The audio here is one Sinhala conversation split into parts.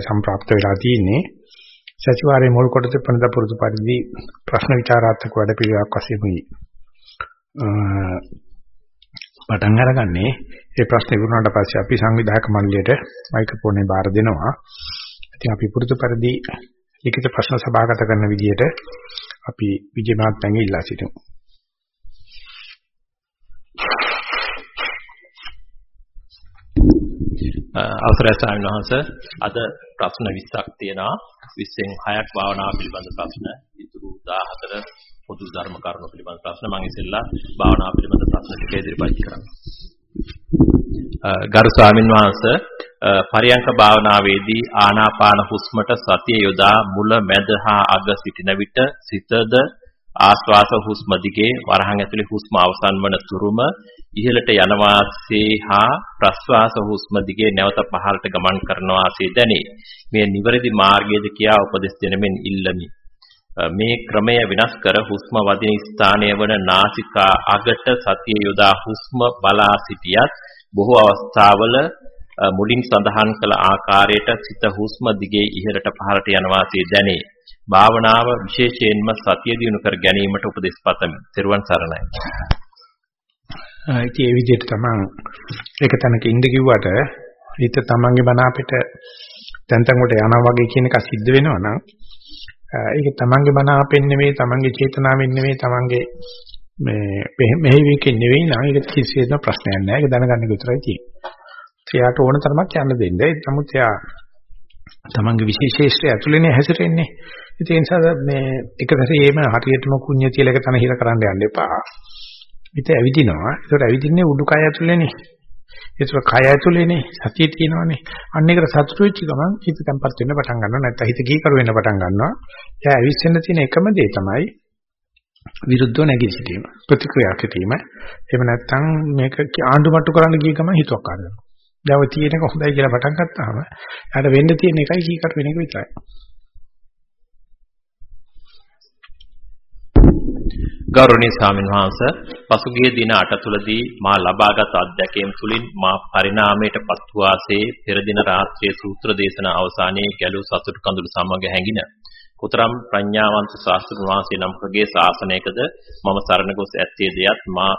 සම්ප්‍රාප්ත වෙලා තියෙන්නේ සතිವಾರයේ මුල් කොටස පනද පුරුදු පරිදි ප්‍රශ්න විචාරාත්මක වැඩ පිළිවෙලක් වශයෙන් උයි පටන් අරගන්නේ ඒ ප්‍රශ්න ඉවරනට පස්සේ අපි සංවිධායක මණ්ඩලයට මයික්‍රොෆෝනේ බාර දෙනවා. ඉතින් අපි පුරුදු පරිදි ලිඛිත ප්‍රශ්න සභාගත කරන විදිහට අපි විජේ මහත්මයාගේ ඉල්ලා සිටිමු. අවසරයි ස්වාමීන් වහන්සේ. අද ප්‍රශ්න 20ක් තියෙනවා. 20න් 6ක් භාවනාව පිළිබඳ ප්‍රශ්න ඉතුරු 14 පොදු ධර්ම කරුණු පිළිබඳ ප්‍රශ්න මම ඉතින්ලා භාවනාව පිළිබඳ ප්‍රශ්න ටික ඉදිරිපත් කරනවා ගරු ස්වාමීන් වහන්සේ පරියංක භාවනාවේදී ආනාපාන හුස්මට සතිය යොදා මුල මැද හා අග සිටින විට සිතද ආශ්වාස හුස්ම දිගේ වරහන් ඇතුලේ හුස්ම අවසන් වන තුරුම ඉහළට යන වාසේ හා ප්‍රශ්වාස හුස්ම දිගේ නැවත පහළට ගමන් කරන වාසේ දැනේ. මේ නිවැරදි මාර්ගයේද කියා උපදෙස් දෙනමින් ඉල්ලමි. මේ ක්‍රමය විනාශ කර හුස්ම වදින ස්ථානය වන නාසිකා අගට සතිය යොදා හුස්ම බලා සිටියත් බොහෝ අවස්ථාවල මුලින් සඳහන් කළ ආකාරයට සිත හුස්ම දිගේ ඉහළට පහළට යන වාසේ දැනේ. භාවනාව විශේෂයෙන්ම සතිය දිනු කර ගැනීමට උපදෙස් පතමි. ත්වන් සරණයි. ඉතින් ඒ විදිහට තමයි ඒක තනක ඉඳ කිව්වට හිත තමන්ගේ බන අපිට තැන් තැන් කොට යනවා වගේ කියන එක සිද්ධ වෙනවා නම් ඒක තමන්ගේ බන අපෙන් නෙවෙයි තමන්ගේ චේතනාවෙන් නෙවෙයි තමන්ගේ මේ මෙහෙවිකෙන් නෙවෙයි නම් ඒක කිසිසේත්ම ප්‍රශ්නයක් නෑ ඒක දැනගන්න විතරයි තියෙන්නේ. එයාට ඕන තරමක් යන්න දෙන්න. ඒ නමුත් එයා තමන්ගේ විශේෂේෂ්ත්‍රය ඇතුළේනේ හැසිරෙන්නේ. ඒ නිසා මේ එක සැරේම හරියටම කුඤ්ඤ තියලක තන හිර කරන්න යන්න එපා. හිත ඇවිදිනවා. ඒකට ඇවිදින්නේ උඩුකය ඇතුළේනේ. ඒක කය ඇතුළේනේ සතිය තියෙනවානේ. අන්න ඒකට සතුටු වෙච්ච ගමන් හිත තැම්පත් වෙන්න පටන් ගන්නවා. නැත්නම් හිත කීකරු වෙන්න පටන් ගන්නවා. එයා ඇවිස්සෙන්න තියෙන එකම දේ තමයි විරුද්ධව නැගී සිටීම. ප්‍රතික්‍රියා කිරීම. එහෙම නැත්නම් මේක ආණ්ඩුමට්ටු කරන්න ගිය ගමන් හිතුවක් ගන්නවා. දැන් ඔය තියෙන එක හොඳයි කියලා පටන් ගත්තාම එයාට වෙන්න තියෙන එකයි කීකරු වෙන එක විතරයි. ගෞරවනීය ස්වාමීන් වහන්ස පසුගිය දින 8 තුලදී මා ලබාගත් අත්දැකීම් තුලින් මා පරිණාමයට පත් වාසේ පෙර දින රාත්‍රියේ සූත්‍ර දේශනා අවසානයේ ගැලූ සතුට කඳුළු සමග හැඟින. කොතරම් ප්‍රඥාවන්ත ශාස්ත්‍රඥ වහන්සේ නමකගේ ශාසනයකද මම සරණ ගොස් ඇත්තේ දෙයත් මා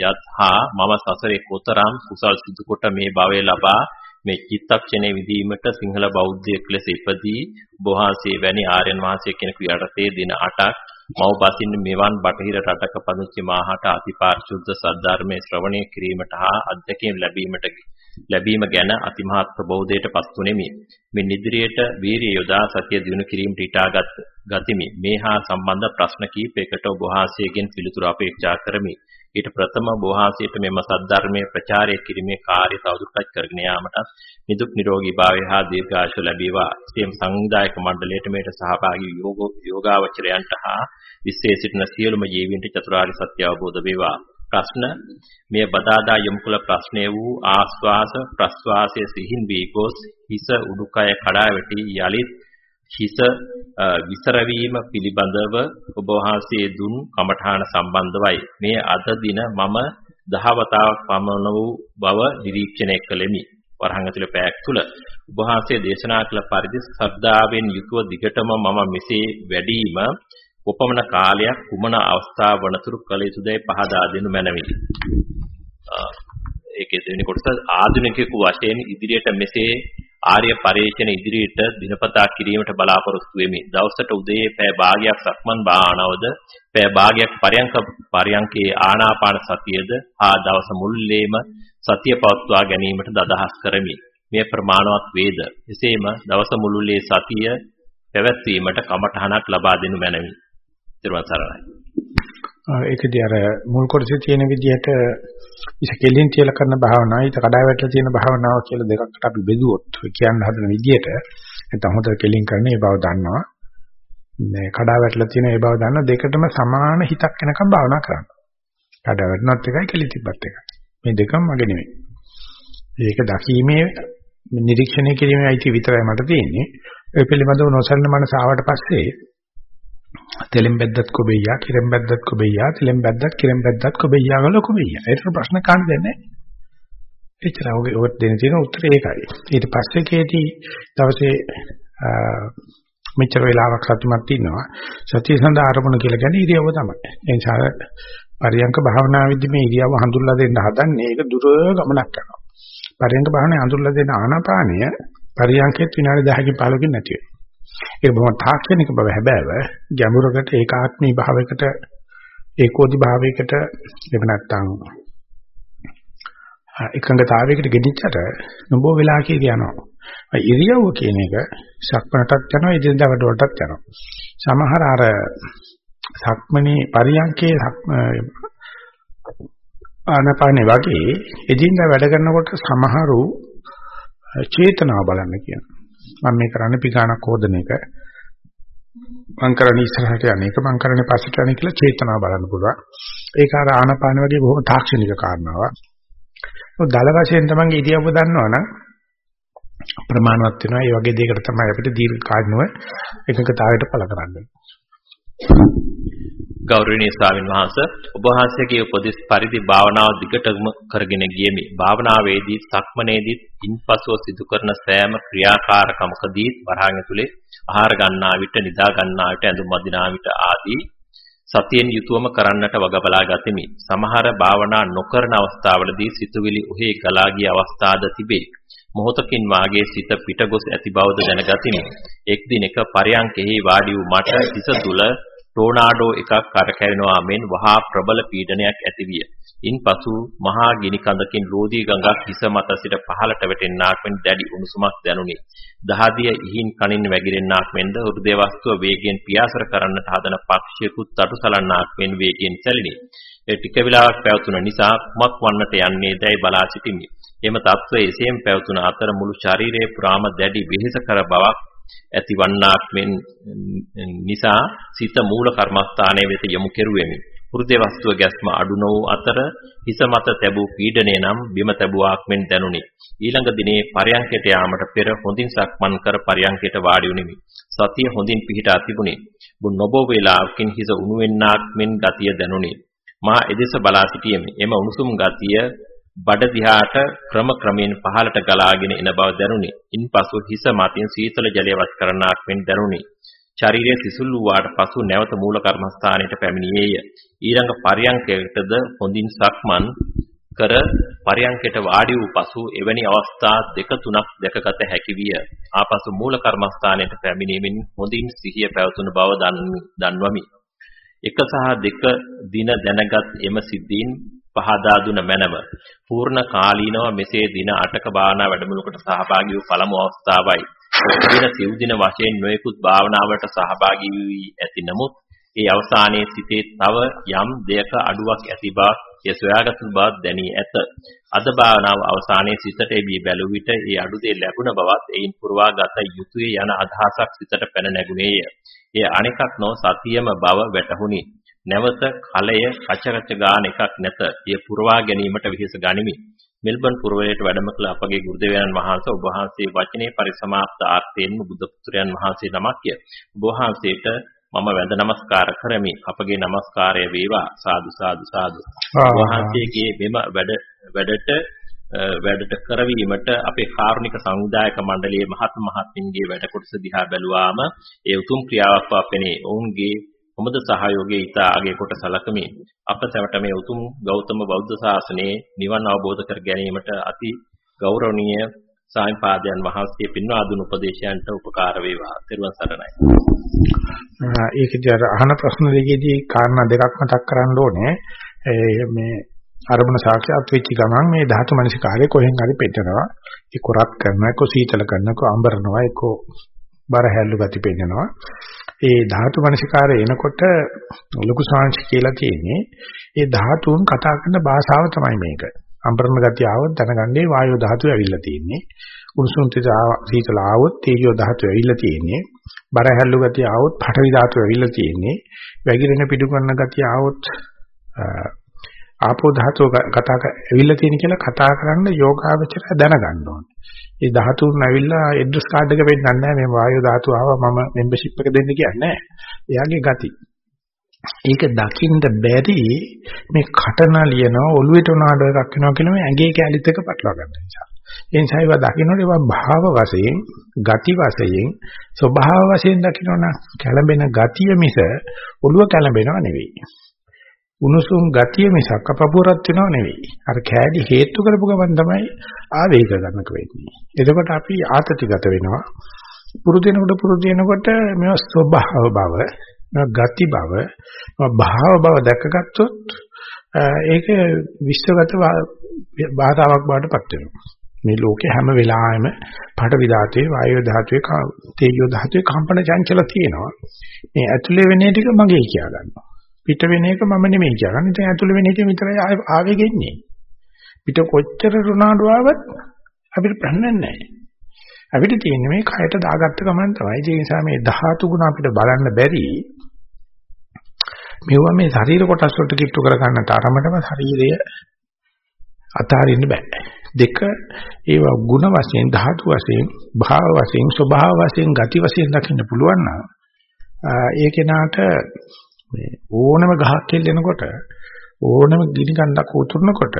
යත් හා මම සසරේ කොතරම් කුසල් සිදු කොට මේ භවයේ ලබා මේ චිත්තක්ෂණේ විදීමට සිංහල බෞද්ධයෙක් ලෙස ඉපදී බොහාසේ වැනි ආර්යයන් වහන්සේ කෙනෙකු යටතේ දින 8ක් මව් බසින් මෙවන් බටහිර රටක පදිංචි මාහට අතිපාරිශුද්ධ සද්ධර්මයේ ශ්‍රවණය කිරීමට හා අධ්‍යක්ීම් ලැබීමට ලැබීම ගැන අතිමහත් ප්‍රබෝධයට පත්ුනේමි. මින් ඉදිරියට වීරිය යොදා සතිය දිනු කිරීමට ඊටාගත් ගතිමි. මේ හා සම්බන්ධ ප්‍රශ්න කිහිපයකට ඔබ වහන්සේගෙන් පිළිතුරු අපේක්ෂා කරමි. ඊට ප්‍රථම බෝහාසයට මෙම සද්ධර්මයේ ප්‍රචාරය කිරීමේ කාර්ය තවදුරටත් කරගෙන යාමට නිදුක් නිරෝගී භාවය හා දීර්ඝායුෂ ලැබේවා. සියම් සංවිධායක මණ්ඩලයට මේට සහභාගී යෝගාවචරයන්ට හා විශ්වයේ සිටින සියලුම ජීවීන්ට චතුරාර්ය සත්‍ය අවබෝධ වේවා. ප්‍රශ්න මෙය බදාදා යොමු කළ ප්‍රශ්නය වූ ආස්වාස ප්‍රස්වාසයේ සිහින් වී ගොස් හිස උඩුකය කඩා වැටි යලිත් හිස විසරවීම පිළිබඳව ඔබ වහන්සේ දුන් කමඨාන සම්බන්ධවයි. මේ අද දින මම දහවතාවක් පමණ වූ බව නිරීක්ෂණය කළෙමි. වරහන් ඇතුළේ පැයක් තුල ඔබ වහන්සේ දේශනා කළ පරිදි ශ්‍රද්ධාවෙන් යුතුව දිගටම මම මෙසේ වැඩිම කොපමණ කාලයක් කුමන අවස්ථාව වනතුරු කළ යුතුදයි පහදා දෙනු මැනවි. ඒකේ දෙවෙනි කොටස ආධුනිකයෙකු වශයෙන් ඉදිරියට මෙසේ ආර්ය පරිශ්‍රණ ඉදිරියට දිනපතා කිරීමට බලාපොරොත්තු වෙමි. දවසට උදේ පැය භාගයක් සක්මන් භාවනාවද, පැය භාගයක් පරයන්ක පරයන්කේ ආනාපාන සතියද ආ දවස මුළුල්ලේම සතිය පවත්වා ගැනීමට දදහස් කරමි. මේ ප්‍රමාණවත් වේද. එසේම දවස මුළුල්ලේ සතිය පැවැත්වීමට කමඨහනක් ලබා දෙනු මැනවි. ත්‍රිවන් සරණයි. ඒකදී අර මුල් කොටසේ තියෙන විදිහට ඉත කෙලින් කියලා කරන භාවනාව ඊට කඩා වැටලා තියෙන භාවනාව කියලා දෙකකට අපි බෙදුවොත් කියන්න හදන විදිහට නැත්නම් හොඳට කෙලින් කරන ඒ බව දන්නවා මේ කඩා වැටලා තියෙන ඒ බව දන්න දෙකටම සමාන හිතක් වෙනකම් භාවනා කරන්න. කඩා වැටුණත් එකයි කෙලි තිබ්බත් එකයි. මේ දෙකම මගේ නෙමෙයි. ඒක දකීමේ නිරීක්ෂණය කිරීමේ අයිති විතරයි මට තියෙන්නේ. ඒ පිළිබඳව නොසලන මනස ආවට පස්සේ තෙලෙන් බැද්දත් කොබෙයියා කිරෙන් බැද්දත් කොබෙයියා තෙලෙන් බැද්දත් කිරෙන් බැද්දත් කොබෙයියා වල කොබෙයියා ඒකට ප්‍රශ්න කාණ දෙන්නේ එච්චර ඔගේ ඔය දෙන තියෙන උත්තරේ ඒකයි. ඊට පස්සේ කේටි දවසේ මෙච්චර වෙලාවක් සතුටුමත් ඉන්නවා. සතිය සඳහා ආරමුණ කියලා කියන්නේ ඉරියව්ව තමයි. ඒ නිසා පරියංක භාවනාවේදී මේ ඉරියව්ව හඳුල්ලා දෙන්න හදන්නේ ඒක දුර ගමනක් කරනවා. පරියංක භාවනාවේ හඳුල්ලා දෙන ආනාපානය පරියංකෙත් විනාඩි 10කින් 15කින් නැති වෙනවා. ඒක බොහොම තාක්ෂණික බව හැබෑව ගැඹුරකට ඒකාත්මී භාවයකට ඒකෝදි භාවයකට එහෙම නැත්නම් එකඟතාවයකට ගෙනිච්චට නොබෝ වෙලා කී යනවා. ඉරියව්ව කියන එක සක්මනටත් යනවා ඉදින්දා වැඩවලටත් යනවා. සමහර අර සක්මනේ පරියන්කේ ආනපානේ වගේ එදින්දා වැඩ කරනකොට සමහරු චේතනාව බලන්න කියනවා. මම මේ කරන්නේ පිටානක් හොදන එක. මං කරන්නේ ඉස්සරහට යන එක මං කරන්නේ පස්සට යන කියලා චේතනාව බලන්න පුළුවන්. ඒක අර ආනපාන වගේ බොහොම තාක්ෂණික කාරණාවක්. දල වශයෙන් තමන්ගේ ඉරියව්ව දන්නවනම් ප්‍රමාණවත් වෙනවා. ඒ වගේ දෙයකට තමයි අපිට දීර්ඝ කාලිනව එකඟතාවයට පළ කරන්නේ. ගෞරවනීය ස්වාමීන් වහන්ස ඔබ වහන්සේගේ උපදෙස් පරිදි භාවනාව දිගටම කරගෙන ගියමි. භාවනාවේදී සක්මනේදී ඉන්පසුව සිදු කරන සෑම ක්‍රියාකාරකමකදී වරහන් ඇතුලේ ආහාර ගන්නා විට නිදා ගන්නා විට ඇඳුම් අදිනා විට ආදී සතියෙන් යුතුවම කරන්නට වග බලා ගතිමි. සමහර භාවනා නොකරන අවස්ථාවලදී සිතුවිලි උහි ගලා ගිය අවස්ථාද තිබේ. මොහොතකින් වාගේ සිත පිටගොස් ඇති බවද දැනගතිමි. එක් දිනක පරයන්කෙහි වාඩි වූ මට හිස තුල ටෝනාඩෝ එකක් කරකැවෙනවා මෙන් වහා ප්‍රබල පීඩනයක් ඇතිවිය. ඉන්පසු මහා ගිනි කඳකින් රෝදී ගඟක් හිස මත සිට පහළට වැටෙන්නාක් මෙන් දැඩි උණුසුමක් දැනුනි. දහදිය ඉහින් කනින් වැగిරෙන්නාක් මෙන්ද හෘදේ වස්තුව වේගයෙන් පියාසර කරන්නට හදන පක්ෂියකුත් තටුසලන්නාක් මෙන් වේගයෙන් සැලිනි. ඒ ටික වේලාවක් පැවතුන නිසා කුමක් වන්නට යන්නේ දැයි බලා සිටිමි. එම తත්වය එසේම පැවතුන අතර මුළු ශරීරයේ පුරාම දැඩි වෙහෙසකර බවක් ඇතිවන්නාක් මෙන් නිසා සිත මූල කර්මස්ථානයේ වෙත යොමු කෙරුවෙමි. හෘදේ වස්තුව ගැස්ම අඩු නො වූ අතර හිස මත තැබූ පීඩනය නම් බිම තැබුවාක් මෙන් දැනුනි. ඊළඟ දිනේ පරයන්කයට යාමට පෙර හොඳින් සක්මන් කර පරයන්කයට වාඩි වුනිමි. සතිය හොඳින් පිහිටා තිබුණි. බුන් නොබෝ වේලාවකින් හිස උණු වෙන්නාක් මෙන් ගතිය දැනුනි. මා එදෙස බලා සිටියෙමි. එම උණුසුම් ගතිය බඩ දිහාට ක්‍රම ක්‍රමයෙන් පහළට ගලාගෙන එන බව දැනුනි. ඉන්පසු හිස මතින් සීතල ජලය වත් කරනාක් මෙන් දැනුනි. ශරීරයේ සිසුල් වූාට පසු නැවත මූල කර්මස්ථානයට පැමිණියේය. ඊළඟ පරියංකයකටද හොඳින් සක්මන් කර පරියංකයට වාඩි වූ පසු එවැනි අවස්ථා දෙක තුනක් දැකගත හැකි විය. ආපසු මූල කර්මස්ථානයට පැමිණීමෙන් හොඳින් සිහිය පැවතුණු බව දන්වමි. එක සහ දෙක දින දැනගත් එම සිද්ධීන් පහදා දුන මැනව. පූර්ණ කාලීනව මෙසේ දින 8ක භාවනා වැඩමුළුවකට සහභාගී වූ පළමු අවස්ථාවයි. දින සිව් දින වශයෙන් නොයෙකුත් භාවනාවට සහභාගී වී ඇති නමුත් ඒ අවසානයේ සිටේ තව යම් දෙයක අඩුවක් ඇති බව ඒ සොයාගත් බව දැනී ඇත. අද භාවනාව අවසානයේ සිතට එබී බැලුව විට ඒ අඩු දෙය ලැබුණ බවත් එයින් පුරවාගත යුතුය යන අදහසක් සිතට පැන නැගුණේය. එය අනිකක් නො සතියම බව වැටහුණි. නැවත කලය කචකච ගාන එකක් නැත. එය පුරවා ගැනීමට විහිස ගනිමි. මෙල්බන් පුරවරයට වැඩම කළ අපගේ ගුරුදේවයන් වහන්සේ ඔබ වහන්සේ වචනේ පරිසමාප්ත ආර්ථයෙන්ම බුදු පුත්‍රයන් වහන්සේ නමක්ය. ඔබ වහන්සේට මම වැඳ නමස්කාර කරමි. අපගේ নমස්කාරය වේවා. සාදු සාදු සාදු. වහන්සේගේ මෙම වැඩ වැඩට වැඩට කරවීමට අපේ කාරුණික සංවිධායක මණ්ඩලයේ මහත් මහත්මින්ගේ වැඩ කොටස දිහා බැලුවාම ඒ උතුම් ක්‍රියාවක් වපෙනේ. ඔවුන්ගේ හොමද සහයෝගයේ ඊට ආගේ කොට සලකමි. අප සැමට මේ උතුම් ගෞතම බෞද්ධ ශාසනයේ නිවන් අවබෝධ කර ගැනීමට අති ගෞරවනීය සායපාදයන් වහන්සේ පින්වා දුන් උපදේශයන්ට උපකාර වේවා. ත්වන් සරණයි. ඒකදී අර අහන ප්‍රශ්න දෙකේදී කාරණා දෙකක් මතක් කරන්න ඕනේ. මේ අරමුණ සාක්ෂාත් වෙච්ච ගමන් මේ ධාතු මනසිකාරය කොහෙන් හරි පෙන්නනවා. ඒක රත් කරනවා, ඒක සීතල කරනවා, ඒක අඹරනවා, ඒක බර හැල්ලු ගති පෙන්නනවා. ඒ ධාතු මනසිකාරය එනකොට ලොකු සාංශ කියලා තියෙන්නේ ඒ ධාතුන් කතා කරන භාෂාව තමයි මේක. අම්බරණ ගතිය ආවොත් දැනගන්නේ වායෝ ධාතුව ඇවිල්ලා තියෙන්නේ. උණුසුම් සීතල ආවොත් තේජෝ ධාතුව ඇවිල්ලා තියෙන්නේ. බර හැල්ලු ගතිය ආවොත් පඨවි ධාතුව ඇවිල්ලා තියෙන්නේ. වැగిරෙන පිටු කරන ගතිය ආවොත් ආපෝ ධාතුව කතා ඇවිල්ලා තියෙන කියලා කතා කරන්න යෝගාවචරය දැනගන්න ඕනේ. ඒ ධාතුන් ඇවිල්ලා ඇඩ්‍රස් කාඩ් එක වෙන්නන්නේ නැහැ මේ වායු ධාතුව ආවා මම මෙම්බර්ෂිප් එක දෙන්න කියන්නේ නැහැ. එයාගේ ගති. ඒක දකින්න බැරි මේ කටනලියන ඔළුවට උනාඩ එකක් වෙනවා කියන මේ ඇඟේ කැලිත් එක පටලවා ගන්න නිසා. ඒ නිසා ඒවා දකින්නට ඒවා භාව වශයෙන්, ගති වශයෙන්, ස්වභාව වශයෙන් දකින්නන කැළඹෙන ගතිය මිස ඔළුව කැළඹෙනව නෙවෙයි. උණුසුම් ගතිය මිසක් අපපුරත් වෙනව නෙවෙයි. අර කෑලි හේතු කරපු ගමන් තමයි ආවේග ගන්නක වෙන්නේ. එතකොට අපි ආතතිගත වෙනවා. පුරුදු වෙනකොට පුරුදු වෙනකොට මේවා ස්වභාව බව ගති බව භාව බව දැකගත්තොත් ඒක විශ්වගත භාෂාවක් බවට පත් වෙනවා. මේ ලෝකේ හැම වෙලාවෙම පඨවි ධාතුවේ වායු ධාතුවේ තේජෝ ධාතුවේ කම්පන චංචල තියෙනවා. මේ ඇතුලේ වෙන ටික මගේ කියා ගන්නවා. පිට වෙන එක මම නෙමෙයි කියා ගන්න. ඉතින් ඇතුලේ වෙන එක විතරයි ආවේගෙන්නේ. පිට කොච්චර රුණාඩු ආවත් අපිට ප්‍රශ්න නැහැ. අපිට තියෙන්නේ මේ කයට දාගත්ත ගමන් තමයි. ඒ නිසා මේ ධාතු ගුණ අපිට බලන්න බැරි මෙවුවා මේ ශරීර කොටස් වලට කිට්ටු කර ගන්න තරමටම ශරීරය අතාරින්න බෑ. දෙක ඒවා ಗುಣ වශයෙන් ධාතු වශයෙන් භාව වශයෙන් ස්වභාව වශයෙන් ගති වශයෙන් දකින්න පුළුවන් නම් ඒ කෙනාට මේ ඕනම ගහක් කෙල්ලෙනකොට ඕනම ගිනි කන්දක් උතුරනකොට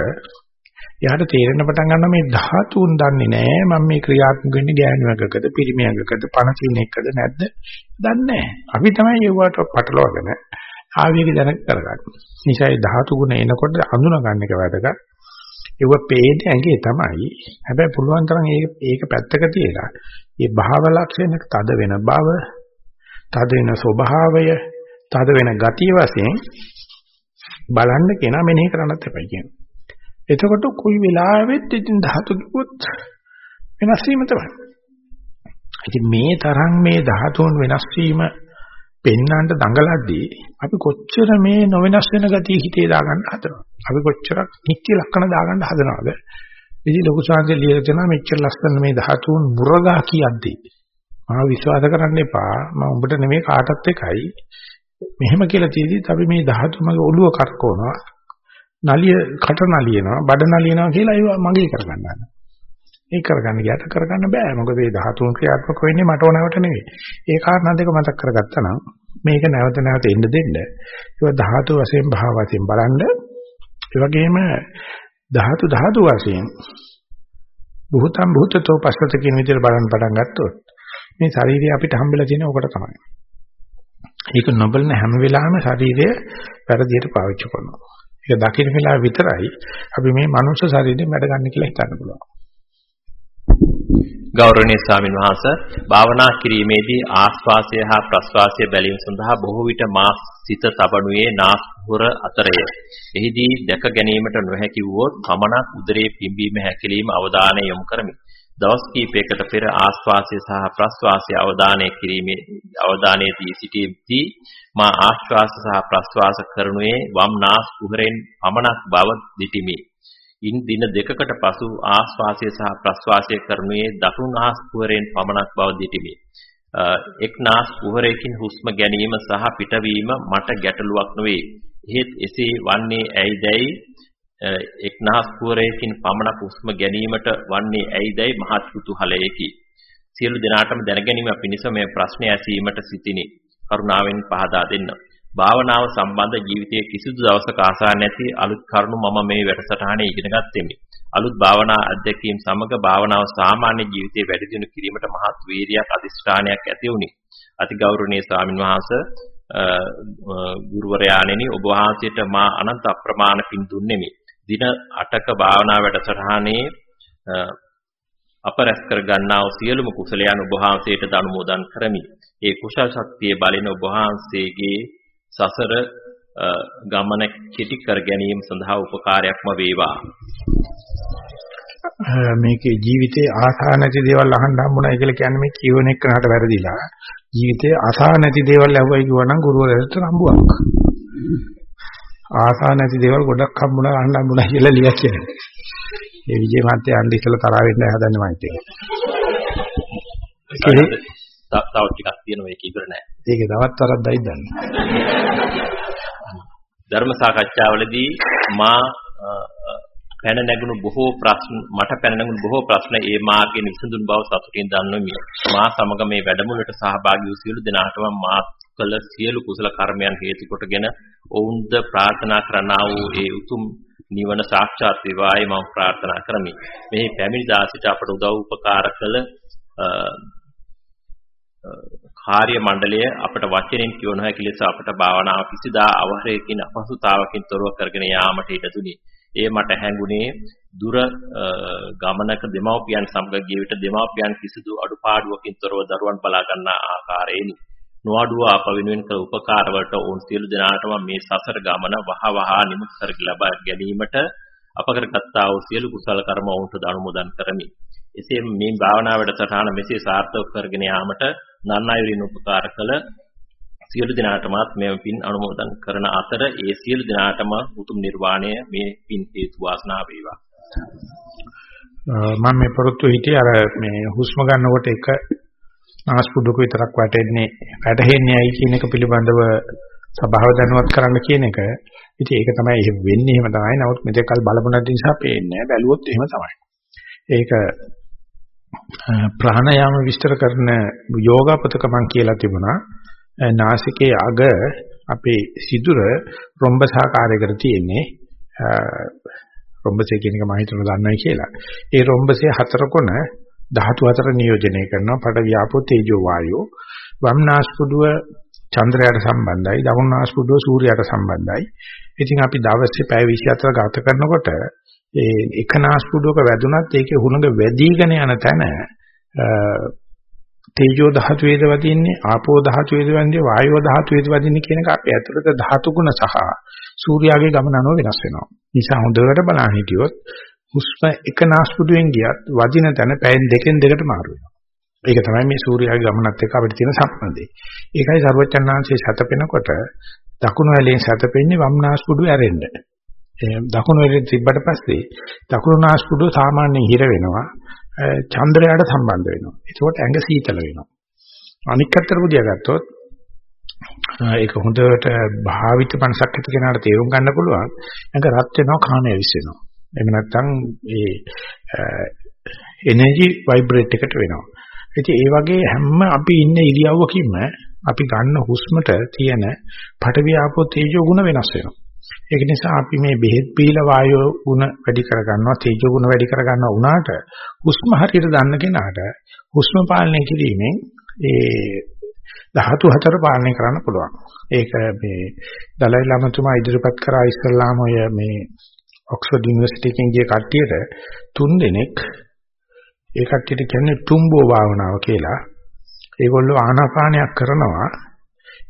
එයාට තේරෙන්න පටන් ගන්නවා මේ ධාතුන් දන්නේ නැහැ මම මේ ක්‍රියාත්මක වෙන්නේ ගෑනුවකද පිරිමියකද පණ තියෙන එකද නැද්ද දන්නේ නැහැ අපි තමයි ඒවට පටලවාගෙන ආවේග දැන කරගන්න. නිසා ඒ ධාතු ගුණ එනකොට අඳුන ගන්න එක වැදගත්. ඒව පේන්නේ ඇඟේ තමයි. හැබැයි පුළුවන් තරම් ඒක ඒක පැත්තක තියලා මේ භාව ලක්ෂණක තද වෙන බව, තද වෙන ස්වභාවය, තද වෙන ගතිය වශයෙන් බලන්න කෙනා මෙනෙහි කරන්නත් එපයි කියන්නේ. එතකොට කොයි වෙලාවෙත් ඉතින් ධාතු කිව්වොත් වෙනස් වීම තමයි. ඉතින් මේ තරම් මේ ධාතුන් වෙනස් වීම පෙන්නන්න දඟලද්දී අපි කොච්චර මේ නොවෙනස් වෙන ගතිය හිතේ දාගන්න හදනවද? අපි කොච්චරක් නිත්‍ය ලක්ෂණ දාගන්න හදනවද? ඉතින් ලොකු සංකේ ලියලා තියෙනවා මෙච්චර ලස්සන මේ ධාතුන් මුරගා කියද්දී. මම විශ්වාස කරන්න එපා. මම උඹට නෙමෙයි කාටත් එකයි. මෙහෙම කියලා තියෙද්දිත් අපි මේ ධාතු මගේ ඔළුව කරකවනවා. නලිය කට නලියනවා, බඩ නලියනවා කියලා ඒවා මගේ කරගන්නවා. ඒක කරගන්න ගියාට කරගන්න බෑ. මොකද මේ 13 ක්‍රියාත්මක වෙන්නේ මට ඕනවට නෙවෙයි. ඒ කාරණා දෙක මතක් කරගත්තා නම් මේක නැවත නැවත එන්න දෙන්න. ඒක ධාතු වශයෙන් භාව වශයෙන් බලන්න. ඒ වගේම ධාතු ධාතු වශයෙන් බුතම් බුතතෝ පස්සත කියන විදිහට බලන්න පටන් ගත්තොත් මේ ශරීරය අපිට හම්බෙලා තියෙන ඔකට තමයි. ඒක නොබලන හැම වෙලාවෙම ශරීරය වැරදියට පාවිච්චි කරනවා. ඒක දකින්න වෙලාව විතරයි අපි මේ මනුෂ්‍ය ශරීරයෙන් වැඩ ගන්න කියලා හිතන්න පුළුවන්. ගෞරවනීය ස්වාමින් වහන්සේ භාවනා කිරීමේදී ආස්වාසය හා ප්‍රස්වාසය බැලීම සඳහා බොහෝ විට මා සිත තබනුයේ නාස්පුර අතරය. එහිදී දැක ගැනීමට නොහැකි වූවොත් කමනක් උදරයේ පිම්බීම හැකිලිම අවධානය යොමු කරමි. දවස් කිහිපයකට පෙර ආස්වාසය සහ ප්‍රස්වාසය අවධානය කිරීමේ අවධානයේ දී සිටීදී මා ආශ්වාස සහ ප්‍රස්වාස කරනුයේ වම් නාස් කුහරෙන් පමණක් බව දිටිමි. ඉන් දින දෙකකට පසු ආශ්වාසය සහ ප්‍රශ්වාසය කරනුයේ දකුණු නාස් කුහරයෙන් පමණක් බව දිටිමි. එක් නාස් කුහරයකින් හුස්ම ගැනීම සහ පිටවීම මට ගැටලුවක් නොවේ. එහෙත් එසේ වන්නේ ඇයිදැයි එක් නාස් කුහරයකින් පමණක් හුස්ම ගැනීමට වන්නේ ඇයිදැයි මහත් කුතුහලයකි. සියලු දෙනාටම දැනගැනීම පිණිස මේ ප්‍රශ්නය ඇසීමට සිටිනි. කරුණාවෙන් පහදා දෙන්න. භාවනාව සම්බන්ධ ජීවිතයේ කිසිදු දවසක ආසා නැති අලුත් කරුණු මම මේ වැඩසටහනේ ඉගෙන ගත්තෙමි. අලුත් භාවනා අධ්‍යක්ීම් සමග භාවනාව සාමාන්‍ය ජීවිතයේ වැඩි දියුණු කිරීමට මහත් වීරියක් අධිෂ්ඨානයක් ඇති වුණි. අතිගෞරවනීය ස්වාමින් වහන්සේ ගුරුවරයාණෙනි ඔබ වහන්සේට මා අනන්ත අප්‍රමාණ පින් දුන්නෙමි. දින 8ක භාවනා වැඩසටහනේ අප රැස් කර ගන්නා වූ සියලුම කුසලයන් ඔබ වහන්සේට අනුමෝදන් කරමි. ඒ කුසල ශක්තිය බලෙන ඔබ වහන්සේගේ සසර ගමන කෙටි කර ගැනීම සඳහා උපකාරයක්ම වේවා. මේකේ ජීවිතේ ආසා නැති දේවල් අහන්න හම්බුනායි කියලා කියන්නේ මේ කියවන එක්කනට වැරදිලා. ජීවිතේ ආසා නැති දේවල් ඇහුවයි කිව්වනම් ගුරුවරයාට රම්බුවක්. ආසා නැති දේවල් ගොඩක් හම්බුණා අහන්න හම්බුණා කියලා ලියක් කියන්නේ. ඒ විජේ මහත්තයා අන්න ඉස්සලා තරහ වෙන්න හදන්නේ මම හිතේ. තව ටිකක් තියෙනවා ඒක ඉවර නෑ. ඒක තවත් වරද්දයි දන්නේ. ධර්ම සාකච්ඡාවලදී මා පැන නැගුණු බොහෝ ප්‍රශ්න මට පැන නැගුණු බොහෝ ප්‍රශ්න ඒ මාර්ගයෙන් විසඳුණු බව සතුටින් දන්වමි. මා සමග මේ වැඩමුළුවට සහභාගී වූ සියලු දෙනාටම මාත් කළ සියලු කුසල කර්මයන් හේතු කොටගෙන ඔවුන්ද ප්‍රාර්ථනා කරනා වූ ඒ උතුම් නිවන සාක්ෂාත් වේවායි මම ප්‍රාර්ථනා කරමි. මේ පැමිණි දාසිට අපට උදව් උපකාර කළ කාර්ය මණ්ඩලය අපට වචනෙන් කිව නොහැකි ලෙස අපට භාවනාව කිසිදා අවහරයකින් අපහසුතාවකින් තොරව කරගෙන යාමට ඉඩ දුනි. ඒ මට හැඟුණේ දුර ගමනක දෙමව්පියන් සමග ගිය විට දෙමව්පියන් කිසිදු අඩුපාඩුවකින් තොරව දරුවන් බලා ගන්නා ආකාරයෙනි. නොඅඩුව අප වෙනුවෙන් කළ උපකාර වලට ඔවුන් සියලු දෙනාටම මේ සසර ගමන වහ වහ නිමුත් කර ලබා ගැනීමට අප කරගත්තා වූ සියලු කුසල කර්ම ඔවුන්ට අනුමෝදන් කරමි. එසේ මේ භාවනා වැඩසටහන මෙසේ සාර්ථක කරගෙන යාමට නන්නයිරින් උපකාර කළ සියලු දෙනාටමත් මේ පින් අනුමෝදන් කරන අතර ඒ සියලු දෙනාටම උතුම් නිර්වාණය මේ පින් හේතු වාසනා වේවා. මම මේ පොරොත්තු හිටියේ අර මේ හුස්ම ගන්නකොට එක ආස්පුඩුක විතරක් වැටෙන්නේ වැටෙන්නේ ඇයි කියන එක පිළිබඳව සභාව දැනුවත් කරන්න කියන එක. ඉතින් ඒක තමයි එහෙම වෙන්නේ එහෙම තමයි. නමුත් මෙතෙක් කල් බලපු නැති නිසා පේන්නේ නැහැ. බැලුවොත් එහෙම තමයි. ඒක ප්‍රාණයාම විස්තර කරන යෝගාපතක මං කියලා තිබුණා. නාසිකයේ අග අපේ සිදුර රොම්බසාකාරයකට තියෙන්නේ. රොම්බසේ කියන එක මම හිතනවා දන්නයි කියලා. ඒ රොම්බසේ හතර කොන ධාතු හතර නියෝජනය කරනවා. පඩ ව්‍යාපෝ තේජෝ වායෝ. වම් නාස්පුඩුව චන්ද්‍රයාට සම්බන්ධයි. දකුණු නාස්පුඩුව සූර්යයාට සම්බන්ධයි. ඉතින් අපි දවසේ පැය 24 ගත කරනකොට ඒ එක නාස්පුඩුවක වැදුනත් ඒකේ හුළඟ වැඩිගෙන යන තැන තේජෝ ධාතු වේද වදින්නේ ආපෝ ධාතු වේද වදින්නේ වායෝ ධාතු වේද වදින්නේ කියන එක අපේ ඇතුළත ධාතු ගුණ සහ සූර්යාගේ ගමන අනුව වෙනස් වෙනවා. නිසා හොඳට බලන්න හිටියොත් හුස්ම එක නාස්පුඩුවෙන් ගියත් වදින තැන පැයෙන් දෙකෙන් දෙකට මාරු වෙනවා. ඒක තමයි මේ සූර්යාගේ ගමනත් එක්ක අපිට තියෙන සම්බන්ධය. ඒකයි සර්වචන්නාංශයේ සැතපෙනකොට දකුණු ඇලෙන් සැතපෙන්නේ වම් නාස්පුඩුව ඇරෙන්න. දකුණු වෙලෙන් තිබ්බට පස්සේ දකුණු නාස්පුඩුව සාමාන්‍යයෙන් හිර වෙනවා. චන්ද්‍රයාට සම්බන්ධ වෙනවා. ඒකෝට ඇඟ සීතල වෙනවා. අනික් අතට බුදියා ගත්තොත් ඒක හොඳට භාවිත මනසක් ඇති කෙනාට තේරුම් ගන්න පුළුවන්. ඇඟ රත් වෙනවා, කාමයේ විශ්වෙනවා. එහෙම නැත්නම් ඒ එනර්ජි ভাইබ්‍රේට් එකට වෙනවා. ඉතින් ඒ වගේ හැම අපි ඉන්න ඉරියව්වකින්ම අපි ගන්න හුස්මට තියෙන පඨවි ආපෝ තේජෝ ගුණ වෙනස් වෙනවා. ඒක නිසා අපි මේ බෙහෙත් පීලා වායෝ ගුණ වැඩි කර ගන්නවා තේජෝ ගුණ වැඩි කර ගන්නවා උනාට හුස්ම හරියට දන්න කෙනාට හුස්ම පාලනය කිරීමෙන් ඒ ධාතු හතර පාලනය කරන්න පුළුවන්. ඒක මේ දලයි ලාමතුමා ඉදිරිපත් කරා ඉස්ලාම ඔය මේ ඔක්ස්ෆර්ඩ් යුනිවර්සිටි එකෙන් ගිය කට්ටියට තුන් දෙනෙක් ඒ කට්ටියට කියන්නේ තුම්බෝ භාවනාව කියලා. ඒගොල්ලෝ ආනාපානයක් කරනවා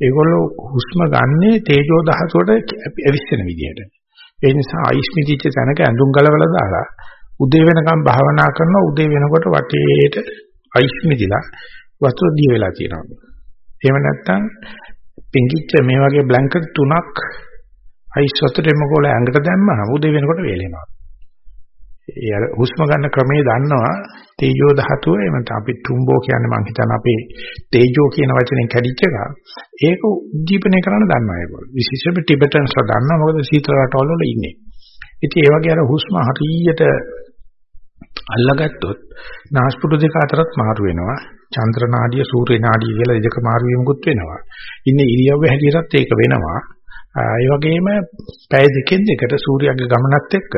ඒගොල්ලෝ හුස්ම ගන්නේ තේජෝ දහසට ඇවිස්සෙන විදිහට. ඒ නිසා අයිස් මිදිච්ච තැනක ඇඳුම් ගලවලා දාලා උදේ වෙනකම් භාවනා කරනවා උදේ වෙනකොට වටේට අයිස් මිදිලා වතුර දී වෙලා තියෙනවා. එහෙම නැත්නම් පිංගිච්ච මේ වගේ බ්ලැන්කට් තුනක් අයිස් වතුරෙම කොල ඇඟට දැම්මම උදේ වෙනකොට වේලෙනවා. ඒ අර හුස්ම ගන්න ක්‍රමයේ දන්නවා තේජෝ ධාතුව එහෙම නැත්නම් අපි තුම්බෝ කියන්නේ මම හිතන අපේ තේජෝ කියන වචනෙන් කැඩිච්ච එක. ඒක උද්දීපනය කරන්න දන්නවා ඒගොල්ලෝ. විශේෂයෙන්ම ටිබෙටන්ස්ලා දන්නවා මොකද සීතල රටවල වල ඉන්නේ. ඉතින් ඒ වගේ අර හුස්ම හරියට අල්ලගත්තොත් නාස්පුඩු දෙක අතරත් මාරු වෙනවා. චන්ද්‍ර නාඩිය සූර්ය නාඩිය කියලා දෙක මාරු වීමකුත් වෙනවා. ඉන්නේ ඉරියව්ව හැටියටත් ඒක වෙනවා. ඒ වගේම පැය දෙකෙන් දෙකට සූර්යයාගේ ගමනත් එක්ක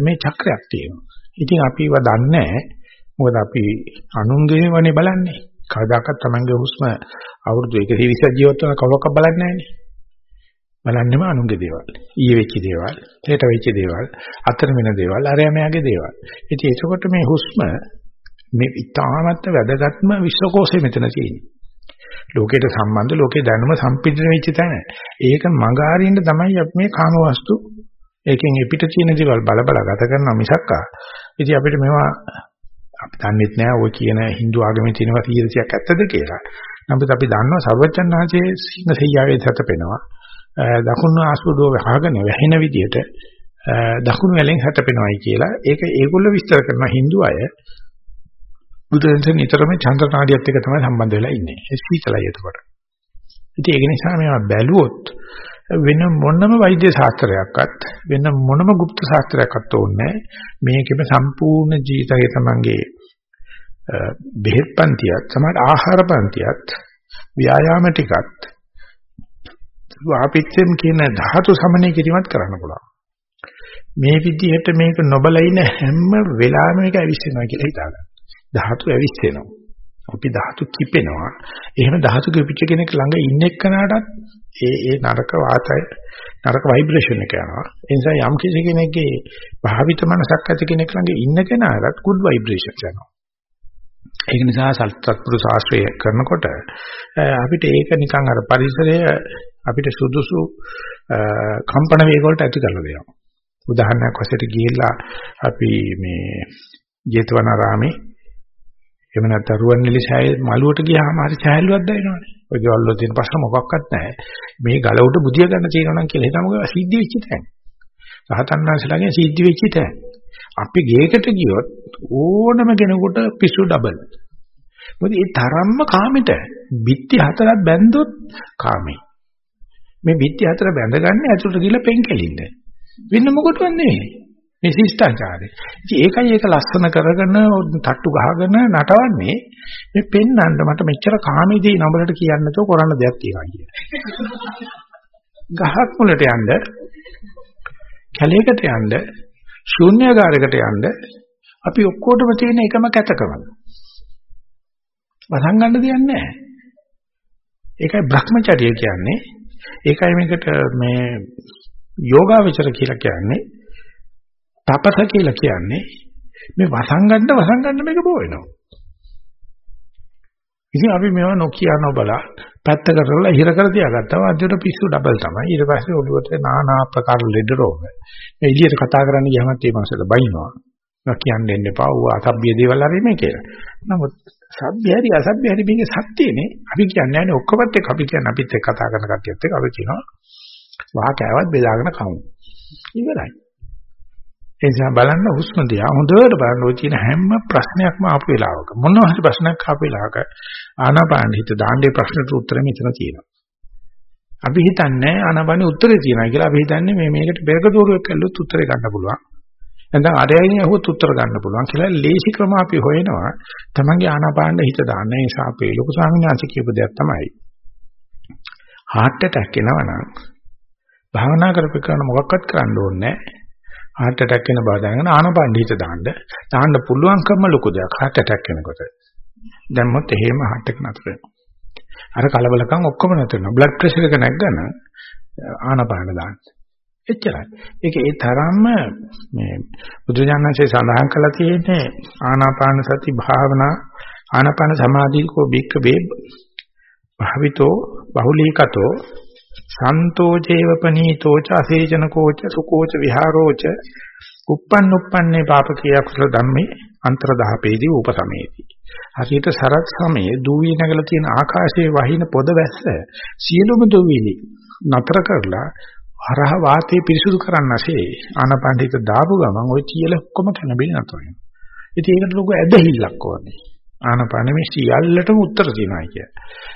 මේ චක්‍රයක් තියෙනවා. ඉතින් අපිව දන්නේ මොකද අපි අනුන්ගේ වනේ බලන්නේ. කවදාකවත් Tamange හුස්ම අවුරුදු 120 ජීවත් වෙන කවක බලන්නේ නැහැනේ. බලන්නෙම අනුන්ගේ දේවල්. ඊයේ වෙච්ච දේවල්, හෙට වෙච්ච දේවල්, අතර වෙන දේවල්, අරයමයාගේ දේවල්. ඉතින් ඒකකොට මේ හුස්ම මේ ඉතාමත් වැදගත්ම විශ්වකෝෂය මෙතන තියෙන්නේ. ලෝකයට සම්බන්ධ ලෝකේ දැනුම සම්පින්දන වෙච්ච තැන. ඒක මඟ හරින්න තමයි අපි මේ කාම වස්තු ඒකෙන් එපිට තියෙන දේවල් බල බල ගත කරනවා මිසක්කා. ඉතින් අපිට මේවා අපි දන්නෙත් නෑ ඔය කියන Hindu ආගමේ තියෙනවා 100ක් ඇත්තද කියලා. නමුත් අපි දන්නවා සර්වචන්නාංශයේ සිංහ සෙයියාවේ සැතපෙනවා. දකුණු ආස්පදෝ වහගෙන වැහෙන විදියට දකුණු වැලෙන් හැතපෙනවයි කියලා. ඒක ඒගොල්ලෝ විස්තර කරනවා Hindu අය. බුදුරජාණන් නිතරම චන්ද්‍රනාඩියත් එක්ක තමයි සම්බන්ධ වෙලා ඉන්නේ. ඒ සීතලයි එතකොට. ඉතින් ඒක නිසා මේවා බැලුවොත් වෙන මොනම වෛද්‍ය ශාස්ත්‍රයක්වත් වෙන මොනම গুপ্ত ශාස්ත්‍රයක්වත් ඕනේ මේකෙම සම්පූර්ණ ජීවිතයේ තමන්ගේ බෙහෙත් පන්තියත් සමහර ආහාර පන්තියත් ව්‍යායාම ටිකත් වාපිච්චෙම් කියන ධාතු සමනය කිරීමත් කරන්න පුළුවන්. මේ විදිහට මේක නොබල ඉන හැම වෙලාවෙම මේක ඇවිස්සෙනවා කියලා හිතාගන්න. ධාතු ඇවිස්සෙනවා. අපි ධාතු කිපෙනවා. එහෙම ධාතු කිපිච්ච කෙනෙක් ළඟ ඉන්න එක්කනටත් ඒ ඒ නරක වාතය නරක වයිබ්‍රේෂන් එක යනවා. ඒ නිසා යම් කිසි කෙනෙක්ගේ භාවිත මනසක් ඇති කෙනෙක් ළඟ ඉන්න කෙනාට good vibrations යනවා. ඒක නිසා සත්පුරු ශාස්ත්‍රය කරනකොට අපිට ඒක නිකන් අර පරිසරය අපිට සුදුසු කම්පන වේග වලට ඇති කරලා දෙනවා. උදාහරණයක් වශයෙන් ගිහිල්ලා අපි මේ ජේතවනාරාමේ එහෙම නැත්නම් රුවන්වැලි සෑය මළුවට ගියාම හරි සෑහලුවක් දැනෙනවනේ. ඔය ගෙවල් වල තියෙන ප්‍රශ්න මොකක්වත් නැහැ. මේ ගල උඩ බුදිය ගන්න තියෙනවා නම් කියලා හිතමු සිද්ධ වෙච්ච තැන. රහතන් වහන්සේලාගේ සිද්ධ වෙච්ච තැන. අපි ගේකට ගියොත් ඕනම කෙනෙකුට පිස්සු ඩබල්. මොකද ඒ තරම්ම කාමෙට බිත්ති හතරක් බැන්දොත් කාමේ. මේ බිත්ති හතර බැඳගන්නේ ඇතුළට ගිහලා පෙන් කෙලින්න. වෙන මොකටවත් නෙවෙයි. මේ ශිෂ්ටාචාරය. ඉතින් ඒකයි ඒක ලස්සන කරගෙන තට්ටු ගහගෙන නටවන්නේ මේ පෙන්නන්න මට මෙච්චර කාමීදී නඹලට කියන්න තෝ කරන්න දෙයක් තියෙනවා කිය. ගහක් මුලට යන්න කැලේකට යන්න ශූන්‍යagaraකට යන්න අපි ඔක්කොටම තියෙන එකම කැතකම. වසන් ගන්න දෙයක් නැහැ. ඒකයි Brahmacharya කියන්නේ. ඒකයි මේකට මේ යෝගාවචර කියලා කියන්නේ තපස කියලා කියන්නේ මේ වසංගන්න වසංගන්න මේක බෝ වෙනවා. ඉතින් අපි මේවා නොකිය නොබලා පැත්ත කරලා ඉහිර කර තියාගත්තා. අදට පිස්සු ඩබල් තමයි. ඊට පස්සේ ඔළුවට নানা ආකාර ලෙඩ රෝග. මේ එළියට කතා කරන්න ගියාම තේ මාසෙට බයිනවා. නක් කියන්න දෙන්න එපා. ඌ අසභ්‍ය දේවල් අරින්නේ කියලා. නමුත් සභ්‍ය හරි අසභ්‍ය හරි මේකේ සත්‍යනේ. අපි කියන්නේ නැහැ ඔක්කොමත් එක්ක අපි කියන්නේ අපිත් එක්ක කතා කරන කට්ටියත් එක්ක අපි කියනවා. වහකෑවත් බෙදාගෙන කමු. ඉවරයි. ඒ නිසා බලන්න හුස්ම දිහා හොඳට බලන්න ඔය තියෙන හැම ප්‍රශ්නයක්ම ආපු වෙලාවක මොනවා හරි ප්‍රශ්නයක් ආපු වෙලාවක ආනාපාන හිත දාන්නේ ප්‍රශ්නට උත්තරෙ මෙතන තියෙනවා. අපි හිතන්නේ ආනාපානේ උත්තරේ තියෙනවා කියලා. අපි හිතන්නේ මේ මේකට බෙරක දෝරුවක් කළොත් උත්තරේ ගන්න පුළුවන්. නැත්නම් අරයයින් අහුවොත් උත්තර ගන්න පුළුවන් කියලා ලේසි ක්‍රම අපි හොයනවා. තමන්ගේ ආනාපානෙ හිත දාන්න. ඒ නිසා අපේ ලොකු ස්වාමීන් වහන්සේ කියපු දෙයක් තමයි. heart attack එනවනම් භාවනා කරපෙන්න මොකක්වත් කරන්න ඕනේ නැහැ. Heart attack වෙන බව දැනගෙන ආනපණ්ඩ හිත දාන්න. දාන්න පුළුවන්කම ලොකු දෙයක් heart attack වෙනකොට. දැම්මොත් එහෙම heart එක නතර වෙනවා. අර කලබලකම් ඔක්කොම නතර වෙනවා. blood pressure එක නැග්ගම ආනපණ්ඩ දාන්න. එච්චරයි. ඒක ඒ තරම්ම මේ බුදුජානකසේ සඳහන් කළා තියෙන්නේ ආනාපාන සති භාවනා ආනාපාන සමාධිකෝ බික්ක වේ භාවිතෝ බහුලීකතෝ සන්තෝචේව පනීතෝච අසේචනකෝච සුකෝච විහාරෝච uppන් uppන්නේ පාපකිය කුසල ධම්මේ අන්තරදහපේදී උපසමේති. හරියට සරත් සමයේ දූවි නැගලා තියෙන ආකාශයේ වහින පොද වැස්ස සියලුම දූවිලි නතර කරලා හරහ වාතය පිරිසුදු කරන්නසේ ආනපණ්ඩිත දාපු ගමන් ওই කියලා ඔක්කොම කනබිලි නතර වෙනවා. ඉතින් ඒකට ලොකු ඇදහිල්ලක් ඕනේ. ආනාපාන මේ සියල්ලටම උත්තර තියෙනවා කිය.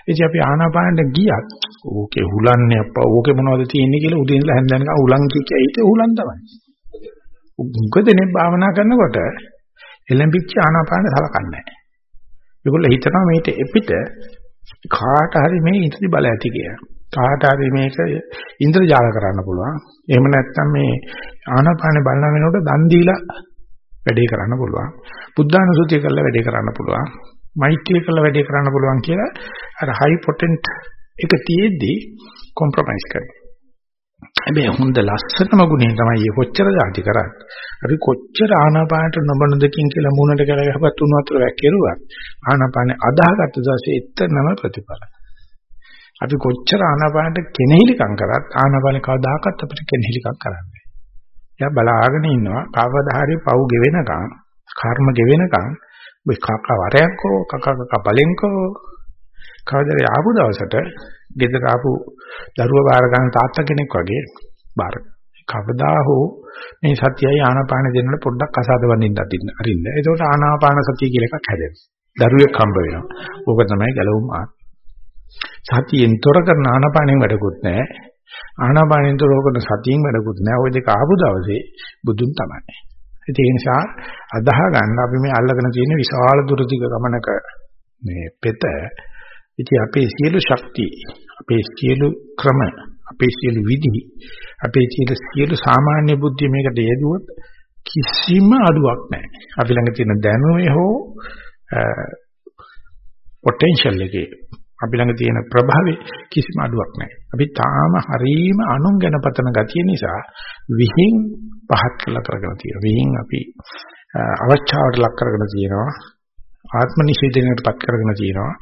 ඉතින් අපි ආනාපානට ගියත් ඕකේ හුලන්නේ අප්පා ඕකේ මොනවද තියෙන්නේ කියලා උදේ ඉඳලා හැන්දැනක උලන් කිය හිතේ උලන් තමයි. උගදෙනේ භාවනා කරනකොට එලඹිච්ච ආනාපාන සලකන්නේ නැහැ. ඒගොල්ලෝ හිතනවා මේට එපිට කාට හරි මේ ඉන්ද්‍රි බල ඇති කියලා. කාට හරි මේක ඉන්ද්‍රජාල කරන්න පුළුවන්. එහෙම නැත්නම් මේ ආනාපානේ බලන වෙනකොට දන් දීලා වැඩේ කරන්න පුළුවන්. බුද්ධානුසුතිය කරලා වැඩේ කරන්න පුළුවන්. මෛත්‍රිය කරලා වැඩේ කරන්න පුළුවන් කියලා අර හයි පොටෙන්ට් එක තියෙද්දි කොම්ප්‍රොමයිස් කරනවා. හැබැයි හොඳ ලස්සනම ගුණය තමයි මේ කොච්චර જાති කරත්. අපි කොච්චර ආනාපානට නොබන දෙකින් කියලා මූණට කියලා ගහපත් උණු වතුර වැක්කිරුවත් ආනාපානේ අදාහගත්ත දවසේ එතනම ප්‍රතිඵල. අපි කොච්චර ආනාපානට කෙනෙහිලිකම් කරත් ආනාපානේ කවදාකවත් අපිට කෙනෙහිලිකම් කරන්නේ එයා බලාගෙන ඉන්නවා කවදා හරි පව් ගෙවෙනකන් කර්ම ගෙවෙනකන් මේ කක වරයන්කෝ කක කක බලෙන්කෝ කවදාද ආපු දවසට ගෙදර ආපු දරුවා බාර ගන්න තාත්තා කෙනෙක් වගේ බාර කවදා හෝ මේ සත්‍යය ආනාපාන දෙන්නට පොඩ්ඩක් අසාද වඳින්න අදින්න අරින්න. එතකොට ආනාපාන සතිය කියලා එකක් හැදෙනවා. දරුවෙක් හම්බ වෙනවා. ඕක තමයි ගැලවුම් ආත් සතියෙන් තොර කරන ආනාපානෙන් වැඩකුත් නැහැ. ආනාපානෙන් තොර කරන සතියෙන් වැඩකුත් නැහැ ওই දෙක ආපු දවසේ බුදුන් තමයි ඒ නිසා අදාහ ගන්න අපි මේ අල්ලගෙන තියෙන විශාල දුරදිග ගමනක මේ පෙත ඉතින් අපේ සියලු ශක්තිය අපේ සියලු ක්‍රම අපේ සියලු විදි අපේ සියලු සාමාන්‍ය බුද්ධිය මේකට යෙදුවොත් කිසිම අඩුවක් නැහැ. අපි ළඟ තියෙන දැනුමේ හෝ පොටෙන්ෂල් එකේ අපි ළඟ තියෙන ප්‍රභාවේ කිසිම අඩුවක් නැහැ. අපි තාම හරීම අනුන් ගැන පතන ගතිය නිසා විහිං පහත් කළ කරගෙන තියෙනවා. විහිං අපි අවචාවට ලක් කරගෙන තියෙනවා. ආත්ම නිෂේධනයටපත් කරගෙන තියෙනවා.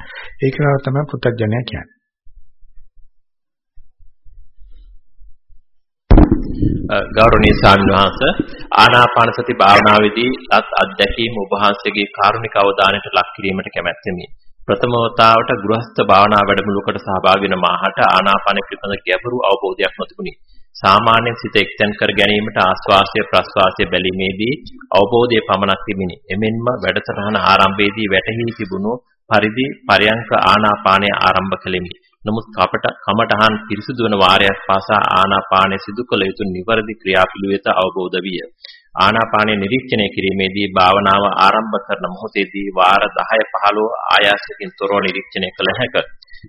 ඒක තමයි පුත්තජනය කියන්නේ. ගෞරවනීය ස්වාමීන් වහන්සේ ආනාපාන සති භාවනාවේදී ලත් අත්දැකීම් ඔබ වහන්සේගේ කාරුණික අවධානයට ලක් කිරීමට කැමැත්තෙමි. ප්‍රථම වතාවට ගෘහස්ත භාවනා වැඩමුළුවකට සහභාගී වෙන මාහට ආනාපාන පිළිබඳ ගැඹුරු අවබෝධයක් නොතිබුණි. සාමාන්‍ය සිත එක්තෙන් කර ගැනීමට ආස්වාසය ප්‍රස්වාසය බැලීමේදී අවබෝධය පමණක් තිබිනි. එමෙන්ම වැඩසටහන ආරම්භයේදී වැටහි තිබුණු පරිදි පරයන්ක ආනාපානය ආරම්භ කළෙමි. නමුත් කපට කමඨහන් පිරිසුදු වන වාරයක් පාසා ආනාපානය සිදු කළ යුතු නිවැරදි ක්‍රියාපිළිවෙත අවබෝධ විය. ආනාපානය නිරීක්ෂණය කිරීමේදී භාවනාව ආරම්භ කරන මොහොතේදී වාර 10 15 ආයාසකින් තොරව නිරීක්ෂණය කළ හැකිය.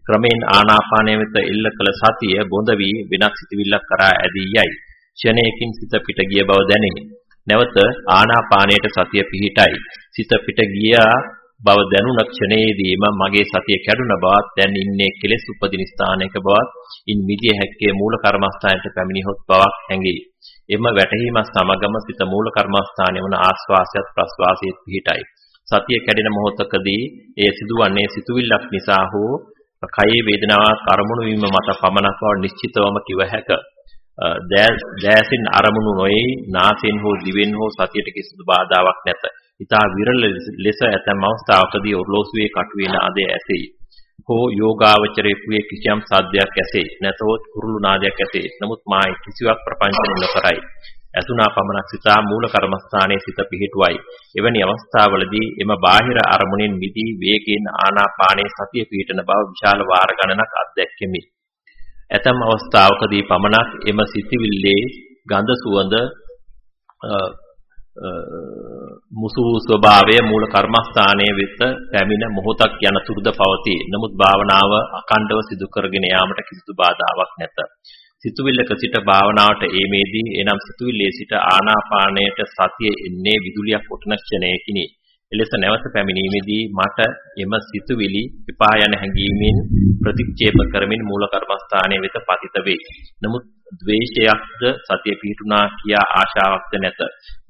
ක්‍රමෙන් ආනාපානය වෙත එල්ල කළ සතිය බොඳ වී වෙනත් සිතවිල්ලක් කරා ඇදී යයි. ක්ෂණයකින් සිත පිට ගිය බව දැනිනි. නැවත ආනාපානයට සතිය පිහිටයි. සිත පිට ගියා බව දැනුණ ක්ෂණයේදීම මගේ සතිය කැඩුන බවත් දැන් ඉන්නේ කෙලෙස් උපදින ස්ථානයක බවත් ඉන් මිදිය හැක්කේ මූල කර්මස්ථානයට පැමිණිහොත් බවක් හැඟේ. එම වැටහීම සමගම සිත මූල කර්මස්ථානයේ වන ආස්වාසයත් ප්‍රස්වාසයත් පිහිටයි. සතිය කැඩෙන මොහොතකදී එය සිදුවන්නේ සිතුවිල්ලක් නිසා හෝ කයේ වේදනාවක් අරමුණු වීම මත පමණක් බව නිශ්චිතවම කිව හැක. දෑසින් අරමුණු නොයේ නාසයෙන් හෝ දිවෙන් හෝ සතියට කිසිදු බාධාවක් නැත. ඊතා විරල ලෙස ඇතැම් අවස්ථාවකදී ඔර්ලෝසුවේ කටුවේ නාදය ඇසෙයි. හෝ යෝගාවචරයේ කිසියම් සාද්දයක් ඇසේ. නැතහොත් කුරුළු නාදයක් ඇසේ. නමුත් මා කිසිවක් ප්‍රපංචන නොකරයි. ඇසුනා පමණක් සිතා මූල කර්මස්ථානයේ සිත පිහිටුවයි. එවැනි අවස්ථාවලදී එම බාහිර අරමුණෙන් මිදී වේගයෙන් ආනාපානයේ සතිය පිහිටන බව විශාල වාර ගණනක් අත්දැක්කෙමි. ඇතම් අවස්ථාවකදී පමණක් එම සිතිවිල්ලේ ගඳ සුවඳ මුසු ස්වභාවය මූල කර්මස්ථානයේ වෙත පැමිණ මොහොතක් යනතුරුද පවතී. නමුත් භාවනාව අකණ්ඩව සිදු කරගෙන යාමට කිසිදු බාධාවක් නැත. සිතුවිල්ලක සිට භාවනාවට ඒමේදී එනම් සිතුවිල්ලේ සිට ආනාපානයට සතිය එන්නේ විදුලියක් කොටන ක්ෂණයකිනි. එලෙස නැවත පැමිණීමේදී මට එම සිතුවිලි එපා යන හැඟීමෙන් ප්‍රතික්ෂේප කරමින් මූල කර්මස්ථානයේ වෙත පතිත වේ. නමුත් ද්වේෂයක්ද සතිය පිහිටුනා කියා ආශාවක්ද නැත.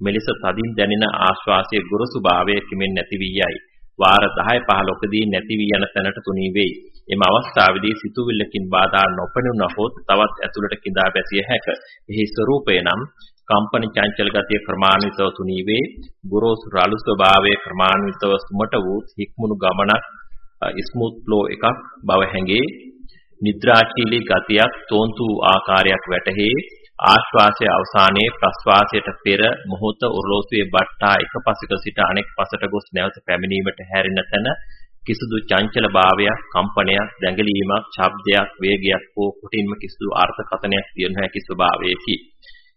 මෙලෙස තදින් දැනෙන ආශ්වාසයේ ගොරසු භාවය කිමින් නැති වී යයි. වාර 10 15කදී නැති වී යන තැනට තුනී වෙයි. එම අවස්ථාවේදී සිතුවිල්ලකින් බාධා නොපෙනුනහොත් තවත් ඇතුළට கிඳා බැසිය හැක. එහි ස්වરૂපය නම් කම්පන චංචල ගතිය ක්‍රමාන්විතව තුනී වේ. ගොරෝසු රළු ස්වභාවයේ ක්‍රමාන්විතව සුමට වූ හික්මුණු ගමනක් ස්මූත් ෆ්ලෝ එකක් බව හැඟේ. නිද්‍රාශීලී ගතියක් තෝන්තු ආකාරයක් වැටහි ආශ්වාසයේ අවසානයේ ප්‍රශ්වාසයට පෙර මොහොත ඔරලෝසුවේ බට්ටා එක පසක සිට අනෙක් පසට ගොස් නැවත පැමිණීමට හැරෙන තැන කිසිදු චංචල භාවයක් කම්පනයක් දැඟලීමක් ශබ්දයක් වේගයක් හෝ කුටින්ම කිසිදු අර්ථකථනයක් දිය නොහැකි ස්වභාවයකි.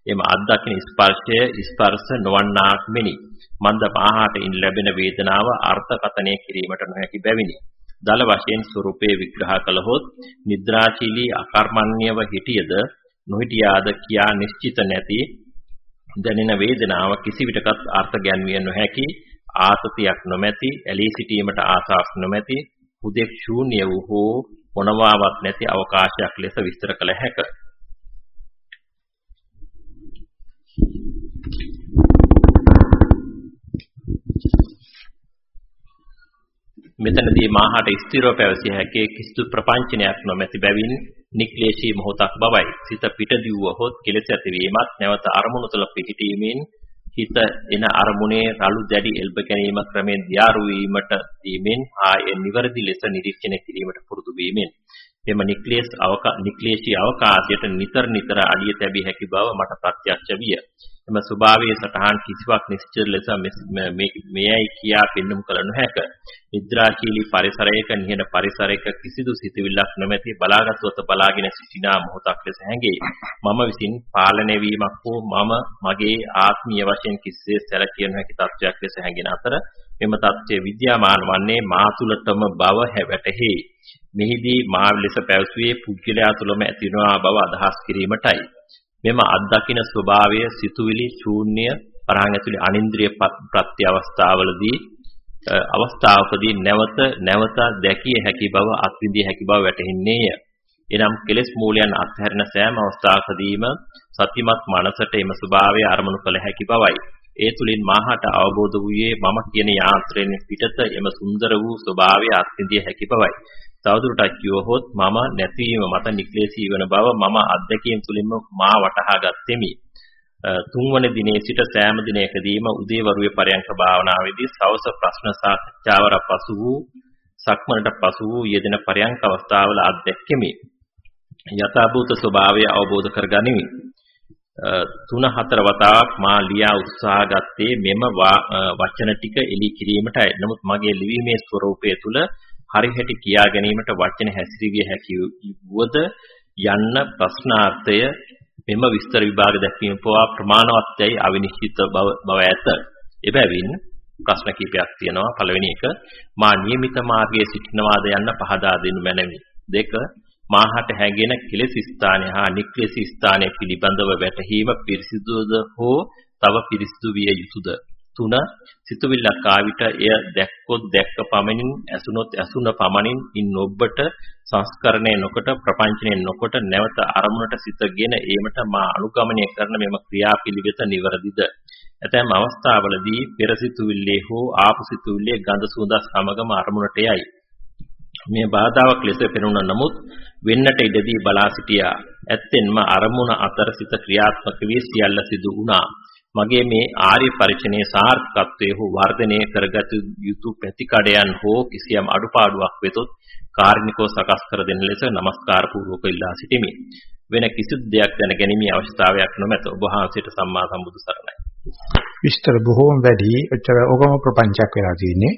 එම අත්දකින ස්පර්ශය ස්පර්ශ නොවන්නාක් මෙනි. මන්ද පාහාටින් ලැබෙන වේදනාව අර්ථකථනය කිරීමට නොහැකි බැවිනි. දල වශයෙන් ස්වરૂපේ විග්‍රහ කළහොත් නිද්‍රාශීලී අකර්මණ්‍යව හිටියද නොහිටියාද කියා නිශ්චිත නැති දැනෙන වේදනාව කිසි විටකත් අර්ථ ගැන්විය නොහැකි ආතතියක් නොමැති ඇලී සිටීමට ආසාවක් නොමැති හුදෙක් ශූන්‍ය වූ හෝ මොනවාවක් නැති අවකාශයක් ලෙස විස්තර කළ හැකිය මෙතනදී මාහට ස්ථිරව පැවසිය හැකි කිසිදු ප්‍රපංචනයක් නොමැති බැවින් නික්ලේශී මොහොතක් බවයි. සිත පිට දිවුවහොත් කෙලෙස ඇතිවීමත් නැවත අරමුණු තුළ පිහිටීමෙන් හිත එන අරමුණේ රළු දැඩි එල්බ ගැනීම ක්‍රමෙන් දියාරු වීමට දීමෙන් ආයේ නිවැරදි ලෙස නිරීක්ෂණය කිරීමට පුරුදු වීමෙන් එම නික්ලේශ අවකා නික්ලේශී අවකාශයට නිතර නිතර අඩිය තැබිය හැකි බව මට ප්‍රත්‍යක්ෂ විය. එම ස්වභාවයේ සටහන් කිසිවක් නිශ්චිත ලෙස මෙයයි කියා පෙන්눔 කළ නොහැක. නිද්‍රාශීලී පරිසරයක නිහඬ පරිසරයක කිසිදු සිතුවිල්ලක් නොමැති බලාගත්වත බලාගෙන සිටිනා මොහොතක් ලෙස හැඟේ. මම විසින් පාලනය වීමක් හෝ මම මගේ ආත්මීය වශයෙන් කිසිසේ සැලකිය නොහැකි තත්ත්වයක් ලෙස හැඟෙන අතර මෙම தත්ත්වය විද්‍යාමාන වන්නේ මා තුළටම බව හැවටෙහි. මෙහිදී මා ලෙස පැවසුවේ පුද්ගලයා තුළම ඇතිවනා බව අදහස් කිරීමටයි. මෙම අත්දකින ස්වභාවය සිතුවිලි ශූන්‍ය පරහන් ඇතුළේ අනින්ද්‍රිය ප්‍රත්‍ය අවස්ථාවලදී අවස්ථාවකදී නැවත නැවත දැකිය හැකි බව අත්විඳිය හැකි බව වැටහින්නේය. එනම් කෙලෙස් මූලයන් අත්හැරෙන සෑම අවස්ථාවකදීම සතිමත් මනසට එම ස්වභාවය අරමුණු කළ හැකි බවයි. ඒ තුලින් මාහට අවබෝධ වූයේ මම කියන යාන්ත්‍රයෙන් පිටත එම සුන්දර වූ ස්වභාවය අත්විඳිය හැකි බවයි. තවදුරටත් කිවහොත් මම නැතිවීම මත නික්ලේශී වන බව මම අත්දැකීම් තුලින්ම මා වටහා ගත්ෙමි. තුන්වන දිනේ සිට සෑම දිනයකදීම උදේවරුේ පරයන්ක භාවනාවේදී සවස ප්‍රශ්න සාකච්ඡාවර පසු වූ සක්මනට පසු වූ යෙදෙන පරයන්ක අවස්ථාවල අත්දැක්කෙමි. යථාභූත ස්වභාවය අවබෝධ කරගනිමි. තුන හතර වතාවක් මා ලියා උත්සාහ ගත්තේ මෙම වචන ටික එලි කිරීමටයි. නමුත් මගේ ලිවීමේ ස්වરૂපය තුල හරිහැටි කියා ගැනීමට වචන හැසිරවිය හැකි වුවද යන්න ප්‍රශ්නාර්ථය මෙම විස්තර විභාග දැක්වීම පවා ප්‍රමාණවත්යයි අවිනිශ්චිත බව බව ඇත. එබැවින් ප්‍රශ්න කිපයක් තියෙනවා. පළවෙනි එක මා නියමිත මාර්ගයේ සිටිනවාද යන්න පහදා දෙනු මැනවි. දෙක මාහට හැඟෙන කෙලෙස් ස්ථානය හා නික්ලෙස් ස්ථානය පිළිබඳව වැටහීම පිරිසිදුද හෝ තව පිරිසිදු විය යුතුද? තුන සිතුවිල්ලක් ආවිත එය දැක්කොත් දැක්ක පමණින් ඇසුනොත් ඇසුන පමණින් ඉන් ඔබට සංස්කරණය නොකොට ප්‍රපංචනය නොකොට නැවත අරමුණට සිතගෙන ඒමට මා අනුගමනය කරන මෙම ක්‍රියාපිළිවෙත නිවැරදිද ඇතැම් අවස්ථාවලදී පෙර සිතුවිල්ලේ හෝ ආපු සිතුවිල්ලේ ගඳ සුවඳ සමගම අරමුණට යයි මේ බාධාවක් ලෙස පෙනුන නමුත් වෙන්නට ඉඩදී බලා සිටියා ඇත්තෙන්ම අරමුණ අතර සිත ක්‍රියාත්මක වී සියල්ල සිදු වුණා මගේ මේ ආර්ය පරිචනයේ සාර්ථකත්වයේ හෝ වර්ධනය කරගත යුතු ප්‍රතිකඩයන් හෝ කිසියම් අඩුපාඩුවක් වෙතොත් කාර්නිකව සකස් කර දෙන ලෙස নমස්කාර පූර්වක ඉල්ලා සිටිමි. වෙන කිසිදු දෙයක් දැන ගැනීමේ අවශ්‍යතාවයක් නොමැත. ඔබ වහන්සේට සම්මා සම්බුදු සරණයි. විස්තර බොහෝම වැඩි. ඔච්චර ඕකම ප්‍රපංචයක් වෙලා තියෙන්නේ.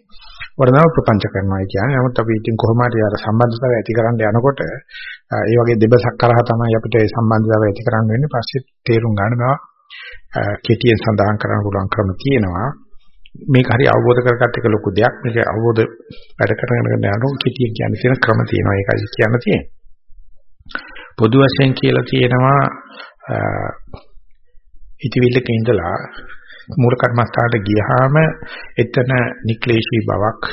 වරදව ප්‍රපංච කරනවා කියන්නේ. නමුත් අපි ඉතින් කොහොම හරි අර සම්බන්ධතාවය ඇති කරන්න යනකොට ඒ වගේ දෙබසක් කරා තමයි අපිට ඒ සම්බන්ධතාවය ඇති කරන්න වෙන්නේ. පස්සේ තේරුම් ගන්න මේවා කෙටියෙන් සඳහන් කරන්න පුළුවන් ක්‍රම තියෙනවා. මේක හරි අවබෝධ කරගත්ත එක ලොකු දෙයක්. මේක අවබෝධ වැඩ කරගෙන යනකොට කෙටියෙන් කියන්න තියෙන ක්‍රම තියෙනවා. ඒකයි කියන්න තියෙන්නේ. පොදු වශයෙන් කියලා තියෙනවා හිතවිල්ලක ඉඳලා මූල කර්මස්ථානට ගියහම එතන නික්ලේශී බවක්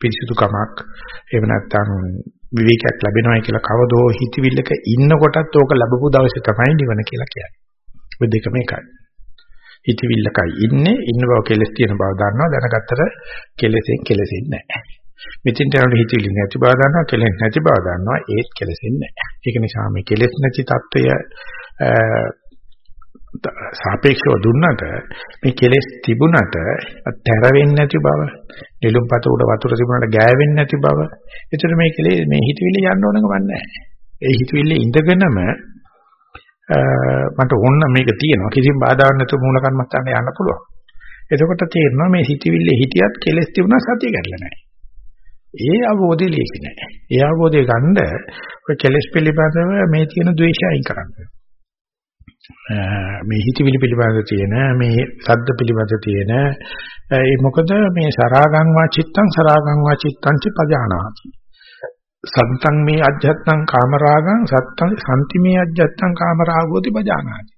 පිරිසිදුකමක් එහෙම නැත්නම් විවේකයක් ලැබෙනවා කියලා කවදෝ හිතවිල්ලක ඉන්නකොටත් ඕක ලැබපු දවසේ තමයි නිවන කියලා කියන්නේ. ඔය දෙකම එකයි. හිතවිල්ලකයි ඉන්නේ ඉන්න බව කෙලස් තියෙන බව දන්නවා දැනගත්තට කෙලසෙන් කෙලසෙන්නේ නැහැ. මෙතෙන්ට යන හිතවිලි නැති බව දන්නවා කෙලෙස් නැති බව දන්නවා ඒත් කෙලෙසෙන්නේ නැහැ. ඒක නිසා මේ කෙලෙස් නැති తত্ত্বය සාපේක්ෂව දුන්නට මේ කෙලෙස් තිබුණට තැර වෙන්නේ නැති බව නිලුම්පත උඩ වතුර තිබුණාට ගෑවෙන්නේ නැති බව එතකොට මේ කෙලෙස් මේ හිතවිලි යන්න ඕනකම නැහැ. ඒ හිතවිල්ල ඉඳගෙනම මට ඕන මේක තියෙනවා කිසිම බාධාවක් නැතුව මූල කර්මස්ථානට යන්න පුළුවන්. එතකොට තේරෙනවා මේ හිතවිල්ලේ හිටියත් කෙලස් තිබුණා සතිය ගැටලා නැහැ. ඒ අවබෝධය ලේසි නෑ. ඒ අවබෝධය ගන්න ඔය කෙලස් පිළිබඳව මේ තියෙන ද්වේෂය අයින් කරන්න. මේ හිතවිලි පිළිබඳව තියෙන මේ සද්ද පිළිබඳව තියෙන ඒ මොකද මේ සරාගං වාචිත්තං සරාගං වාචිත්තං ච පජානාති. සත්තං මේ අජ්ජත්තං කාමරාගං සත්තං සම්ති මේ අජ්ජත්තං කාමරාගෝති බජානාති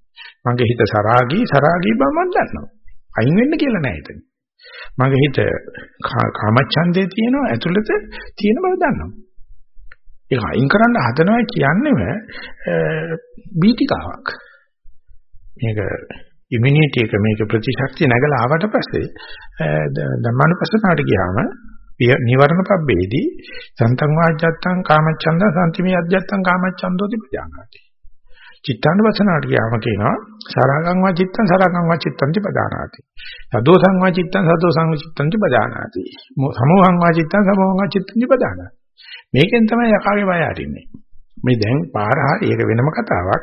මගේ හිත සරාගී සරාගී බව මම දන්නවා. අයින් වෙන්න කියලා නෑ එතන. මගේ හිත කාමච්ඡන්දේ තියෙනවා ඇතුළත තියෙන බව දන්නවා. ඒක අයින් කරන්න හදනවා කියන්නේම බීතිකාවක්. මේක ඉමුනිටි එක මේක ප්‍රතිශක්තිය නැගලා ආවට පස්සේ ධම්මානුපස්සනාවට ගියාම නිවරණ පබ්බේදී සන්තං වාජ්ජත්තං කාමච්ඡන්ද සම්තිමේ අධ්‍යත්තං කාමච්ඡන්දෝති පජානාති. චිත්තානුවසනාට කියවම කියනවා සරාගං වාචිත්තං සරාගං වාචිත්තං පජානාති. සදෝසං වාචිත්තං සදෝසං වාචිත්තං පජානාති. සමෝහං වාචිත්තං සමෝහං වාචිත්තං පජානාති. මේකෙන් තමයි යකාගේ බය අරින්නේ. මේ දැන් පාර හරි ඒක වෙනම කතාවක්.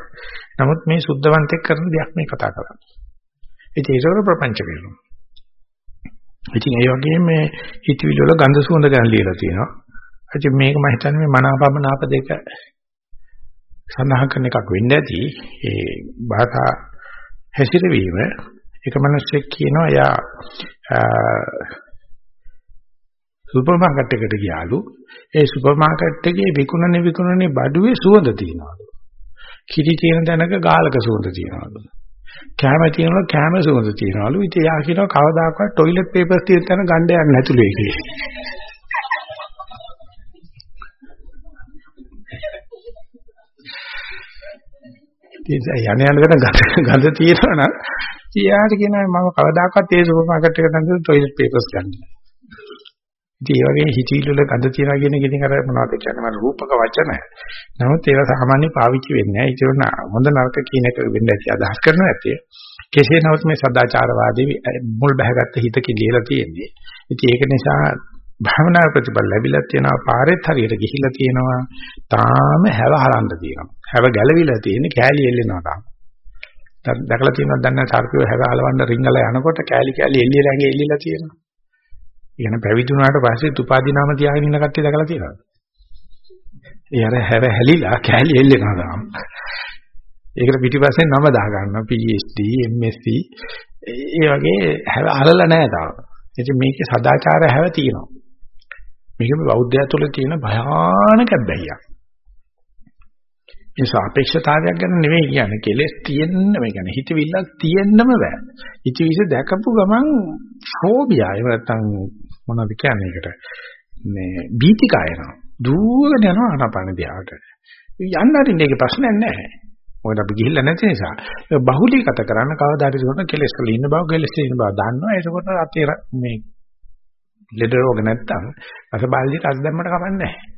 නමුත් මේ සුද්ධවන්තෙක් කරන දෙයක් මේ කතා කරන්නේ. ඉතින් ඒක ප්‍රපංච කරනවා. ඉතින් ඒ වගේම මේ හිතවිලි වල ගන්ධ සුවඳ ගැන ලියලා තියෙනවා. ඉතින් මේක මම හිතන්නේ මේ මනාපමනාප දෙක සඳහන් කරන එකක් වෙන්න ඇති. ඒ භාෂා හැසිරවීම එක මිනිස්සෙක් කියනවා එයා සුපර් මාකට් එකට ගියාලු. ඒ සුපර් මාකට් එකේ විකුණන විකුණනේ බඩුවේ සුවඳ තියනවලු. කිරි තියෙන තැනක ගාලක සුවඳ තියනවලු. කැම තියෙනවා කැම සුවඳ තියනවලු. ඉතින් යා කියනවා කවදාකවත් টয়ලට් পেපර්ස් තියෙන තැන ගන්න යන්න නැතුලු ඒකේ. යන යන වෙන ගඳ තියෙනවා නම් ඊයාට කියනවා මම කවදාකවත් ඒ සුපර් මාකට් එකට නැතුව টয়ලට් পেපර්ස් ගන්න. ඉතින් ඒ වගේ හිතවිලි වල ගඳ තියනවා කියන එක ඉතින් අර මොනවද කියන්නේ මම රූපක වචන. නමුත් ඒවා සාමාන්‍ය පාවිච්චි වෙන්නේ නැහැ. ඒක න හොඳ නරක කියන එක වෙන්න ඇති අදහස් කරනවා ඇත්තේ. කෙසේ නමුත් මේ සදාචාරවාදී මුල් බහගත්ත හිතකින් ලියලා තියෙන්නේ. ඉතින් ඒක නිසා භාවනා ප්‍රතිඵල ලැබිලා තියෙනවා පාරෙත් හරියට ගිහිල්ලා තියෙනවා තාම හැව හරන්න තියෙනවා හැව ගැලවිලා තියෙන්නේ කෑලි එල්ලෙනවා තාම දැකලා තියෙනවද දන්නේ සර්පියෝ හැව හලවන්න රිංගලා යනකොට කෑලි කෑලි එල්ලිලා ඇඟේ එල්ලිලා තියෙනවා ඉගෙන පැවිදුණාට පස්සේ තුපාදි නාම තියාගෙන ඉන්න කට්ටිය දැකලා තියෙනවද? ඒ අර හැව හැලිලා කෑලි එල්ලෙනවා තාම ඒකට පිටිපස්සේ නම දා ගන්නවා PhD MSc ඒ වගේ හැව හලලා නැහැ තාම. ඉතින් මේකේ සදාචාර හැව තියෙනවා. මේක බෞද්ධය තුළ තියෙන භයානක බැහැයක්. මේ සාපේක්ෂතාවයක් ගැන නෙවෙයි කියන්නේ. කෙලෙස් තියෙන්න මේ කියන්නේ. හිතවිල්ලක් තියෙන්නම බෑ. හිතවිස දැකපු ගමන් ෆෝබියා. එහෙම නැත්නම් මොනවද කියන්නේ ඒකට මේ බීතිකායනවා. දුවගෙන යනවා ආනාපාන දිහාට. යන්න හරින්න ඒකේ ප්‍රශ්නයක් නැහැ. මොකද අපි ගිහිල්ලා නැති නිසා බහුලීගත කරන්න කවදාද ඒකට කෙලෙස් වල ඉන්න බව කෙලෙස් ඉන්න බව දන්නවා. ඒකකොට අතේ මේ ලෙඩ රෝග නැත්තම් රසබාල්දියට අස් දැම්මට කමන්නේ නැහැ.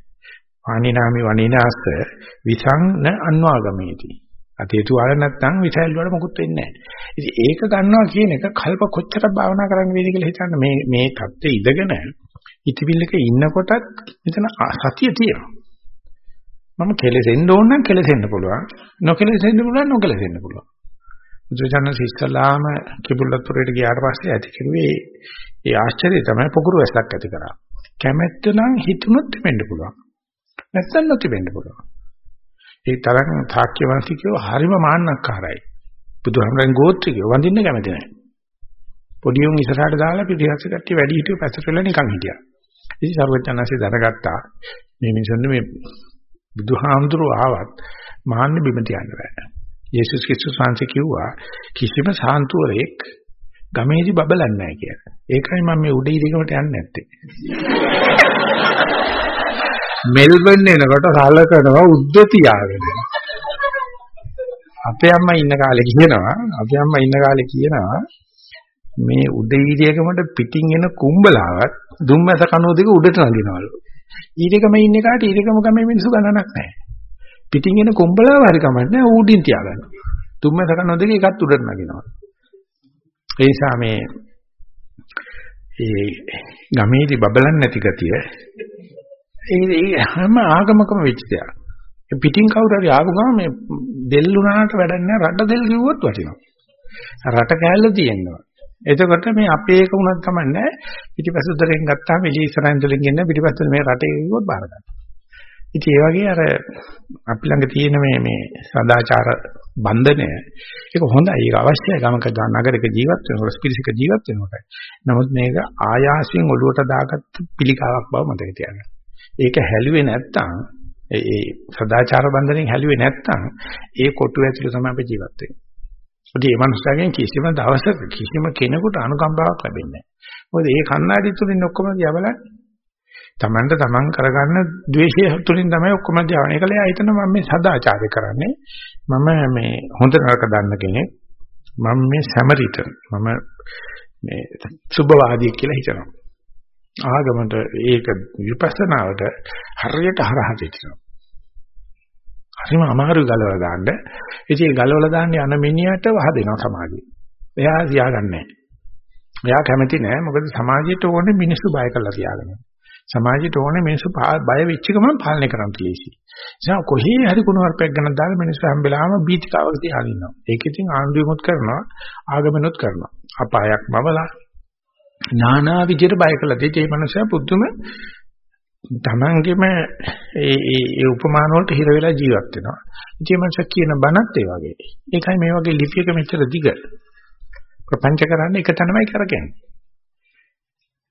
ආනිනාමි වනිනාස විසං න අන්වාගමේති. අතේ තුවාල නැත්තම් විසයිල් වල මොකුත් වෙන්නේ නැහැ. ඉතින් ඒක ගන්නවා කියන එක කල්ප කොච්චර භාවනා කරන්න වේද කියලා හිතන්න මේ මේ தත්ත්වයේ ඉඳගෙන ඉතිවිල්ලක ඉන්නකොටත් මෙතන සතිය තියෙනවා. මම කෙලෙසෙන්න ඕන නම් කෙලෙසෙන්න පුළුවන්. නොකෙලෙසෙන්න පුළුවන් නොකෙලෙසෙන්න පුළුවන්. බුදුචානන් සිස්සලාම කිඹුල්ලත්පුරේට ගියාට පස්සේ ඇති කිව්වේ ඒ ආශ්චර්යය තමයි පොකුරු වැස්සක් ඇති කරා. කැමැත්ත නම් හිතුනොත් වෙන්න පුළුවන්. නැත්නම් නැති වෙන්න පුළුවන්. ඒ තරම් තාක්්‍ය වංශිකයෝ හරිම මාන්නක්කාරයි. බුදුහාමරන් ගෝත්‍රිකයෝ වඳින්න කැමති නැහැ. පොඩි උන් ඉස්සරහට දාලා පිටිපස්ස කට්ටිය වැඩි හිටියෝ පැත්තට වෙලා නිකන් හිටියා. ඉතින් සර්වඥාන්සේ දැනගත්තා මේ මිනිසුන් මේ බුදුහාමුදුරුවෝ ආවත් මාන්න බිම තියන්න බෑ. යේසුස් ක්‍රිස්තුස් වහන්සේ කිව්වා කිසිම සාන්තුවරයෙක් ගමේදී බබලන්නේ නැහැ කියලා. ඒකයි මම මේ උඩ ඉරිගමට යන්නේ නැත්තේ. මෙල්බන් එනකොට සලකනවා උද්දතියාගෙන. අපේ අම්මා ඉන්න කාලේ කියනවා අපේ අම්මා ඉන්න කාලේ කියනවා මේ උඩ ඉරියකමට පිටින් එන කුඹලාවත් දුම්මැස කනුව දෙක උඩට නගිනවලු. ඊරකම ඉන්න කාට ඊරකම ගමේ මිනිස්සු ගණනක් නැහැ. පිටින් එන කුඹලාව හරි කමන්නේ ඌඩින් තියාගන්න. දුම්මැස කනුව දෙක එකත් උඩට නගිනවා. ඒ නිසා මේ ඒ ගමේදී බබලන්නේ නැති ගතිය ඒ ඒ හැම ආගමකම වෙච්ච දෙයක්. පිටින් කවුරු හරි ආපු ගමන් මේ දෙල් උනාට වැඩක් නැහැ රට දෙල් කිව්වොත් වටිනවා. රට කෑල්ල තියෙනවා. එතකොට මේ අපේ එක උනත් කමන්නේ පිටිපස්ස උදරෙන් ගත්තාම එළිය ඉස්සරහින් තුලින් ගෙන්න පිටිපස්ස මේ රටේ කිව්වොත් බාර ගන්න. ඉතින් ඒ වගේ අර අපි ළඟ තියෙන මේ මේ සදාචාර බන්ධනය ඒක හොඳයි ඒක අවශ්‍යයි ගමක නගරයක ජීවත් වෙනකොට ස්පිරිසික ජීවත් වෙනකොට නමුත් මේක ආයාසයෙන් ඔළුවට දාගත්ත පිළිකාවක් බව මතක තියාගන්න. ඒක හැලුවේ නැත්තම් ඒ සදාචාර බන්ධනෙන් හැලුවේ නැත්තම් ඒ කොටු ඇතුළේ තමයි අපි ජීවත් වෙන්නේ. ඒ මනුස්සයගෙන් කිසිම දවසක කිසිම කෙනෙකුට අනුකම්පාවක් ලැබෙන්නේ නැහැ. මොකද ඒ කන්නාඩි තුලින් ඔක්කොම දිහා බලන්නේ තමන්ට තමන් කරගන්න ද්වේෂය තුලින් තමයි ඔක්කොම දියවන්නේ. ඒකල එයා හිතන මම මේ සදාචාරය කරන්නේ. මම මේ හොඳ නරක දන්න කෙනෙක්. මම මේ සැමරිටන්. මම මේ සුභවාදී කියලා හිතනවා. ආගමට ඒක විපස්සනාවට හරියට හරහා දෙනවා. හරිම අමාරු ගලවලා දාන්න. ඉතින් ඒ ගලවලා දාන්න යන මිනිහට වහ දෙනවා සමාජය. එයා තියාගන්නේ නැහැ. එයා කැමති නැහැ. මොකද සමාජයට ඕනේ මිනිස්සු බය කරලා තියාගන්න. සමාජයට ඕනේ මිනිස්සු බය වෙච්ච ගමන් පාලනය කරන්න තියෙසි. නිසා කොහේ හරි කුණුවarpයක් ගන්න දාලා මිනිස්සු හැම්බෙලාම බීතිකාවක තියාගෙන ඉන්නවා. ඒක ඉතින් ආණ්ඩුවෙමුත් කරනවා, ආගමනොත් කරනවා. අපායක් මවලා නානා විදිහට බය කළා. ඒ මනුස්සයා පුදුම තමන්ගෙම ඒ ඒ ඒ උපමාන වලට හිර වෙලා ජීවත් වෙනවා. ඉතින් මනස කියන බණත් ඒ වගේ. ඒකයි මේ වගේ ලිපියක මෙච්චර දිග. ප්‍රපංච කරන්න එක තැනමයි කරගන්නේ.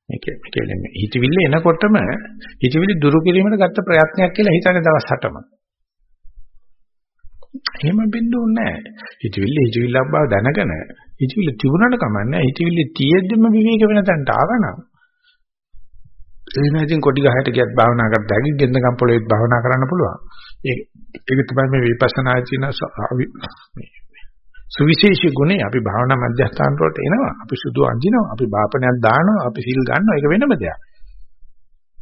මේක කියන්නේ හිතවිල්ල එනකොටම හිතවිලි දුරු කිරීමට ගත්ත ප්‍රයත්නයක් කියලා හිතන්නේ දවස් 8ම. එහෙම වෙන්න ඕනේ නැහැ. හිතවිල්ල හිතවිල්ලක් බව දැනගෙන හිතවිල්ල තිබුණාට කමන්නේ හිතවිල්ල තියෙද්දිම විවේක වෙන තැනට ආවනම් එහෙනම් ඉතින් කොටි ගහයට ගියත් භාවනා කරද්දී ඇඟින් ගෙන්දගම් පොළොවේත් භාවනා කරන්න පුළුවන්. ඒක ඒක තමයි මේ විපස්සනා කියන සුවිශේෂී ගුණය අපි භාවනා මධ්‍යස්ථාන වලට එනවා. අපි සුදු අඳිනවා. අපි බාපණයක් දානවා. අපි සිල් ගන්නවා. ඒක වෙනම දෙයක්.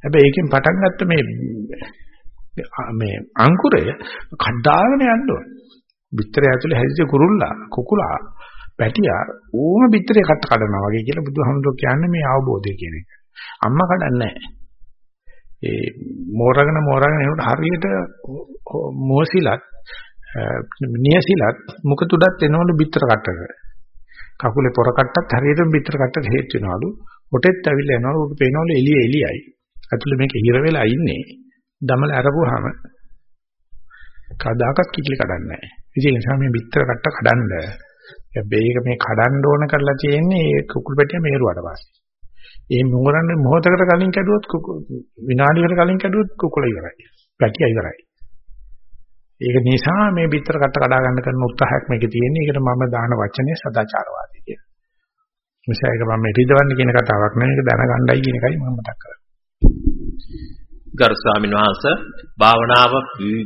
හැබැයි ඒකෙන් පටන් ගත්ත මේ මේ අංකුරය කඩාගෙන යන්න ඕන. පිටරය ඇතුලේ හැදිච්ච කුරුල්ලා කුකුලා පැටියා ඕම පිටරේ කට කඩනවා වගේ කියලා බුදුහාමුදුරුවෝ කියන්නේ මේ අවබෝධය කියන එක. අම්මා කඩන්නේ ඒ මෝරගෙන මෝරගෙන එනකොට හරියට මොසිලත් නියසිලත් මුඛ තුඩත් එනවලු පිටර කට්ටක. කකුලේ පොර කට්ටත් හරියට පිටර කට්ටට හේතු වෙනවලු. හොටෙත් ඇවිල්ලා එනවලු උඩ පේනවලු එළිය එළියයි. ඇතුලේ මේක හිර වෙලා ඉන්නේ. දමල අරපුවාම කදාකත් කිකිලි කඩන්නේ නැහැ. ඉතින් ඒ නිසා මේ පිටර කට්ට කඩන්න. හැබැයි මේක මේ කඩන්න ඕන කරලා තියෙන්නේ ඒ කුකුල් පැටිය මේරුවාට පස්සේ. ඒ මොහොරන්නේ මොහොතකට කලින් කැඩුවොත් විනාඩියකට කලින් කැඩුවොත් කුකුල ඉවරයි. පැටිය ඉවරයි. ඒක නිසා මේ පිටර කට කඩා ගන්න කරන උත්සාහයක් මේකේ තියෙන්නේ. ඒකට මම දාන වචනේ සදාචාරවාදී කියලා. නිසා ඒක මම රිදවන්න කියන කතාවක් නෙවෙයි. ඒක දැනගන්නයි කියන එකයි මම මතක් කරන්නේ. ගරු ස්වාමීන් වහන්ස භාවනාව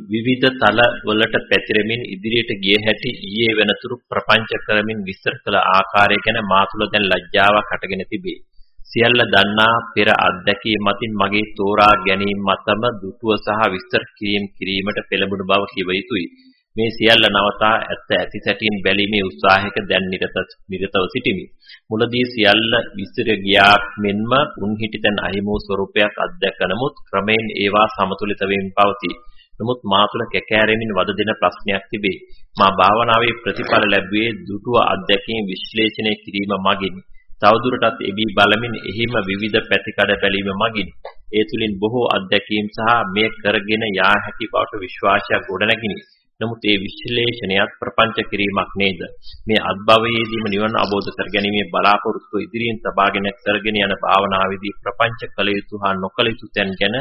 විවිධ තල වලට පැතිරෙමින් ඉදිරියට ගිය හැටි ඊයේ වෙනතුරු ප්‍රපංච කරමින් විස්තර කළ ආකාරය ගැන මා තුළ දැන් ලැජ්ජාවක් හටගෙන තිබේ. සියල්ල දන්නා පෙර අත්දැකීම් මතින් මගේ තෝරා ගැනීම මතම දුටුව සහ විස්තර කිරීම කිරීමට පෙළඹුණු බව කිව යුතුයි. මේ සියල්ල නවතා ඇත්ත ඇති සැටින් බැලීමේ උත්සාහයක දැන් නිරත නිරතව සිටිමි. මුලදී සියල්ල විස්තර ගියා මෙන්ම උන්හිටිතන් අහිමෝ ස්වરૂපයක් අත්දැක නමුත් ක්‍රමෙන් ඒවා සමතුලිත වෙමින් පවතී. නමුත් මා තුළ කැකෑරෙමින් වද දෙන ප්‍රශ්නයක් තිබේ. මා භාවනාවේ ප්‍රතිඵල ලැබුවේ දුටුව අත්දැකීම් විශ්ලේෂණය කිරීම මගින්. තවදුරටත් එබී බලමින් එහිම විවිධ පැතිකඩ බැලීම මගින් ඒ තුලින් බොහෝ අත්දැකීම් සහ මේ කරගෙන යා හැකි බවට විශ්වාසයක් ගොඩනැගිනි. නමුත් ඒ විශ්ලේෂණයත් ප්‍රපංච කිරීමක් නේද? මේ අත්භවයේදීම නිවන අවබෝධ කර ගැනීමේ බලාපොරොත්තු ඉදිරියෙන් තබාගෙන කරගෙන යන භාවනාවේදී ප්‍රපංච කළ යුතු හා නොකළ යුතු තැන් ගැන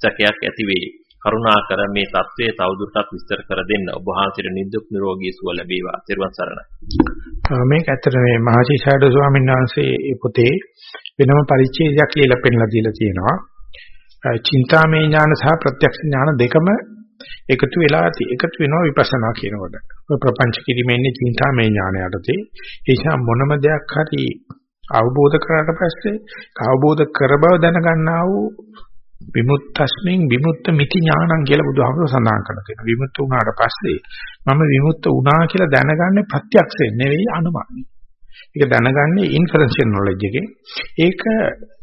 සැකයක් ඇති වේ. කරුණාකර මේ தત્ත්වය තවදුරටත් විස්තර කර දෙන්න. ඔබ වහන්සේට නිදුක් නිරෝගී සුව ලැබේවා. ත්වන් සරණයි. මේක ඇත්තට මේ මහසිසාරද ස්වාමීන් වහන්සේ පොතේ වෙනම පරිච්ඡේදයක් කියලා පෙන්නලා දීලා තියෙනවා. චින්තාමය ඥාන සහ ප්‍රත්‍යක්ෂ ඥාන දෙකම එකතු වෙලා එකතු වෙනවා විපස්සනා කියනකොට. ඔය ප්‍රපංච කිරීමෙන්නේ චින්තාමය ඥාන යටතේ. ඒ නිසා මොනම දෙයක් හරි අවබෝධ කරාට පස්සේ අවබෝධ කර බව දැනගන්නා වූ විමුක්තස්මින් විමුක්ත මිති ඥානං කියලා බුදුහාමුදුරුවෝ සඳහන් කරලා තියෙනවා. විමුක්ත වුණාට පස්සේ මම විමුක්ත වුණා කියලා දැනගන්නේ ප්‍රත්‍යක්ෂයෙන් නෙවෙයි අනුමානෙ. ඒක දැනගන්නේ ඉන්ෆරන්ෂියල් නොලෙජ් එකේ. ඒක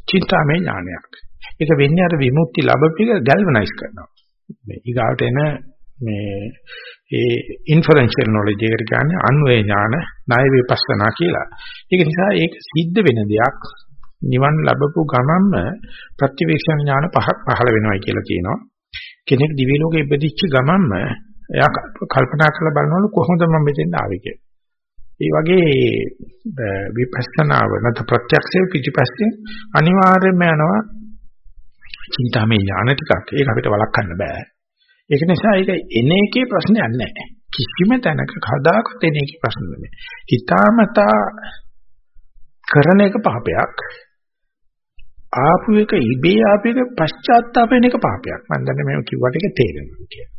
චින්තාමය ඥානයක්. ඒක වෙන්නේ අර විමුක්ති ලැබපික ගැල්වනයිස් කරනවා. මේ ඊගාට එන මේ ඒ ඉන්ෆරන්ෂියල් නොලෙජ් එකට කියන්නේ අන්වේ ඥාන, ණය විපස්සනා කියලා. ඒක නිසා ඒක සිද්ධ වෙන දෙයක්. නිවන් ලැබපු ගමන්ම ප්‍රතිවේක්ෂණ ඥාන පහක් පහළ වෙනවා කියලා කියනවා. කෙනෙක් දිවි ලෝකෙ ඉපදිච්ච ගමන්ම එයා කල්පනා කරලා බලනවලු කොහොමද මම මෙතෙන් ආවේ කියලා. ඒ වගේ විපස්සනාව නැත්නම් ප්‍රත්‍යක්ෂයේ පිටිපස්සේ අනිවාර්යයෙන්ම යනවා චින්තාමය ඥාන ටිකක්. ඒක අපිට වළක්වන්න බෑ. ඒක නිසා ඒක එන එකේ ප්‍රශ්නයක් නැහැ. කිසිම තැනක කදාකත් එන එකේ ප්‍රශ්න නෙමෙයි. හිතාමතා කරන එක පාපයක්. ආපු එක ඉබේ ආපු එක පශ්චාත්තාප වෙන එක පාපයක්. මම දන්නේ මේව කිව්වට ඒක තේරෙනවා කියලා.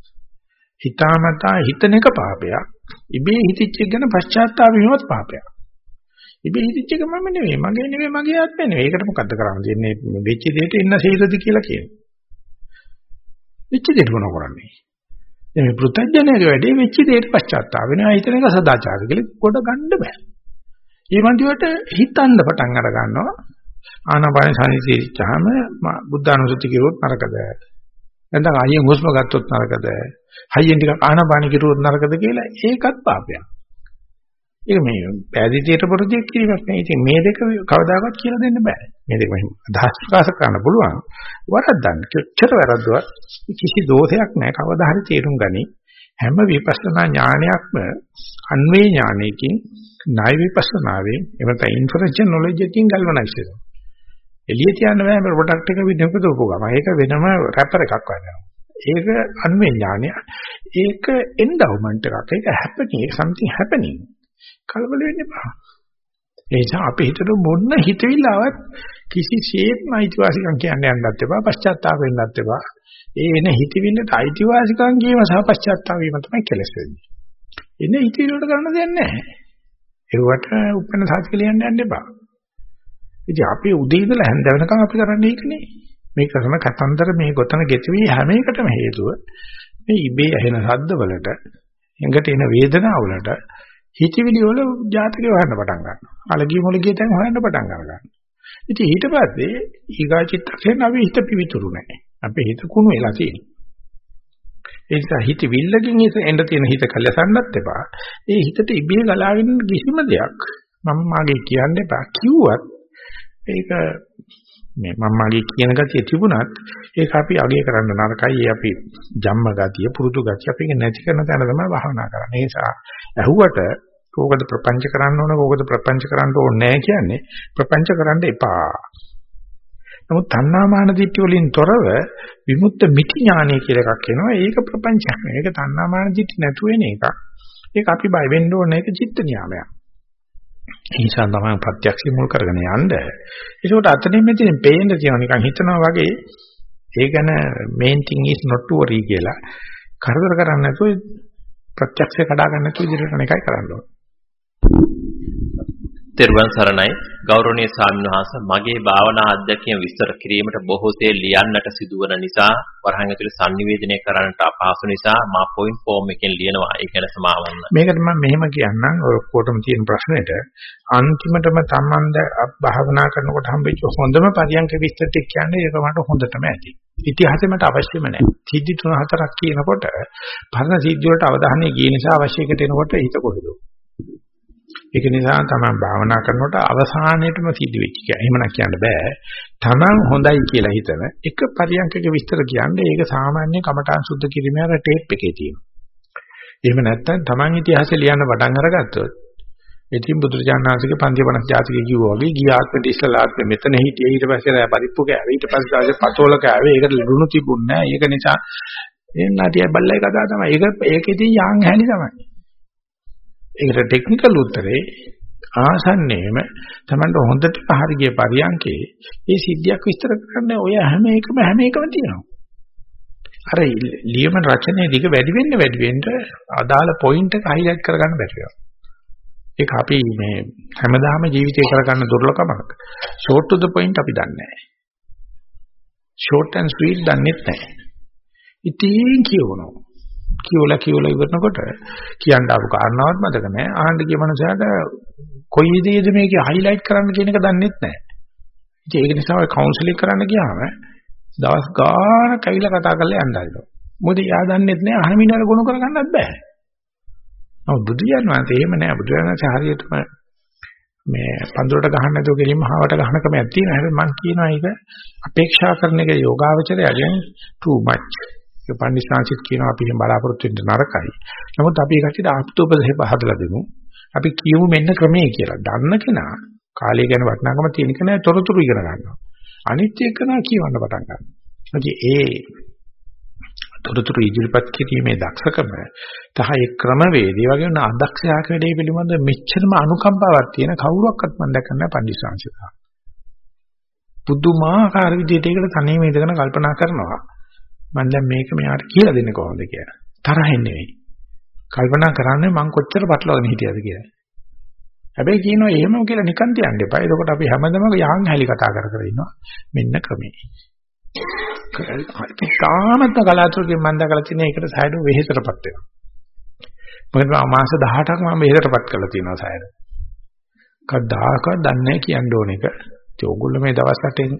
හිතාමතා හිතන එක පාපයක්. ඉබේ හිතච්ච එක ගැන පශ්චාත්තාප වීමත් පාපයක්. ඉබේ හිතච්ච එක මම නෙවෙයි, මගේ නෙවෙයි, මගේ ආත්මය නෙවෙයි. ඒකට මොකද්ද කරන්න දෙන්නේ? වෙච්ච දෙයට එන්න සීරදි කියලා කියනවා. වෙච්ච දෙයට මොන කරන්නේ? මේ පෘථජ්ජනයේ වැඩේ වෙච්ච දෙයට පශ්චාත්තාප වෙනවා. හිතන එක සදාචාර කියලා කොට ගන්න බෑ. මේ මන්දියට හිතන්න පටන් අර ගන්නවා. ආනාපාන සනිසිරිච්චාම බුද්ධානුසති කිරුවොත් නරකද? නැත්නම් ආයෙ හුස්ම ගත්තොත් නරකද? හයියෙන් ටිකක් ආනාපාන කිරුවොත් නරකද කියලා ඒකත් පාපයක්. ඒක මේ පෑදීතියට ප්‍රොජෙක්ට් කිරීමක් නෙවෙයි. ඉතින් මේ දෙක කවදාකවත් කියලා දෙන්න බෑ. මේ දෙක මෙහෙම අදහස් ප්‍රකාශ කරන්න පුළුවන්. වරද්දන්න. කෙච්චර වැරද්දුවත් කිසි දෝෂයක් නැහැ. කවදා හරි තේරුම් ගනි. හැම විපස්සනා ඥානයක්ම අන්වේ ඥානයකින් ණය විපස්සනාවෙන් එහෙම නැත්නම් ඉන්ෆර්මේෂන් නොලෙජ් එකකින් ගල්වනයිස් වෙනවා. එළිය තියන්න බෑ මේ ප්‍රොඩක්ට් එක විනිපදවපු ගම. ඒක වෙනම රැපර් එකක් වගේ. ඒක අන්වේ ඥානය. ඒක එන්ඩවුමන්ට් එකක්. ඒක හැපෙනින් something happening. කලබල වෙන්න එපා. ඒ නිසා අපි හිතට මොන්න හිතවිල්ලවත් කිසිසේත්ම අයිතිවාසිකම් කියන්න යන්නත් එපා. පශ්චාත්තාප වෙන්නත් එපා. ඒ එන හිතවිල්ලට අයිතිවාසිකම් කියව සහ පශ්චාත්තාප වීම තමයි කෙලස් වෙන්නේ. එන හිතවිල්ලට කරන්න දෙයක් නැහැ. ඒවට උපන්න සාධක ලියන්න යන්න එපා. ඉතින් අපි උදේ ඉඳලා හැන්ද වෙනකන් අපි කරන්නේ ඒකනේ. මේ කරන කතන්දර මේ ගොතන ගෙතුවේ හැම එකටම හේතුව මේ ඉබේ ඇහෙන ශබ්දවලට එඟට එන වේදනාවලට හිතවිලි වල ජාතකේ හොයන්න පටන් ගන්නවා. අලගිය මොලගිය තැන් හොයන්න පටන් ගන්නවා. ඉතින් ඊට පස්සේ ඊගා චිත්තයෙන් අපි හිත පිවිතුරු නැහැ. අපේ හිත කුණු වෙලා තියෙනවා. ඒ නිසා හිත විල්ලකින් එන්න තියෙන හිත කලසන්නත් එපා. ඒ හිතට ඉබේ ගලාගෙන කිසිම දෙයක් මම මාගේ කියන්න එපා. කිව්වත් ඒක මේ මම මාගේ කියන ගතිය තිබුණත් ඒක අපි අගය කරන්න නරකයි. ඒ අපි ජම්ම ගතිය, පුරුදු ගතිය අපි නැති කරන තැන තමයි භාවනා කරන්නේ. ඒ නිසා ඇහුවට කෝකද ප්‍රපංච කරන්න ඕන කෝකද ප්‍රපංච කරන්න ඕනේ නැහැ කියන්නේ ප්‍රපංච කරන්න එපා. නමුත් තණ්හාමාන දිට්ඨිය වලින් තොරව විමුක්ත මිති ඥානය කියලා එකක් එනවා. ඒක ප්‍රපංචයක් නෙවෙයි. ඒක තණ්හාමාන දිට්ඨි නැතුව එන එකක්. ඒක අපි බය වෙන්න ඕනේ. ඒක චිත්ත නියාමයක්. ඒ නිසා තමයි ප්‍රත්‍යක්ෂ මුල් කරගෙන යන්න. ඒකට අතනින් මෙතනින් පේන්න තියෙනවා නිකන් හිතනවා වගේ ඒ ගැන main thing is not to worry කියලා. කරදර කරන්නේ නැතුව ප්‍රත්‍යක්ෂය කඩා ගන්න නැතුව ඉදිරියට යන එකයි කරන්න ඕනේ. තෙරුවන් සරණයි. ගෞරවනීය ස්වාමීන් වහන්සේ මගේ භාවනා අධ්‍යක්ෂණ විස්තර කිරීමට බොහෝසේ ලියන්නට සිදුවන නිසා වරහන් ඇතුලේ sannivedanaya කරන්නට අපහසු නිසා මා point form එකෙන් ලියනවා. ඒක ගැන සමාවන්න. මේකට මම මෙහෙම කියන්නම්. ඔක්කොටම තියෙන ප්‍රශ්නෙට අන්තිමටම තමන්ද භාවනා කරනකොට හම්බෙච්ච හොඳම පරියන්ක විස්තර ටික කියන්නේ ඒක මට හොඳටම ඇති. ඉතිහාසෙ මට අවශ්‍යම නැහැ සිද්ධි තුන හතරක් කියනකොට පරණ සිද්ධි වලට අවධානය ගිය නිසා අවශ්‍ය එකට එනකොට හිත කොහෙද? ඒක නිසා තමයි භාවනා කරනකොට අවසානයේටම සිද්ධ වෙච්ච එක. එහෙම නම් කියන්න බෑ. Taman හොඳයි කියලා හිතන එක පරියන්කක විස්තර කියන්නේ ඒක සාමාන්‍ය කමඨාන් සුද්ධ කිරීමේ අර ටේප් එකේ තියෙනවා. එහෙම නැත්නම් Taman ඉතිහාසය ලියන්න පටන් අරගත්තොත් ඉතින් බුදුරජාණන්සේගේ පන්ති 50 ජාතිකය කිව්වා වගේ ගියාත්මට ඉස්සලාත් මෙතන හිටියේ ඊට පස්සේ රෑ පරිප්පු කෑවේ ඊට පස්සේ ආවේ පතෝල කෑවේ ඒකට ලුණු තිබුණේ නැහැ ඒක නිසා එන්නාටිය බල්ලයි කතා තමයි ඒක ඒකෙදී යාන් හැලි තමයි ඒකට ටෙක්නිකල් උත්තරේ ආසන්නයේම Tamanට හොඳට හරිය පරියන්කේ මේ සිද්ධියක් විස්තර කරන්න ඔය හැම එකම හැම එකම තියෙනවා. අර ලියමන රචනයේ දිග වැඩි වෙන්න වැඩි වෙන්න අදාළ පොයින්ට් එක හයිලයිට් කරගන්න බැරි වෙනවා. ඒක අපි මේ හැමදාම ජීවිතේ කරගන්න දුර්ලභමක්. short to the point අපි දන්නේ නැහැ. short and sweet දන්නේ නැහැ. ඉතින් කියවනවා. කියවලා කියවලා ඉවරනකොට කියන්න ආපු කාරණාවක් මතක නැහැ. ආහන්න ගිය මනුස්සයාට කොයි දේද මේකේ හයිලයිට් කරන්න කියන එක දන්නෙත් නැහැ. ඉතින් ඒක නිසා ඔය කවුන්සලින් කරන්න ගියාම දවස් ගානක් ඇවිල්ලා කතා කරලා යන්න හදනවා. මොකද එයා දන්නෙත් නැහැ අහමිනාර ගොනු කරගන්නත් බෑ. නමුත් බුදුයන් වහන්සේ එහෙම නැහැ. බුදුන් වහන්සේ හරියටම මේ පඳුරට ගහන්න නැතුව ගෙලින්ම හාවට ගහන ක්‍රමයක් තියෙනවා. හැබැයි මම කියනවා ඒක අපේක්ෂා කරන එක යෝගාවචරයගෙන් too much. ඒ පන්දිස්නාංශිත් කියනවා අපි එහෙම බලාපොරොත්තු වෙන්න නරකයි. නමුත් අපි ඒකට ආප්තෝපදේශ පහදලා දෙමු. අපි කියමු මෙන්න ක්‍රමයේ කියලා. දන්න කෙනා කාලය ගැන වටිනාකම තියෙන කෙනා තොරතුරු ඉගෙන ගන්නවා. අනිත් එක නා කියවන්න පටන් ගන්නවා. ඒ තොරතුරු ඉදිරිපත් කිරීමේ දක්ෂකම තහ ඒ ක්‍රමවේදී වගේ වෙන අදක්ෂයාක වැඩේ පිළිබඳ මෙච්චරම අනුකම්පාවක් තියෙන කවුරක්වත් මම දැක්කම නැහැ පන්දිස්නාංශිතා. පුදුමාකාර විදිහට ඒකට තනියම ඉඳගෙන කල්පනා කරනවා. මම දැන් මේක මෙයාට කියලා දෙන්නේ කොහොමද කියලා. තරහින් නෙවෙයි. කල්පනා කරන්නේ මං කොච්චර පටලවාගෙන හිටියද කියලා. හැබැයි කියනවා එහෙම කියලා නිකන් තියන්න එපා. එතකොට අපි හැමදෙම යහන් හැලි කතා කර කර ඉන්නවා. මෙන්න ක්‍රමේ. තාමත් කලාතුරකින් මම දැකලා තියෙන එකට සයිඩ් වෙහෙසටපත් වෙනවා. මොකද මාස 18ක් මම වෙහෙසටපත් කරලා තියෙනවා සයිඩ්. කවදාකවත් දන්නේ නැහැ කියන්න ඕන එක. ඒ ඕගොල්ලෝ මේ දවස් 8න්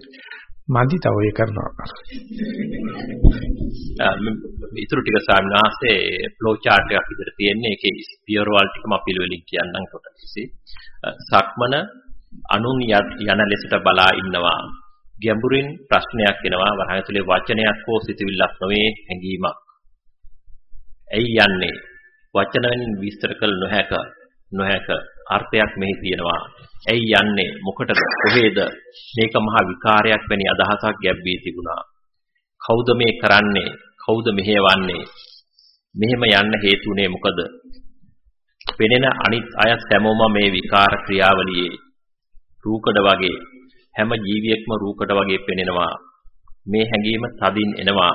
මදි තව ඒ කරනවා. ඉතුරු ටික සාමාන්‍යයෙන් ෆ්ලෝ chart එකක් විතර තියෙන්නේ ඒකේ ස්පියර් වල ටිකම පිළිවෙලින් කියන්නම් කොටසි. සක්මන අනුන් යන ලෙසට බලා ඉන්නවා. ගැඹුරින් ප්‍රශ්නයක් එනවා වරහන් ඇතුලේ වචනයක් හෝ සිතුවිල්ලක් නොවේ හැඟීමක්. ඇයි යන්නේ? වචන වලින් විස්තර කළ නොහැක නොහැක අර්ථයක් මෙහි තියෙනවා. ඇයි යන්නේ? මොකටද? කොහේද? මේක මහා විකාරයක් වැනි අදහසක් ගැබ් වී තිබුණා. කවුද මේ කරන්නේ? කවුද මෙහෙවන්නේ? මෙහෙම යන්න හේතුනේ මොකද? පෙනෙන අනිත් අය හැමෝම මේ විකාර ක්‍රියාවලියේ රූකඩ වගේ හැම ජීවියෙක්ම රූකඩ වගේ පෙනෙනවා. මේ හැඟීම තදින් එනවා.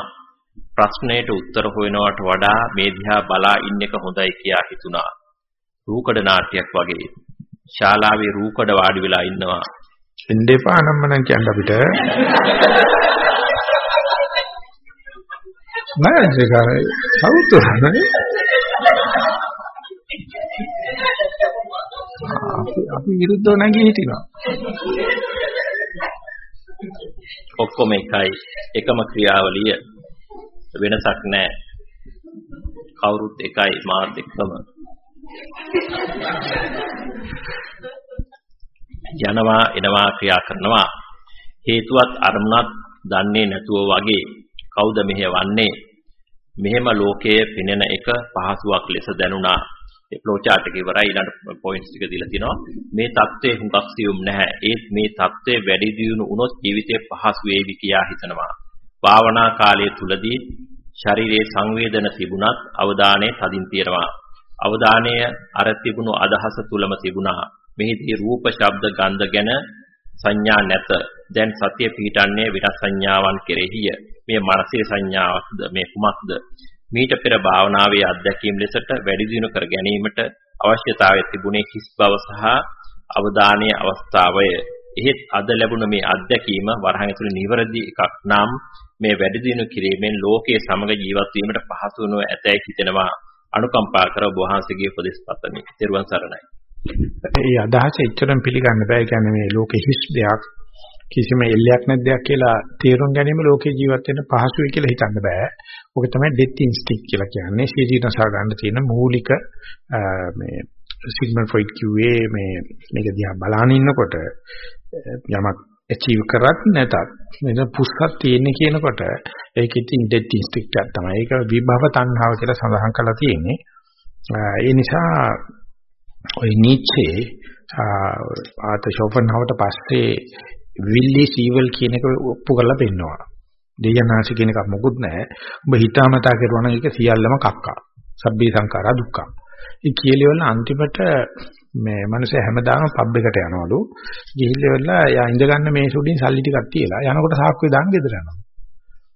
ප්‍රශ්නයට උත්තර හොයනවට වඩා මේ දිහා බලා ඉන්න එක හොඳයි කියා හිතුණා. රූකඩ නාට්‍යයක් වගේ. ශාලාවේ රූකඩ වාඩි වෙලා ඉන්නවා. එන්දේපා නම්මනම් කියන්න අපිට. නෑ ඒක සෞතුරනේ. අපි විරුද්ධව නැගී හිටිනවා. ඔක්කොම එකයි එකම ක්‍රියාවලිය වෙනසක් නැහැ. කවුරුත් එකයි මාත් එක්කම. යනවා එනවා ක්‍රියා කරනවා. හේතුවත් අරමුණත් දන්නේ නැතුව වගේ කවුද මෙහෙවන්නේ? මෙහෙම ලෝකයේ පෙනෙන එක පහසුවක් ලෙස දැනුණා. ඒ ෆ්ලෝ chart එක ඉවරයි ඊළඟ පොයින්ට්ස් ටික දීලා තිනවා. මේ தත්ත්වයේ හුඟක් සියුම් නැහැ. ඒත් මේ தත්ත්වයේ වැඩි දියුණු වුණොත් ජීවිතේ පහසු වේවි කියා හිතනවා. භාවනා කාලය තුලදී ශරීරයේ සංවේදන තිබුණත් අවධානය තදින් තියනවා. අවධානය අර තිබුණු අදහස තුලම තිබුණා මෙහිදී රූප ශබ්ද ගන්ධ ගැන සංඥා නැත දැන් සතිය පිහිටන්නේ වෙනස් සංඥාවන් කෙරෙහිය මේ මනසේ සංඥාවක්ද මේ කුමක්ද මීට පෙර භාවනාවේ අත්දැකීම් ලෙසට වැඩි දියුණු කර ගැනීමට අවශ්‍යතාවය තිබුණේ හිස් බව සහ අවධානයේ අවස්ථාවය. එහෙත් අද ලැබුණ මේ අත්දැකීම වරහන් ඇතුළේ නිවැරදි එකක් නම් මේ වැඩි දියුණු කිරීමෙන් ලෝකයේ සමග ජීවත් වීමට පහසු වනු ඇතැයි හිතෙනවා. අනුකම්පා කර ඔබ වහන්සේගේ උපදෙස් පතමි. ත්වන් සරණයි. ඒ අදහස එච්චරම පිළිගන්න බෑ. කියන්නේ මේ ලෝකෙ හිස් දෙයක් කිසිම එල්ලයක් නැති දෙයක් කියලා තේරුම් ගැනීම ලෝකේ ජීවත් වෙන්න පහසුයි කියලා හිතන්න බෑ. ඔක තමයි ඩෙත් ඉන්ස්ටින්ක්ට් කියලා කියන්නේ. ශරීරනසා ගන්න තියෙන මූලික මේ සිග්මන්ඩ් ෆ්‍රොයිඩ් කිව්වේ මේ මේක දිහා බලන ඉන්නකොට යමක් achieve කරත් නැතත් මෙන්න පුස්සක් තියෙන්නේ කියනකොට ඒක ඉතින් ඩෙත් ඉන්ස්ටින්ක්ට් එකක් තමයි. ඒක විභව තණ්හාව කියලා සඳහන් කරලා තියෙන්නේ. ඒ නිසා ඔය නීචේ ආත ෂෝපන්හවට පස්සේ විල්ලි සීවල් කියන එක ඔප්පු කරලා පෙන්නනවා. දෙයනාසි කියන එකක් මොකුත් නැහැ. ඔබ හිතාමතා කරුවා නම් ඒක සියල්ලම කක්කා. සබ්බේ සංඛාරා දුක්ඛ. ඒ කියලිවල අන්තිමට මේ මනුස්සය හැමදාම පබ් එකට යනවලු. ගිහිල්ලා යා ඉඳ ගන්න මේ සුඩින් සල්ලි ටිකක් තියලා යනකොට සාක්කුවේ දාන් ගෙදර යනවා.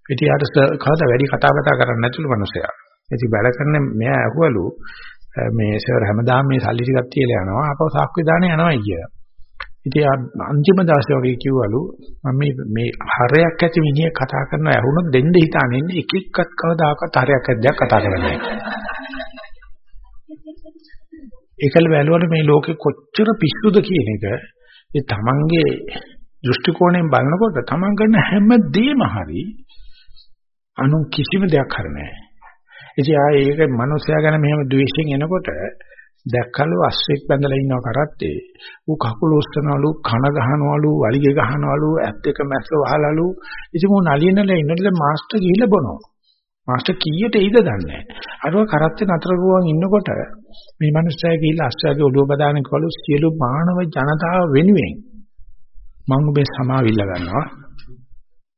ඉතින් යාට කවදා වැඩි කතා බතා කරන්නේ නැතුළු මනුස්සයා. ඉතින් වැඩ කරන මෙයා ඇහුවලු මේ සර් හැමදාම මේ සල්ලි ටිකක් තියලා යනවා. ආපහු සාක්කුවේ දාන්නේ යනවායි කියලා. ඉතින් අන්තිම දවසේ වගේ කිව්වලු මම මේ මේ හරයක් ඇති මිනිහෙක් කතා කරනවා ඇහුනොත් දෙන්න හිතානේ ඉන්නේ එක එක්කත් කවදාකවත් හරයක් ඇද්දයක් කතා කරන්නේ නැහැ. ඒකල බැලුවොත් මේ ලෝකෙ කොච්චර පිස්සුද කියන එක ඒ තමන්ගේ දෘෂ්ටි කෝණයෙන් බලනකොට තමන් කරන හැම දෙයක්ම හරි අනු කිසිම දෙයක් හර නැහැ. ඉතින් ආ ඒක මනුස්සයා ගැන මෙහෙම ද්වේෂයෙන් එනකොට දැක්කලු අස්සෙක් බැඳලා ඉන්නව කරත්තේ. ඌ කකුල උස්සනවලු කන ගහනවලු වලිගෙ ගහනවලු ඇත් එක මැස්ස වහලලු. ඉතින් ඌ නලියනලා ඉන්නකොට මාස්ටර් ගිහිල්ලා බොනවා. මාස්ටර් කීයට එයිද දන්නේ අරව කරත්තේ නතර ගුවන් ඉන්නකොට මේ මිනිස්සයා ගිහිල්ලා අස්සයාගේ ඔළුව බදාගෙන කළු සියලු මානව ජනතාව වෙනුවෙන් මම ඔබේ සමාවිල්ල ගන්නවා.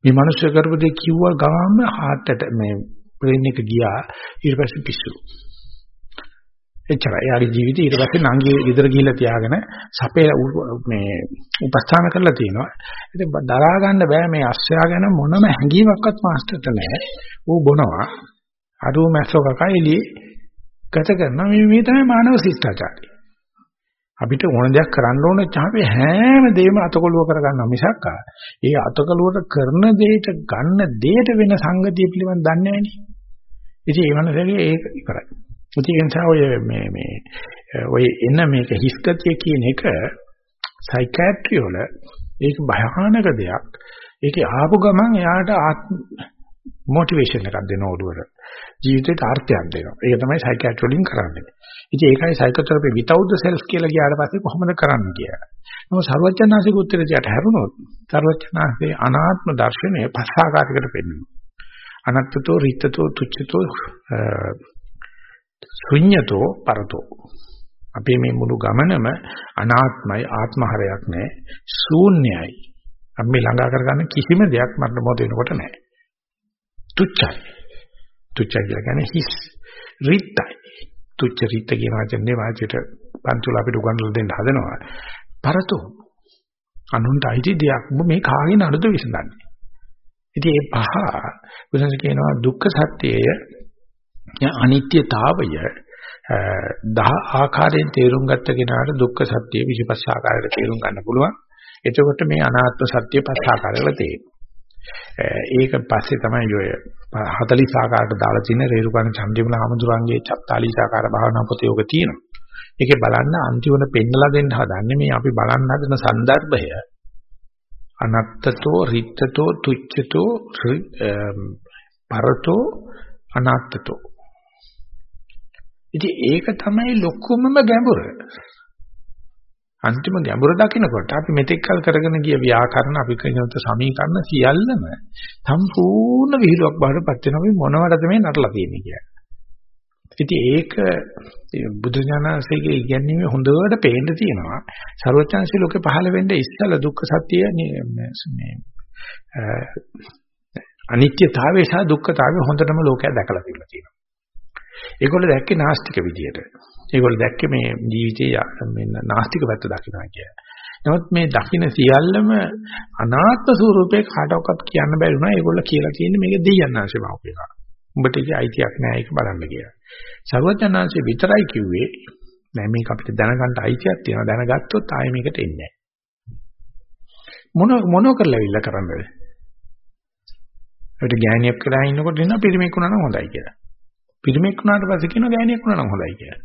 මේ මිනිස්සු කරපු දේ කිව්වා ගමන්ම හાર્ට් මේ බ්‍රේන් එක ගියා. ඊට පස්සේ පිස්සු. එච්චරයි. යාගේ ජීවිතේ ඊට පස්සේ නංගි ගෙදර ගිහිල්ලා තියාගෙන සපේ මේ උපස්ථාන කරලා තියෙනවා. ඉතින් දරා ගන්න බෑ මේ අස්සයා ගැන මොනම හැඟීමක්වත් මාස්ටර්ට නැහැ. ඌ බොනවා. අරු මැස්සෝ කකා එළියේ ගත කරනවා. මේ මේ තමයි මානව ශිෂ්ටාචාරය. අපිට ඕන දෙයක් කරන්න ඕන චාපේ හැම දෙයක්ම අතකොලුව කරගන්නවා මිසක් ඒ අතකොලුවට කරන දෙයට ගන්න දෙයට වෙන සංගතිය පිළිබඳ දන්නේ නැහැ නේ. ඉතින් ඒ වගේ ඒක ඉවරයි. ඒ නිසා ඔය මේ මේ ඔය එන මේක හිස්ගතිය කියන එක සයිකියාට්‍රි වල ඒක භයානක දෙයක්. ඒකේ ආපු ගමන් එයාට මොටිවේෂන් එකක් දෙන ඔළුවට. ජීවිතේට අර්ථයක් දෙනවා. ඒක තමයි සයිකියාට්‍රි වලින් කරන්නේ. ඉතින් ඒකයි සයිකෝതെරපි without the self කියලා ගියාට පස්සේ කොහොමද කරන්නේ කියලා. නමුත් සර්වඥාන්සික උත්තරයට හැරුණොත් සර්වඥාන්සේ අනාත්ම දර්ශනය පස් ආකාරයකට පෙන්වනවා. අනත්තතෝ රිත්තතෝ තුච්ඡතෝ ශුඤ්‍යතෝ පරතෝ අපේ මේ මුළු ගමනම අනාත්මයි ආත්මහරයක් නැහැ. ශූන්‍යයි. අපි මේ ළඟා කරගන්න කිසිම දෙයක් මරණ මොහොත වෙනකොට නැහැ. තුච්චයි. තුච්චයි කියලා කියන්නේ හිස්. රිත්යි. තුච්ච රිත්ත කියන වචනේ වාචයට පන්තුල අපිට උගන්වලා දෙන්න හදනවා. පරතෝ අනුන්ට අයිති දෙයක් මේ කාගෙන අනුද විසඳන්නේ. ඉතින් මේ පහ බුදුන් කියනවා දුක්ඛ සත්‍යය අනිත්‍යතාවය දහ ආකාරයෙන් තේරුම් ගත්ත කෙනාට දුක්ඛ සත්‍ය 25 ආකාරයට තේරුම් ගන්න පුළුවන්. එතකොට මේ අනාත්ම සත්‍ය පස් ආකාරවල තියෙනවා. ඒක පස්සේ තමයි ඔය 40 ආකාරයට දාලා තියෙන රේරුකණ චන්දිමුල ආමඳුරන්ගේ 44 ආකාර භාවනා පොතේ ඔක තියෙනවා. ඒකේ බලන්න අන්තිමන පෙන්නලා දෙන්න හදන්නේ මේ අපි බලන්න හදන સંદર્ભය. අනත්තතෝ රිත්තතෝ තුච්ඡතෝ පරතෝ අනාත්තතෝ ඉතින් ඒක තමයි ලොකුමම ගැඹුර අන්තිම ගැඹුර දකිනකොට අපි මෙතෙක් කල් කරගෙන ගිය ව්‍යාකරණ අපි කියනත සමීකරණ සියල්ලම සම්පූර්ණ විහිළුවක් බවට පත් වෙනවා මොනවටද මේ නටලා තියෙන්නේ කියලා ඉතින් ඒක බුදු ඥානසේගේ ඉගැන්වීම හොඳට පේන්න තියෙනවා. ਸਰවඥාන්සේ ලෝකේ පහළ වෙන්න ඉස්සලා දුක්ඛ සත්‍ය මේ අනිත්‍යතාවය සහ දුක්ඛතාවය හොඳටම ලෝකයා දැකලා තිබලා තියෙනවා. ඒගොල්ලෝ දැක්කේ නාස්තික විදියට. ඒගොල්ලෝ දැක්කේ මේ ජීවිතයේ මේ නාස්තික පැත්ත දකින්නවා කියලා. නමුත් මේ දකින්න සියල්ලම අනාත්ම ස්වરૂපේ කාටවත් කියන්න බැරි වුණා. ඒගොල්ලෝ කියලා තියෙන්නේ මේක දෙයයන්ාංශේ බවපේවා. උඹට ඒක අයිතියක් නෑ ඒක බලන්න කියලා. සර්වඥාන්සේ විතරයි කිව්වේ නෑ මේක අපිට දැනගන්න අයිතියක් තියෙනවා දැනගත්තොත් ආයෙ මේකට එන්නේ මොන මොන කරලාවිල්ල කරන්නද? අපිට ගෑණියක් කරා ඉන්නකොට එනවා පිරිමෙක් වුණා නම් හොඳයි කියලා. පිරිමෙක් වුණාට පස්සේ කියනවා ගෑණියක් වුණා නම් හොඳයි කියලා.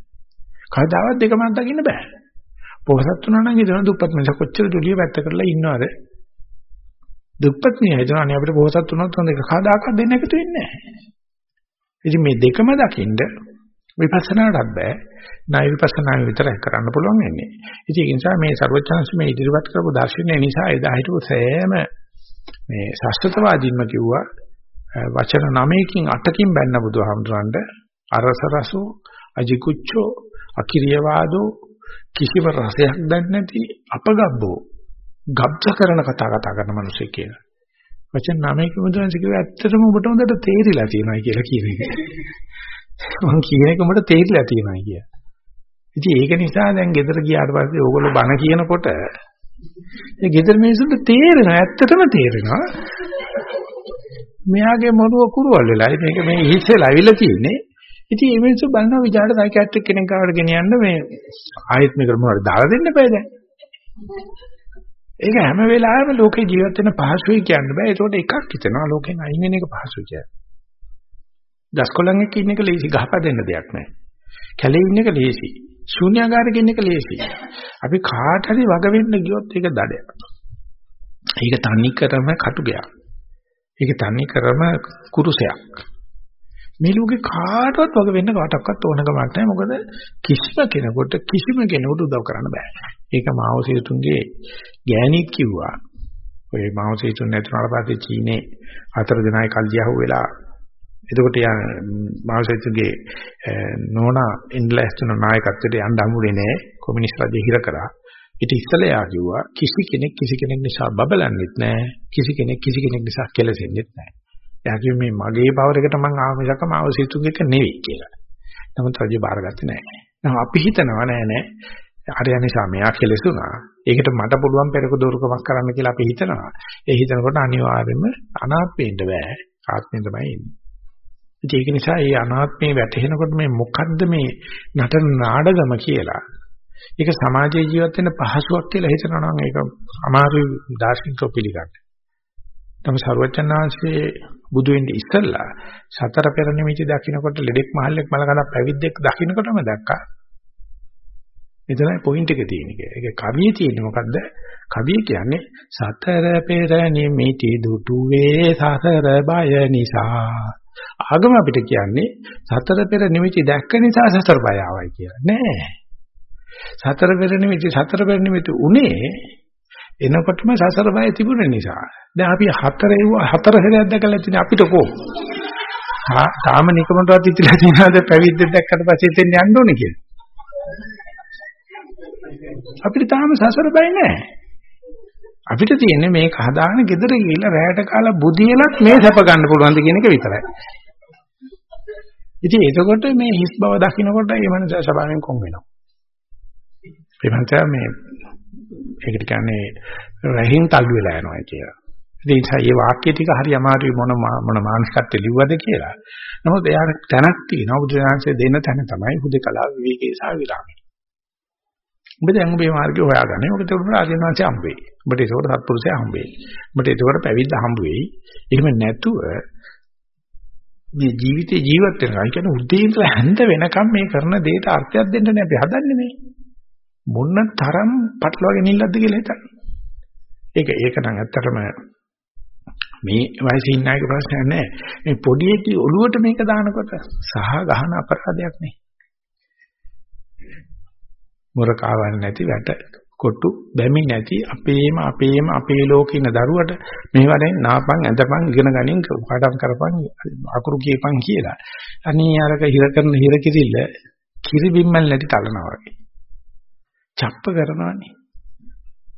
කවදාවත් දෙකම අත්දකින්න බෑ. පොහසත් වුණා නම් හිතන දුප්පත් මිනිහ කොච්චර දුලිය වැත්ත කරලා ඉන්නවද? දුප්පත් මිනිහ හිතනවා අපිට පොහසත් වුණොත් හොඳ එක කවදාකවත් දෙන්න එකතු වෙන්නේ නැහැ. ඉතින් මේ දෙකම දකින්ද විපස්සනාටත් බෑ. ණය විපස්සනා විතරයි කරන්න පුළුවන් වෙන්නේ. ඉතින් ඒ නිසා මේ ਸਰවචාන්ස මේ ඉදිරිපත් කරපු දර්ශනය නිසා එදා හිටපු සෑම මේ ශාස්ත්‍රවාදීන්ම කිව්වා වචන 9කින් 8කින් බැන්න බුදුහාමුදුරන්ට අරසරසෝ අජිකුච්චෝ අකිරියවාදෝ කිසිම රසයක් දැන් නැති අපගබ්බෝ ගබ්ස කරන කතා කතා කරන මිනිස්සු කියලා. වචන 9කින් බුදුන්සේ කිව්වා ඇත්තටම ඔබට හොඳට තේරිලා තියෙනවා කියලා කියන එක. මම කියන එක උඹට තේරිලා තියෙනවා කිය. ඉතින් ඒක නිසා දැන් ගෙදර ගියාට පස්සේ ඕගොල්ලෝ බන කියනකොට ඒ ගෙදර මිනිස්සුන්ට තේරෙනවා ඇත්තටම තේරෙනවා. මෙයාගේ මොරුව කුරුවල් වෙලා මේක මේ හිස්සෙලා අවිලා තියෙන්නේ. ඉතින් මේ මිනිස්සු බලනවා විජාට සයිකියාට්‍රික් කෙනෙක් ආවට ගෙනියන්න මේ ආයෙත් මේක මොනවද දාලා දෙන්න බෑ දැන්. ඒක හැම වෙලාවෙම ලෝකේ ජීවත් වෙන පහසුයි කියන්න බෑ. ඒකට එකක් හිතනවා ලෝකෙන් අයින් වෙන එක පහසුයි කියලා. දස්කොලන් එක්ක ඉන්න එක ලේසි ගහපදෙන්න දෙයක් නැහැ. කැලේ ඉන්න එක ලේසි. ශූන්‍යාකාරයක ඉන්න එක ලේසි. අපි කාට හරි වග වෙන්න ගියොත් ඒක දඩයක්. ඒක තනි කරම කටුගයක්. ඒක තනි කරම කුරුසයක්. මේ ලෝකේ කාටවත් වග වෙන්න කාටවත් ඕන කමක් නැහැ. මොකද කිසිම කෙනෙකුට කිසිම කෙනෙකුට උදව් කරන්න බෑ. ඒක මාවසීතුන්ගේ ගෑණික් කිව්වා. ඔය මාවසීතුන් නැතුණාට පස්සේ චීනේ හතර දෙනායි කල්දියාහුව වෙලා එතකොට යා මාර්සෙත්ගේ නෝනා ඉන්ලැස්තුන නායකත්වයට යන්න හම්බුනේ නැහැ කොමියුනිස්ට් රජය හිර කරා. ඊට ඉස්සෙල්ලා යා කිව්වා කිසි කෙනෙක් කිසි කෙනෙක් නිසා බබලන්නෙත් නැහැ. කිසි කෙනෙක් කිසි කෙනෙක් නිසා කෙලසෙන්නෙත් නැහැ. යා කිව්වේ මේ මගේ පවර එකට මං ආව මිසක මාර්සෙත්ගේ එක නෙවෙයි කියලා. නමුත් රජය බාරගත්තේ නැහැ. දැන් අපි හිතනවා නෑ නෑ අරය නිසා මෙයා කෙලසුණා. ඒකට මට පුළුවන් පෙරක දෝරුකමක් කරන්න කියලා අපි හිතනවා. ඒ හිතනකොට අනිවාර්යයෙන්ම අනාත්මෙන්න බෑ. ආත්මෙන් තමයි එන්නේ. ඉතින් ඒක නිසා මේ අනාත්මේ වැටහෙනකොට මේ මොකද්ද මේ නටන නාඩගම කියලා. ඒක සමාජයේ ජීවත් වෙන්න පහසුවක් කියලා හිතනවා නම් ඒක අමාරු දාර්ශනිකව පිළිගන්න. තම සර්වචනාංශයේ බුදු වෙන්නේ ඉස්සල්ලා සතර පෙර නිමිති දකින්නකොට ලෙඩෙක් මහල්ලෙක් මලකඩක් පැවිද්දෙක් දකින්නකොටම දැක්කා. එතනයි පොයින්ට් එක තියෙන්නේ. ඒක කවියේ තියෙන්නේ මොකද්ද? කවිය කියන්නේ සතර පෙර නිමිති දුටුවේ සසර බය නිසා ආගම අපිට කියන්නේ සතර පෙර නිමිති දැක්ක නිසා සතර බය ආවයි කියලා. නෑ. සතර පෙර නිමිති සතර පෙර නිමිති උනේ එනකොටම සසර බය තිබුණ නිසා. දැන් අපි හතර එව්ව හතර හැරයක් දැකලා තියෙන අපිට කො. තාම නිකමටවත් ඉතිලා තියෙනවද පැවිද්ද දැක්කට පස්සේ එතෙන් යන්න ඕනේ කියලා. අපිට තාම සසර බය නැහැ. අපිට තියෙන්නේ මේක හදාගෙන ගෙදර ගිහිල්ලා රැයට කාලා බුදියලත් මේ සැප ගන්න පුළුවන්ද කියන එක විතරයි. ඉතින් එතකොට මේ හිස් බව දකින්නකොට මේ මනස සබාවෙන් කොම් වෙනවා. ඒ මනස මේ ඒකට කියන්නේ රහින් තල්ලු වෙලා යනවා කියලා. ඉතින් මේ වාක්‍ය ටික හරි අමාරුයි මොන මොන මානසිකත්වෙ ලිව්වද කියලා. නමුත් එයාට තැනක් තියෙනවා බුදුරජාණන්සේ දෙන තැන තමයි හුදකලා විවේකී සහ විරාමී. ඔබ දැන් ඔබේ මාර්ගය හොයාගන්න. ඔබට උඩට ආදිනවාංශය හම්බෙයි. ඔබට ඒකවල සත්පුරුෂය හම්බෙයි. ඔබට ඒකවල පැවිද්ද හම්බ වෙයි. එහෙම නැතුව මේ ජීවිතේ ජීවත් වෙනවා. ඒ කියන්නේ උදේ ඉඳලා හැන්ද වෙනකම් මේ කරන දෙයට අර්ථයක් දෙන්න නේ අපි හදන්නේ මේ. මොන තරම් පටලවාගෙන ඉන්නවද කියලා හිතන්න. ඒක ඒක නම් ඇත්තටම මේ වයසේ ඉන්න අයගේ ප්‍රශ්නයක් නෑ. මේ පොඩි එකී ඔළුවට මේක දානකොට සහ ගහන අපරාධයක් නේ. මොරකාවන් නැති වැට කොටු බැමි නැති අපේම අපේම අපේ ලෝකේ ඉන්න දරුවට මේ වරෙන් නාපන් ඇඳපන් ඉගෙන ගනින් පාඩම් කරපන් අකුරු කියපන් කියලා. අනේ අරක හිර කරන හිර කිරිල්ල කිරි බිම්මල් නැති තලනවා වගේ. චප්ප කරනවානේ.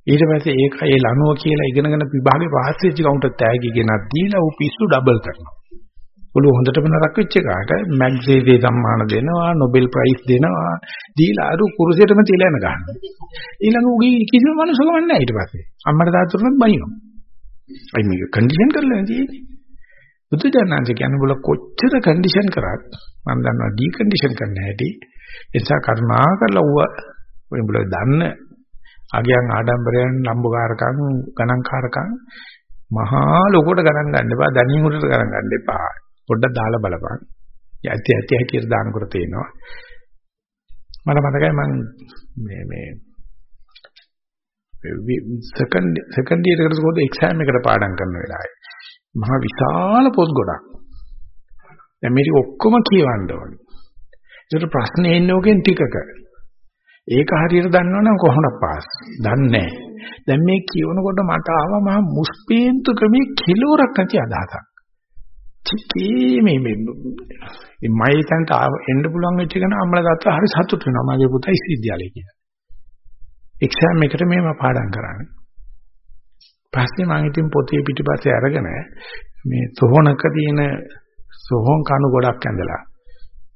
ඊට පස්සේ ඒක ඒ ලනුව කියලා ඉගෙනගෙන විභාගේ පාස් වෙච්ච කවුන්ටර් තෑගි ගෙනත් දීලා ඌ පිස්සු ඩබල් කරනවා. ඔළුව හොඳටම නරක වෙච්ච එකාට මැග්සේසේ සම්මාන දෙනවා, නොබෙල් ප්‍රයිස් දෙනවා. දීලා අර කුරුසෙටම තියලා යන ගන්නවා. ඊළඟ උගේ කිසිම මනුස්සකම නැහැ ඊට පස්සේ. අම්මට තාත්තටත් බනිනවා. අයි මේක කන්ඩිෂන් කරලා තියෙන්නේ. බුදුදහමෙන් කියන්නේ බල කොච්චර කන්ඩිෂන් කරත් මම දන්නවා ඩී කන්ඩිෂන් කරන්න හැටි. ඒ නිසා කරුණා කරලා ඌව ඔය බල දන්න අගයන් ආඩම්බරයන් ලම්බකාරකම් ගණන්කාරකම් මහා ලොකෝට ගණන් ගන්න එපා දැනීම උඩට ගණන් ගන්න එපා. පොඩ්ඩක් දාලා බලපන්. යටි යටි හැටියට දානකොට තේනවා මට මතකයි මම මේ මේ සෙකන්ඩ් සෙකන්ඩ් ඉයර් එකට ගොඩ එක්සෑම් එකට පාඩම් කරන වෙලාවේ මහා විශාල පොත් ගොඩක්. දැන් මේක ඔක්කොම කියවන්න ඕනේ. ඒකට ප්‍රශ්නේ එන්නේ ඔකෙන් ටිකක. ඒක හරියට දන්නවනම් කොහොමද පාස්? දන්නේ නැහැ. දැන් මේ කියවනකොට මට ආවා මහා මුස්පේන්තු ක්‍රමයේ කිලෝරක් නැති අදහසක්. චිකේ මේ මේ මයි තන්ට එන්න පුළුවන් වෙච්ච කෙනා අම්මලා තාත්තා හරි සතුටු වෙනවා. මගේ පුතා ඉස්විද්‍යාලේ කියලා. එක්සෑම් එකට මේව පාඩම් කරන්නේ. පස්සේ මම ඉතින් පොතේ පිටිපස්සේ අරගෙන මේ සොහොනක තියෙන සොහොන් කණු ගොඩක් ඇඳලා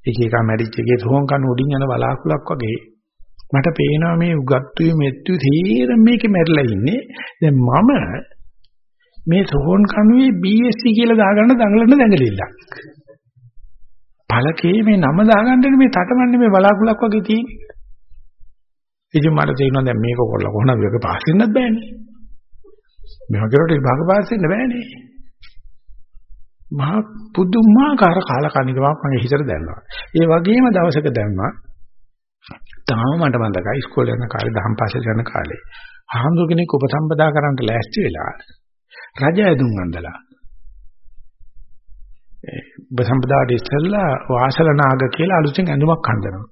එක එක මැරිච් එකේ සොහොන් කණු උඩින් යන බලාකුලක් වගේ මට පේනවා මේ උගත්තුයි මෙත්තු තීරම මේකේ මැරිලා ඉන්නේ. දැන් මම මේ සෝන් කණුවේ BSc කියලා දාගන්න දඟලන දඟලිල්ල. පළකේ මේ නම දාගන්න මේ තටමන්නේ මේ බලාකුලක් වගේ තියෙන්නේ. ඉතින් මට තේරෙනවා දැන් මේක කරලා කොහොමද මේක පාස් වෙන්නත් බෑනේ. මේව කරලා විභාග පාස් වෙන්න බෑනේ. මහා පුදුමාකාර කාලකණිකමක් මගේ හිතට දැනෙනවා. ඒ වගේම දවසක දැම්මා තාම මට මතකයි ඉස්කෝලේ යන කාලේ දහම් පාසල් යන කාලේ. ආහඳු කෙනෙක් උපසම්පදා කරන්න ලෑස්ති වෙලා රජ ඇඳුම් අඳලා ඒ උපසම්පදාට ඉස්සෙල්ලා වාසල නාග කියලා අලුතෙන් ඇඳුමක් හඳනවා.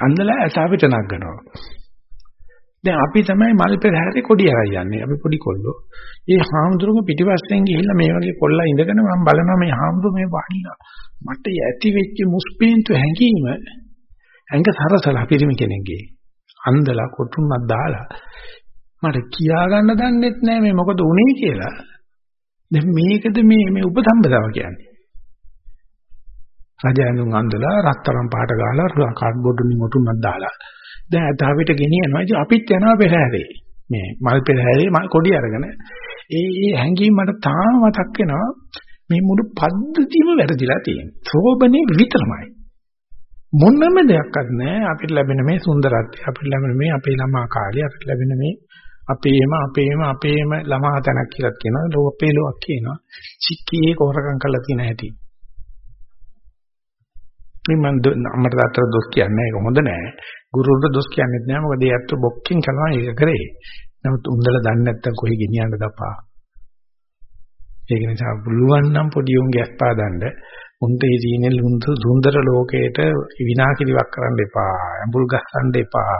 අඳලා ඇතාවිට නගනවා. දැන් අපි තමයි මල් පෙරහැරේ කොඩි අරයි යන්නේ. අපි පොඩි කොල්ලෝ. ඒ හාමුදුරුවෝ පිටිපස්සෙන් ගිහිල්ලා මේ වගේ කොල්ලා ඉඳගෙන මම බලනවා මේ හාමුදුරුවෝ මේ වහිලා. මට ඇති වෙච්ච මුස්පීන්තු හැංගීම ඇඟ සරසලා පිරිමි කෙනෙක්ගේ අන්දලා කොටුන්නක් දාලා මට කියා ගන්න දන්නෙත් නෑ මේ මොකද උනේ කියලා. දැන් මේකද මේ මේ උපසම්පදාව කියන්නේ? රජයන්ුන් අන්දලා රත්තරන් පාට ගාලා කාඩ්බෝඩ් වලින් මොටුන්නක් දාලා. දැන් අදාවිට ගෙනියනවා. ඉතින් අපිත් යනවා පෙරහැරේ. මේ මල් පෙරහැරේ මල් කොඩි අරගෙන. ඒ ඒ හැංගීම් මට තාම මතක් වෙනවා. මේ මුළු පද්ධතියම වැරදිලා තියෙනවා සෝබනේ විතරමයි. මොනම දෙයක්වත් නැහැ අපිට ලැබෙන මේ සුන්දරත්වය අපිට ලැබෙන මේ අපේ ළමා කාලය අපිට ලැබෙන මේ අපේම අපේම අපේම ළමා තැනක් කියලා කියනවා. ලෝපේ ලෝක් කියනවා. චික්කියේ කොරකම් කරලා තියෙන හැටි. මේ මම අම්මට තාත්තට දොස් කියන්නේ ඒක හොඳ නෑ. ගුරුවරට දොස් කියන්නේත් නෑ. මොකද ඒ අත්තු බොක්කින් කරනවා ඒක කරේ. නමුත් උන්දලා දන්නේ නැත්තම් කොහි ගෙනියන්න දපා. ඒක නිසා පුළුවන් නම් පොඩි උන්ගේ අස්පාදන්න. උන්ට ඒ තියෙන සුන්දර ලෝකයට විනාකිරිවක් කරන්න එපා. ඇඹුල් ගස්සන්න එපා.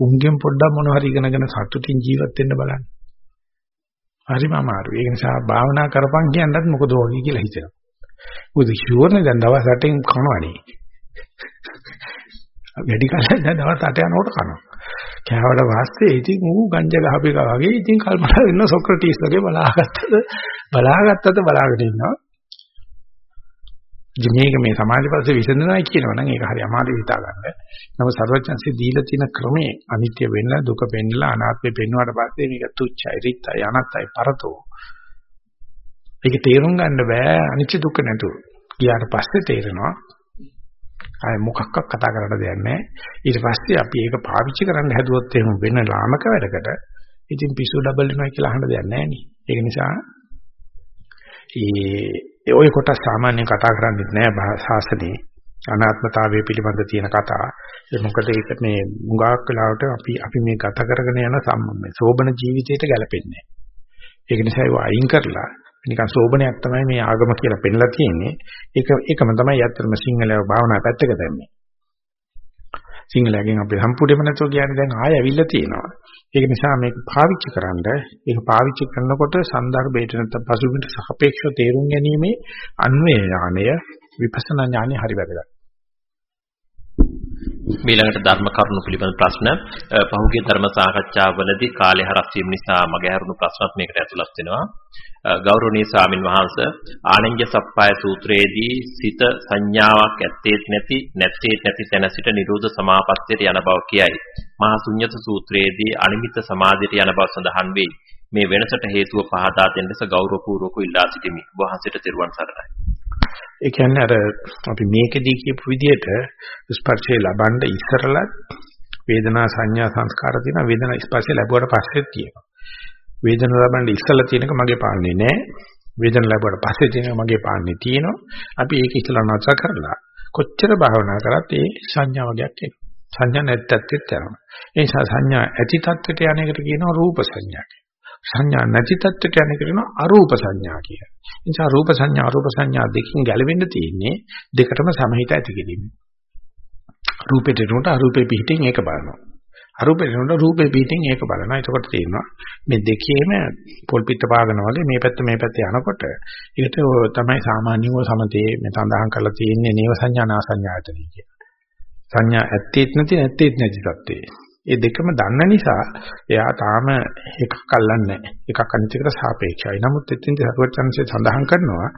උන්ගෙන් පොඩ්ඩක් මොන හරි ඉගෙනගෙන සතුටින් ජීවත් වෙන්න බලන්න. හරිම අමාරුයි. ඒ නිසා භාවනා කරපන් කියන්නත් මොකද ඕනි කියලා හිතෙනවා. මොකද ෂුවර්නේ දැන් දවස් 8න් කනවනේ. වැඩි කාලයක් දැන් දවස් 8 යනකොට කනවා. කෑවට පස්සේ ඉතින් ඌ ගංජා ගහපේක වගේ ඉතින් කල්පනා වෙන සොක්‍රටිස් වගේ බලාගත්තද බලාගත්තද බලාගෙන ඉන්නවා. ඉතින් මේක මේ සමාධි පස්සේ විසඳනයි කියනවා නම් ඒක හරි අමාරුයි හිතා ගන්න. නමුත් සර්වඥන්සේ දීලා තියෙන ක්‍රමේ අනිත්‍ය වෙන්න දුක වෙන්නලා අනාත්මෙ පෙන්වුවාට පස්සේ මේක තුච්චයි රිත්යි අනත්තයි පරතෝ. ඒක තේරුම් ගන්න බෑ අනිත්‍ය දුක නැතුව. ගියාට පස්සේ තේරෙනවා ආය මොකක්වත් කතා කරන්න දෙයක් නැහැ. ඊට පස්සේ අපි ඒක පාවිච්චි කරන්න හැදුවොත් එහෙම වෙන ලාමක වැඩකට ඉතින් පිස්සු ඩබල් වෙනවා කියලා අහන්න දෙයක් නැහැ නේ. ඒක නිසා ඒ ඔය කොටස් සාමාන්‍යයෙන් කතා කරන්නේ නැහැ සාසනේ අනාත්මතාවය පිළිබඳ තියෙන කතා. ඒ මොකද ඒක මේ මුගාක් වෙලාවට අපි අපි මේ ගත කරගෙන යන සම්මේ සෝබන ජීවිතයට ගැලපෙන්නේ නැහැ. ඒක නිසා ඒක අයින් කරලා නිකන් සෝබනයක් තමයි මේ ආගම කියලා පෙන්ලා තියෙන්නේ. ඒක ඒකම තමයි ඇත්තටම සිංහලව භාවනා පැත්තක දැම්මේ. සිංහලයෙන් අපි සම්පූර්ණයෙන්ම නැතුව කියන්නේ දැන් ආය ඇවිල්ලා තියෙනවා. ඒක නිසා මේක පාවිච්චි කරන්න ඒක පාවිච්චි කරනකොට සන්දර්භයට නැත්නම් පසුබිමට සාපේක්ෂව තේරුම් ගැනීමේ අන්වේ ඥානය විපස්සනා ඥානය හරි වැදගත්. මීළඟට ධර්ම කරුණු පිළිබඳ ප්‍රශ්න පහුගිය ධර්ම සාකච්ඡාවලදී කාලය හරස් වීම නිසා මගේ හැරුණු ප්‍රශ්නත් මේකට ඇතුළත් වෙනවා. ගෞරවනීය ස්වාමින් වහන්සේ ආනන්‍ය සප්පාය සූත්‍රයේදී සිත සංඥාවක් ඇත්තේත් නැති නැත්තේත් නැති තැන සිට නිරෝධ සමාපත්තියට යන බව කියයි. මහා ශුන්්‍යත සූත්‍රයේදී අනිමිත් සමාධියට යන බව සඳහන් වෙයි. මේ වෙනසට හේතුව පහදා දෙන්න ලෙස ගෞරවපූර්වකව ඉල්ලා සිටිමි. වහන්සේට තෙරුවන් සරණයි. ඒ කියන්නේ අර අපි මේකදී කියපු විදිහට ස්පර්ශය ලබන්න ඉස්සරලත් වේදනා සංඥා සංස්කාර තියෙන වේදනා ස්පර්ශය ලැබුවට පස්සෙත් තියෙනවා. වේදන ලබන්න ඉස්සලා තියෙනක මගේ පාන්නේ නැහැ. වේදන ලැබුවට පස්සේ තියෙනක මගේ පාන්නේ තියෙනවා. අපි ඒක ඉස්සලා නැච කරලා කොච්චර භාවනා කරත් ඒ සංඥා වගේක් එනවා. සංඥා නැත්තත් යනවා. ඒ නිසා සංඥා ඇති තත්ත්වයට යන එකට කියනවා රූප සංඥා කියලා. සංඥා නැති තත්ත්වයට යන එකට කියනවා අරූප සංඥා කියලා. ඒ නිසා රූප සංඥා අරූප සංඥා දෙකකින් ගැලවෙන්න තියෙන්නේ දෙකටම සමහිත ඇති කිරීම. රූපෙට උනට අරූපේ පිටින් ඒක බලනවා. අරූපේ නෝන රූපේ පිටින් ඒක බලනවා. එතකොට තේරෙනවා මේ දෙකේම පොල් පිට පාගන වගේ මේ පැත්ත මේ පැත්ත යනකොට ඒකට තමයි සාමාන්‍යව සමතේ මේ සඳහන් කරලා තියෙන්නේ නේව සංඥා නා සංඥායතනෙ කියන. සංඥා ඇත්තේත් නැති නැත්තේත් නැති තත්ත්වේ. ඒ දෙකම දන්න නිසා එයා තාම එකක් අල්ලන්නේ නැහැ. එකක් අනිත් එකට සාපේක්ෂයි. නමුත් එතින්ද සරුවචන්සේ සඳහන් කරනවා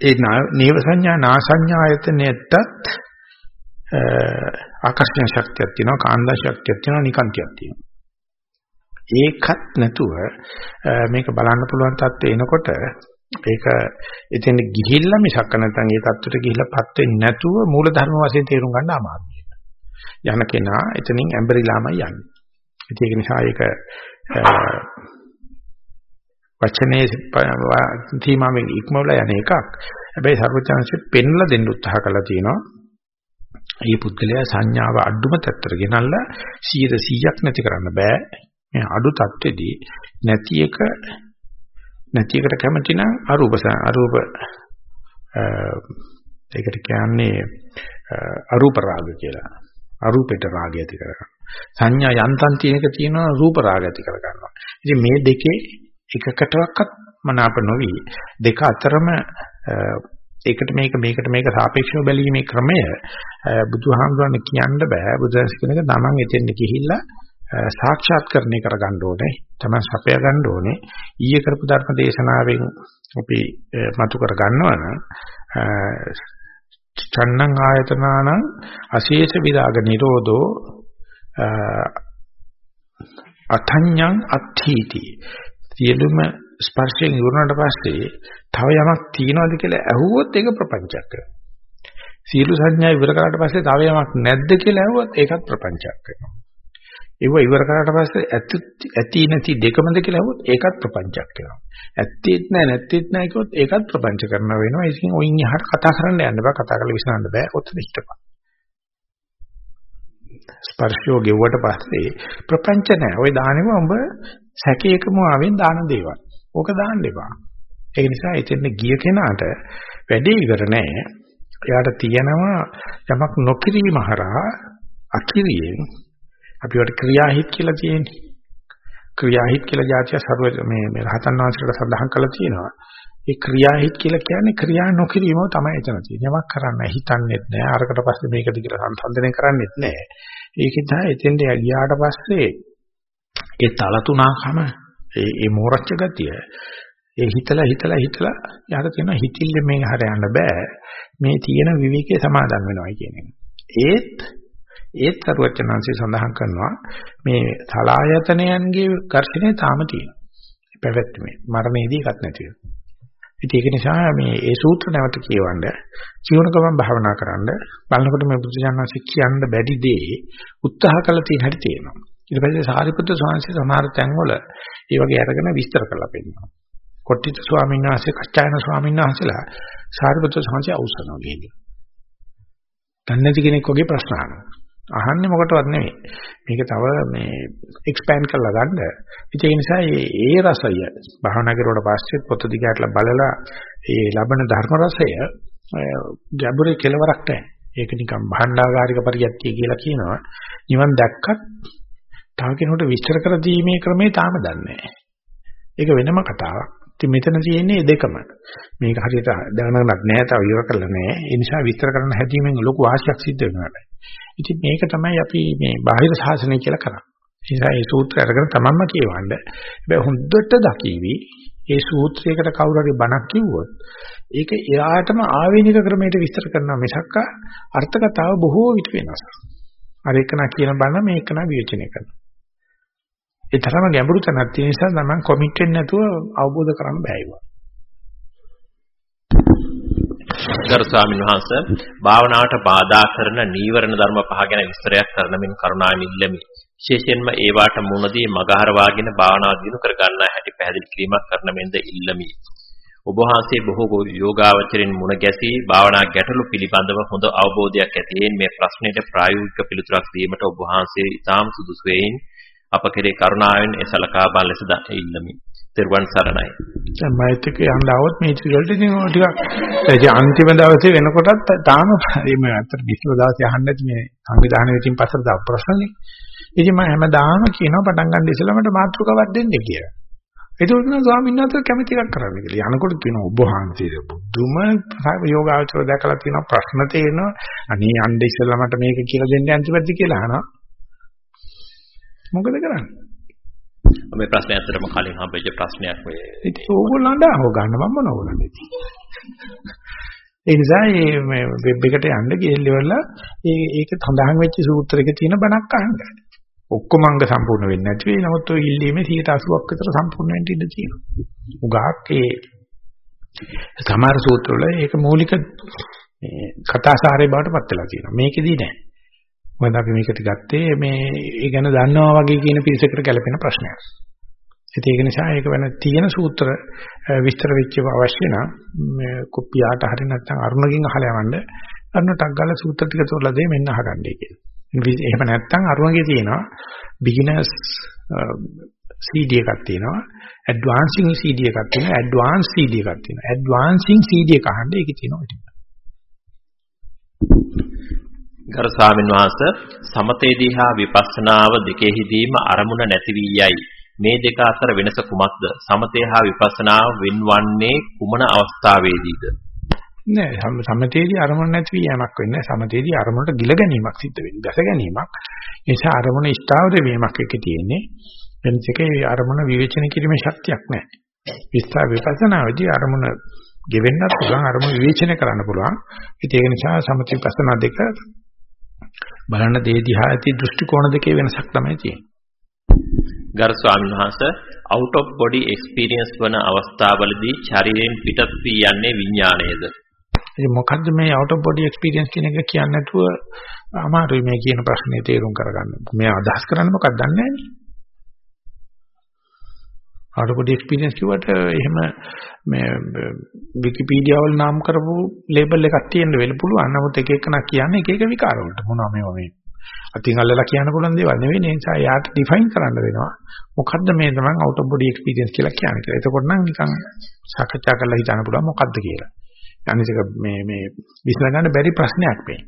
ඒ නේව සංඥා නා සංඥායතනෙටත් ආකර්ෂණ ශක්තියක් තියෙනවා කාන්දා ශක්තියක් තියෙනවා නිකාන්තියක් තියෙනවා ඒකත් නැතුව මේක බලන්න පුළුවන් තත්ත්වේ එනකොට ඒක එතෙන් ගිහිල්ලා මිසක් නැත්නම් ඒ தත්ත්වයට ගිහිල්ලාපත් වෙන්නේ නැතුව මූල ධර්ම වශයෙන් තේරුම් ගන්න අමාරුයි. යන කෙනා එතනින් ඇඹරිලාමයි යන්නේ. ඒක නිසා ඒක වචනේ තීමාවෙන් ඉක්මවලා යන එකක්. හැබැයි සර්වචන්සෙත් පෙන්ලා දෙන්න උත්සාහ කළා තියෙනවා. මේ පුද්ගලයා සංඥාව අඩුම තත්ත්වයට ගෙනල්ලා 100ක් නැති කරන්න බෑ. මේ අඩු තත්ත්වෙදී නැති එක නැති එකට කැමති නම් අරූප අරූප ඒකට කියන්නේ අරූප රාග කියලා. අරූපෙට රාගය ඇති කරගන්න. සංඥා යන්තම් තියෙන එක තියෙනවා රූප රාග ඇති කරගන්නවා. ඉතින් මේ දෙකේ එකකටවත් මනාප නොවි දෙක අතරම ඒකට මේක මේකට මේක සාපේක්ෂව බැලීමේ ක්‍රමය බුදුහාමුදුරන් කියන්න බෑ. බුදුන්ස් කෙනෙක් තමන් එතෙන්ට ගිහිල්ලා සාක්ෂාත්කරණය කරගන්න ඕනේ. තමන් සපය ගන්න ඕනේ. ඊයේ කරපු ධර්ම දේශනාවෙන් අපි මතු කර ගන්නවා නම් චන්නං ආයතනානං අශේෂ විරාග නිරෝධෝ අඨඤ්ඤං අත්ථීති. සියලුම ස්පර්ශයෙන් ඉවරනට පස්සේ තව යමක් තියනවාද කියලා ඇහුවොත් ඒක ප්‍රපංචයක් කරනවා. සීල සංඥා ඉවර කරාට පස්සේ තව යමක් නැද්ද කියලා ඇහුවොත් ඒකත් ප්‍රපංචයක් කරනවා. ඒව ඉවර කරාට පස්සේ ඇති නැති දෙකමද කියලා ඇහුවොත් ඒකත් ප්‍රපංචයක් කරනවා. ඇත්තෙත් නැහැ නැත්තෙත් නැහැ කිව්වොත් ඒකත් ප්‍රපංච කරනවා වෙනවා. ඉතින් ඔයින් එහාට කතා කරන්න යන්න බෑ. කතා කරලා විසඳන්න බෑ. ඔතන හිටපන්. ස්පර්ශෝ ගෙවුවට පස්සේ ප්‍රපංච නැහැ. ওই දානෙම උඹ සැකේකම ආවෙන් දාන දේවල්. ඕක දාන්න එපා. ඒ නිසා එතෙන් ගිය කෙනාට වැඩේ ඉවර නෑ. එයාට තියෙනවා යමක් නොකිරීම හරහා අකිරියෙන් අපි වට ක්‍රියාහිත කියලා තියෙන්නේ. ක්‍රියාහිත කියලා જાතිය සර්ව මේ මේ රහතන් වහන්සේලා සඳහන් කරලා තියෙනවා. ඒ ක්‍රියාහිත කියලා කියන්නේ ක්‍රියා නොකිරීම තමයි එතන තියෙන්නේ. යමක් කරන්න හිතන්නේත් නැහැ. අරකට පස්සේ මේකද කියලා සංසන්දනය කරන්නේත් නැහැ. ඒකෙන් තමයි එතෙන්ට ගියාට පස්සේ ඒ තල තුනකම ඒ ඒ මෝරච්ච ගතිය ඒ හිතලා හිතලා හිතලා යාට තියෙන හිතිල්ල මේක හරයන්න බෑ. මේ තියෙන විවේකයේ සමාදන් වෙනවා කියන එක. ඒත් ඒත් සරුවචනංශය සඳහන් කරනවා මේ සලායතනයන්ගේ ඝර්ෂණය තාම තියෙනවා. පැවැත්මේ මරණයේදී එකක් නැති වෙනවා. ඉතින් ඒක නිසා මේ ඒ සූත්‍ර නැවත කියවන්න ජීවන ගමන් භාවනා කරන්න බලනකොට මේ බුදුජානක කියන්න බැරි දේ උත්සාහ කළ තියෙන හැටි තියෙනවා. ඊට පස්සේ සාරිපුත්‍ර ස්වාමීන් වහන්සේ සමහර තැන්වල ඒ වගේ අරගෙන විස්තර කරලා පෙන්නනවා. කොට්ටිත ස්වාමීන් වහන්සේ කච්චායන ස්වාමීන් වහන්සේලා සාරිපුත්‍ර ස්වාමීන් වහන්සේ අවසනවා කියන්නේ. දන්නේ නැති කෙනෙක් වගේ ප්‍රශ්න අහනවා. අහන්නේ මොකටවත් නෙමෙයි. මේක තව මේ එක්ස්පෑන්ඩ් කරලා ගන්න. ඒ නිසා මේ ඒ රසය භාවනා කරුවට පස්සේ පොත දිගටලා බලලා ඒ ලබන ධර්ම රසය ගැඹුරේ කෙලවරක් නැහැ. ඒක නිකන් භාණ්ඩාගාරික පරියත්තිය කියලා කියනවා. නිවන් දැක්කත් තව කෙනෙකුට විස්තර කර දීමේ ක්‍රමේ තාම දන්නේ නැහැ. ඒක වෙනම කතාවක්. ඉතින් මෙතන තියෙන්නේ දෙකම. මේක හරියට දැනගන්නත් නෑ, තව ඉවර කරලා නෑ. ඒ නිසා විස්තර කරන්න හැදීමෙන් ලොකු වාසියක් සිද්ධ වෙනවා. ඉතින් මේක තමයි අපි මේ බාහිර ශාසනය කියලා කරන්නේ. ඒ නිසා මේ සූත්‍රය අරගෙන තමන්ම කියවන්න. හැබැයි හොඳට දකිවි ඒ සූත්‍රයකට කවුරු හරි බණක් කිව්වොත් ඒක එයාටම ආවේනික ක්‍රමයට විස්තර කරනවා මිසක් අර්ථ කතාව බොහෝ විට වෙනස්. අර එකනා කියන බණ මේ එකනා විවේචනය කරනවා. ඒ තරම ගැඹුරු තැනක් තියෙන නිසා තමයි කොමිට් වෙන්නේ නැතුව අවබෝධ කරගන්න බෑ ඒවා. ගරු ස්වාමීන් වහන්සේ භාවනාවට බාධා කරන නීවරණ ධර්ම පහ ගැන විස්තරයක් කරන මින් කරුණාවෙන් ඉල්ලමි. විශේෂයෙන්ම ඒවාට මුහුණදී මගහරවාගෙන භාවනාව දිනු කර ගන්නා හැටි පැහැදිලි කිරීමක් කරන මෙන්ද ඉල්ලමි. ඔබ වහන්සේ බොහෝ යෝගාවචරින් මුණ ගැසී භාවනා ගැටලු පිළිබඳව හොඳ අවබෝධයක් ඇතියෙන් මේ ප්‍රශ්නෙට ප්‍රායෝගික පිළිතුරක් දීමට ඔබ වහන්සේ ඉතාම සුදුසු වෙයින් අප කෙරේ කරුණාවෙන් ඒ සලකා බල ලෙස ඉල්ලමි. තෙරුවන් සරණයි. දැන් මෛත්‍රික යන්න આવොත් මේ රිසල්ට් ඉතින් ඔය ටිකක් ඒ අන්තිම දවසේ වෙනකොටත් තාම මේ අතර විශ්ව දවසේ අහන්න නැති මේ සංවිධානය විසින් පස්සට දාපු ප්‍රශ්නේ. ඉතින් මම හැමදාම කියනවා පටන් ගන්න ඉස්සෙල්ලා මට මාතෘකාවක් දෙන්න කියලා. ඒක උන ස්වාමීන් වහන්සේ කැමති එකක් කරන්න කියලා. යනකොට කියනවා ඔබ වහන්සේ බුදුම යෝගාචර දැකලා තියෙන ප්‍රශ්න තේරෙනවා. අනේ යන්න ඉස්සෙල්ලා මට මේක කියලා දෙන්න අන්තිමට කියලා අහනවා. මොකද කරන්නේ? මේ ප්‍රශ්නේ ඇත්තටම කලින් හම්බෙච්ච ප්‍රශ්නයක් මේ. ඉතින් ඕගොල්ලන්ට අහව ගන්න මම මොනවද ඒ නිසා මේ වෙබ් එකට යන්න ගිහිල්ලා ඒ ඒක සඳහන් වෙච්ච සූත්‍රයක තියෙන බණක් අහන්න. ඔක්කොම අංග සම්පූර්ණ වෙන්නේ නැති වෙයි. නමුත් ඔය ඉල්ලීමේ 80ක් විතර සම්පූර්ණ වෙන්න ඉඩ තියෙනවා. උගාක් ඒ සමහර සූත්‍රවල ඒක මූලික මේ කතාසාරේ බවට පත් වෙලා තියෙනවා. මේකෙදී නෑ. මොකද අපි මේකට ගත්තේ මේ ඒ ගැන දන්නවා වගේ කියන පිරිසකට ගැලපෙන ප්‍රශ්නයක්. ඒක නිසා ඒක වෙන තියෙන සූත්‍ර විස්තර වෙච්ච අවශ්‍ය නම් මේ කොපියාට හරි නැත්නම් අරුණගෙන් අහලා යවන්න අරුණටක් ගාලා සූත්‍ර ටික තෝරලා දෙයි මෙන්න අහගන්නයි කියලා. එහෙම නැත්නම් අරුණගේ තියෙනවා beginners CD එකක් තියෙනවා advancing CD එකක් තියෙනවා advanced CD එකක් තියෙනවා advancing CD එක අහන්න ඒකේ තියෙනවා ගරු ස්වාමීන් වහන්සේ සමතේදී හා විපස්සනාව දෙකෙහිදීම අරමුණ නැති වී යයි. මේ දෙක අතර වෙනස කුමක්ද? සමතේ හා විපස්සනාව වෙන්වන්නේ කුමන අවස්ථාවේදීද? නෑ සමතේදී අරමුණ නැති වී යamak වෙන්නේ සමතේදී අරමුණට ගිල ගැනීමක් සිද්ධ වෙන්නේ. දැස ගැනීමක්. ඒ නිසා අරමුණ ස්ථාවර වීමක් එක තියෙන්නේ. වෙනස් එකේ අරමුණ විවේචන කිරීමේ ශක්තියක් නෑ. විස්තර විපස්සනාවේදී අරමුණ ගෙවෙන්නත් පුළුවන් අරමුණ විවේචනය කරන්න පුළුවන්. ඒක නිසා සමථ විපස්සනා දෙක බලන්න දේ දිහා ඇති දෘෂ්ටි කෝණ දෙකේ වෙනසක් තමයි තියෙන්නේ. ගරු ස්වාමීන් වහන්සේ out of body experience වන අවස්ථාවලදී ශරීරයෙන් පිටත් වී යන්නේ විඥාණයද? ඉතින් මොකද්ද මේ out of body experience කියන එක කියන්නේ නැතුව අමාරුයි මේ කියන ප්‍රශ්නේ තේරුම් කරගන්න. මේ අදහස් කරන්නේ මොකක්ද දන්නේ නැහැ out of body experience කිව්වට එහෙම මේ විකිපීඩියා වල නම් කරපු ලේබල් එකක් තියෙන්න වෙල පුළුවන්. නමුත් එක එකනා කියන්නේ එක එක විකාර වලට මොනවා මේවා මේ අතින් අල්ලලා කියන්න පුළුවන් දේවල් නෙවෙයි. ඒ නිසා යාට ඩිෆයින් කරන්න වෙනවා. මොකද්ද මේ තමයි out of body experience කියලා කියන්නේ කියලා. එතකොට නම් නිකන් සාකච්ඡා කරලා හිතන්න පුළුවන් මොකද්ද කියලා. අනිත් එක මේ මේ විසඳගන්න බැරි ප්‍රශ්නයක් මේ.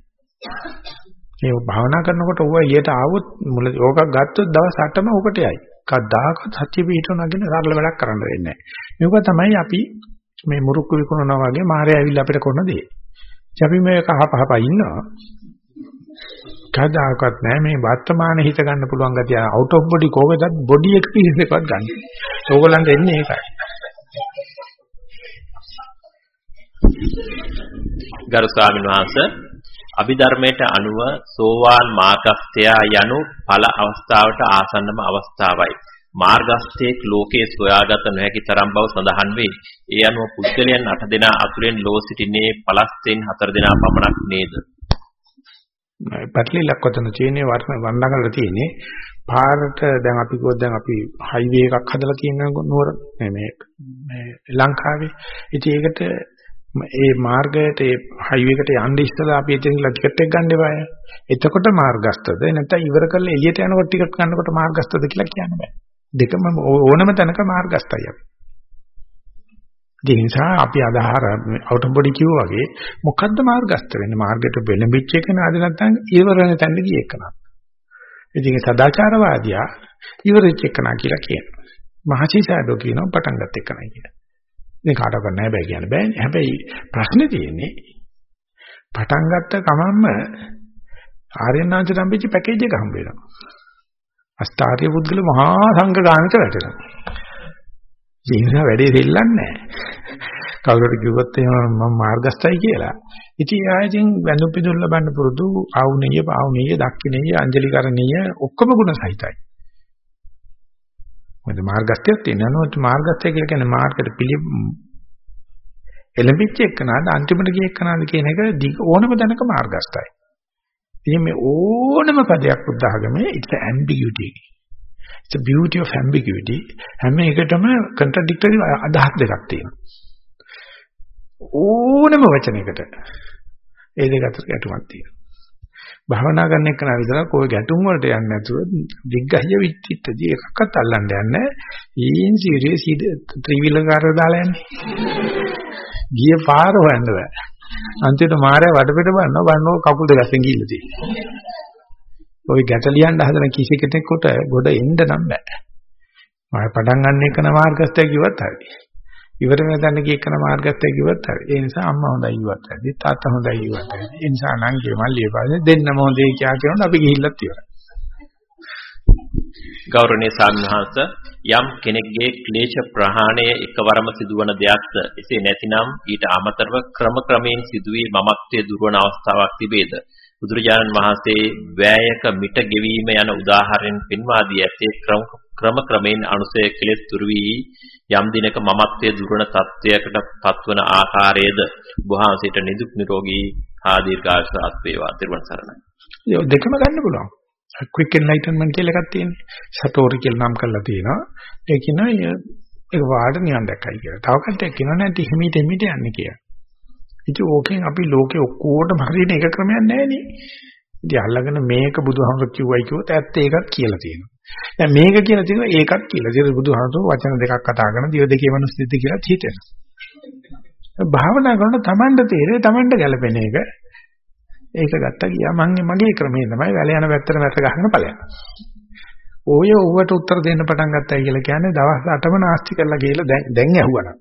මේ භාවනා කරනකොට ඕවා එළියට ආවොත් මුල ඕකක් ගත්තොත් දවස් 8ම ඕකට යයි. කවදාකවත් සත්‍ය පිටුනගෙන සරල වැඩක් කරන්න වෙන්නේ නැහැ. මේක තමයි අපි මේ මුරුක්කු විකුණනවා වගේ මාරය ඇවිල්ලා අපිට කරන දේ. අපි මේ කහ පහපා ඉන්නවා. කවදාකවත් නෑ මේ වර්තමාන හිත ගන්න පුළුවන් ගතිය අවුට් ඔෆ් බොඩි කෝකද බොඩි එක්ස්පීරියන්ස් එකක්වත් ගන්න. ඕගොල්ලන්ට එන්නේ ඒකයි. ගරු ස්වාමීන් වහන්සේ අභිධර්මයට අනුව සෝවාන් මාර්ගස්ත්‍ය යනු ඵල අවස්ථාවට ආසන්නම අවස්ථාවයි. මාර්ගස්ථයේ ලෝකයේ සොයාගත නොහැකි තරම් බව සඳහන් වේ. ඒ අනුව පුද්ගලයන් 8 දෙනා අතුරෙන් ලෝ සිටින්නේ පලස්තෙන් 4 දෙනා පමණක් නේද? පැටලිලක් වතන තියෙන්නේ වර්ණ වන්නගල තියෙන්නේ පාරට දැන් අපි කිව්වොත් දැන් අපි හයිවේ එකක් හදලා තියෙනවා නුවර මේ මේ ලංකාවේ ඉතින් ඒකට ඒ මාර්ගයට ඒ හයිවේ එකට යන්න ඉස්සලා අපි එතන ඉඳලා ටිකට් එක ගන්න එපාය. එතකොට මාර්ගස්තද නැත්නම් ඉවර කරලා එළියට යනකොට ටිකට් ගන්නකොට මාර්ගස්තද කියලා කියන්න බෑ. දෙකම ඕනම තැනක මාර්ගස්තයි අපි. ඒ නිසා අපි අදහර අවුට් බොඩි කිව්වා වගේ මොකද්ද මාර්ගස්ත වෙන්නේ මාර්ගයට වෙලඹිච්ච එක නේද නැත්නම් ඉවර වෙන තැනට ගිය එක නා. ඉතින් සදාචාරවාදියා ඉවරෙච්ච එක නා කියලා කියනවා. මහසිසාරෝ කියනවා පටන් ගත්ත එක නයි කියලා. ඉතින් කාටවත් නැහැ බෑ කියන්න බෑනේ. හැබැයි ප්‍රශ්නේ තියෙන්නේ පටන් ගත්ත කමම්ම ආර්යනාංශ සම්පෙච්ච පැකේජ් එක හම්බ වෙනවා. අස්ථාරිය පුද්ගල මහා සංඝ ගානට වැටෙනවා. ඒ නිසා වැඩේ දෙල්ලන්නේ නැහැ. කවුරුට කිව්වොත් එහෙම මම මාර්ගස්ථයි කියලා. ඉතින් ආයෙකින් වැඳුම් පිදුම් ලබන්න පුරුදු ආවුණිය, පාවුණිය, දක්ෂිණිය, අංජලිකරණිය ඔක්කොම ගුණ සහිතයි. මොකද මාර්ගස්ථයක් තියෙනවා. මාර්ගස්ථය කියලා කියන්නේ මාර්ගයට පිළි එළඹිච්ච එකනද අන්තිමට ගිය එකනද කියන එක ඕනම දැනක මාර්ගස්ථයි. ඉතින් මේ ඕනම පදයක් බුද්ධ ආගමේ it's ambiguity. it's a beauty of ambiguity. හැම එකටම contradictory අදහස් දෙකක් තියෙනවා. ඕනම වචනයකට ඒ දෙක අතර ගැටුමක් තියෙනවා. භවනා කරන එක නා විතර કોઈ ගැටුම් වලට යන්නේ නැතුව දිග්ගහ්‍ය විචිත්තදී එකක්වත් අල්ලන්න යන්නේ ඊන් සීරියස් ත්‍රිවිල කාර්ය දාලා යන්නේ ගිය පාර හොයන්න බෑ අන්තිමට මාරයා වඩපිට බලනවා බලනවා කකුල් දෙක අස්සෙන් ගිහිල්ලා තියෙනවා ওই ගැට ලියන්න හදන කිසි කෙනෙකුට ගොඩ එන්න නම් බෑ මම පටන් ගන්න එක නම් මාර්ගස්ථය කිව්වත් හරි ඉවර වෙන තැන ගිය එකන මාර්ගස්ථය කිව්වත් හරි. ඒ නිසා අම්මා හොඳයි කිව්වත් හරි. තාත්තා හොඳයි කිව්වත් හරි. ඒ නිසා නංගිය මල්ලිය පාදේ දෙන්නම හොඳයි කියා කියනොත් අපි ගිහිල්ලත් ඉවරයි. ගෞරවනීය සාමිහාස යම් කෙනෙක්ගේ ක්ලේශ ප්‍රහාණය එකවරම සිදුවන දෙයක්ද එසේ නැතිනම් ඊට අමතරව ක්‍රම ක්‍රමයෙන් සිදුවී මමත්වයේ දුරවන අවස්ථාවක් තිබේද බුදුරජාණන් වහන්සේ වෑයක මිට ගෙවීම යන උදාහරණ පෙන්වා දී ඇත්තේ ක්‍රම ක්‍රමයෙන් අනුසය කෙලෙස් දුරු වී යම් දිනක මමත්වයේ දුරණ තත්වයකට පත්වන ආකාරයේද වහන්සේට නිදුක් නිරෝගී හා දීර්ඝායුෂ වේවා තිරුවන් සරණයි. ඒ දෙකම ගන්න පුළුවන්. quick enlightenment කියලා එකක් තියෙනවා. සතෝරි කියලා නම් කරලා තියෙනවා. ඒ කියනවා ඒක වාඩ නියන් දැක්කයි කියලා. තව කට්ටියක් කියනවා නැති හිමීට හිමීට යන්නේ කියලා. ඉතින් ඕකෙන් අපි ලෝකේ ඔක්කොටම හරියන එක ක්‍රමයක් නැහැ නේ. ඉතින් අල්ලගෙන මේක බුදුහාමුදුරු කිව්වයි කිව්වොත් ඇත්ත ඒකත් කියලා තියෙනවා. දැන් මේක කියලා තියෙනවා ඒකත් කියලා. ඒක බුදුහාමුදුරු වචන දෙකක් කතා කරන දිව දෙකේ මනුස්සෙද්ද කියලා හිතෙනවා. භාවනා කරනකොට Tamanට තේරෙයි Tamanට ගැළපෙන එක. ඒක ගත්තා ගියා මම මගේ ක්‍රමය තමයි වැල යන පැත්තට වැට ගහන ඵලයක්. ඔය ඌවට උත්තර දෙන්න පටන් ගත්තයි කියලා කියන්නේ දවස් 8ම නාස්ති කරලා ගිහලා දැන් දැන් ඇහුවනම්.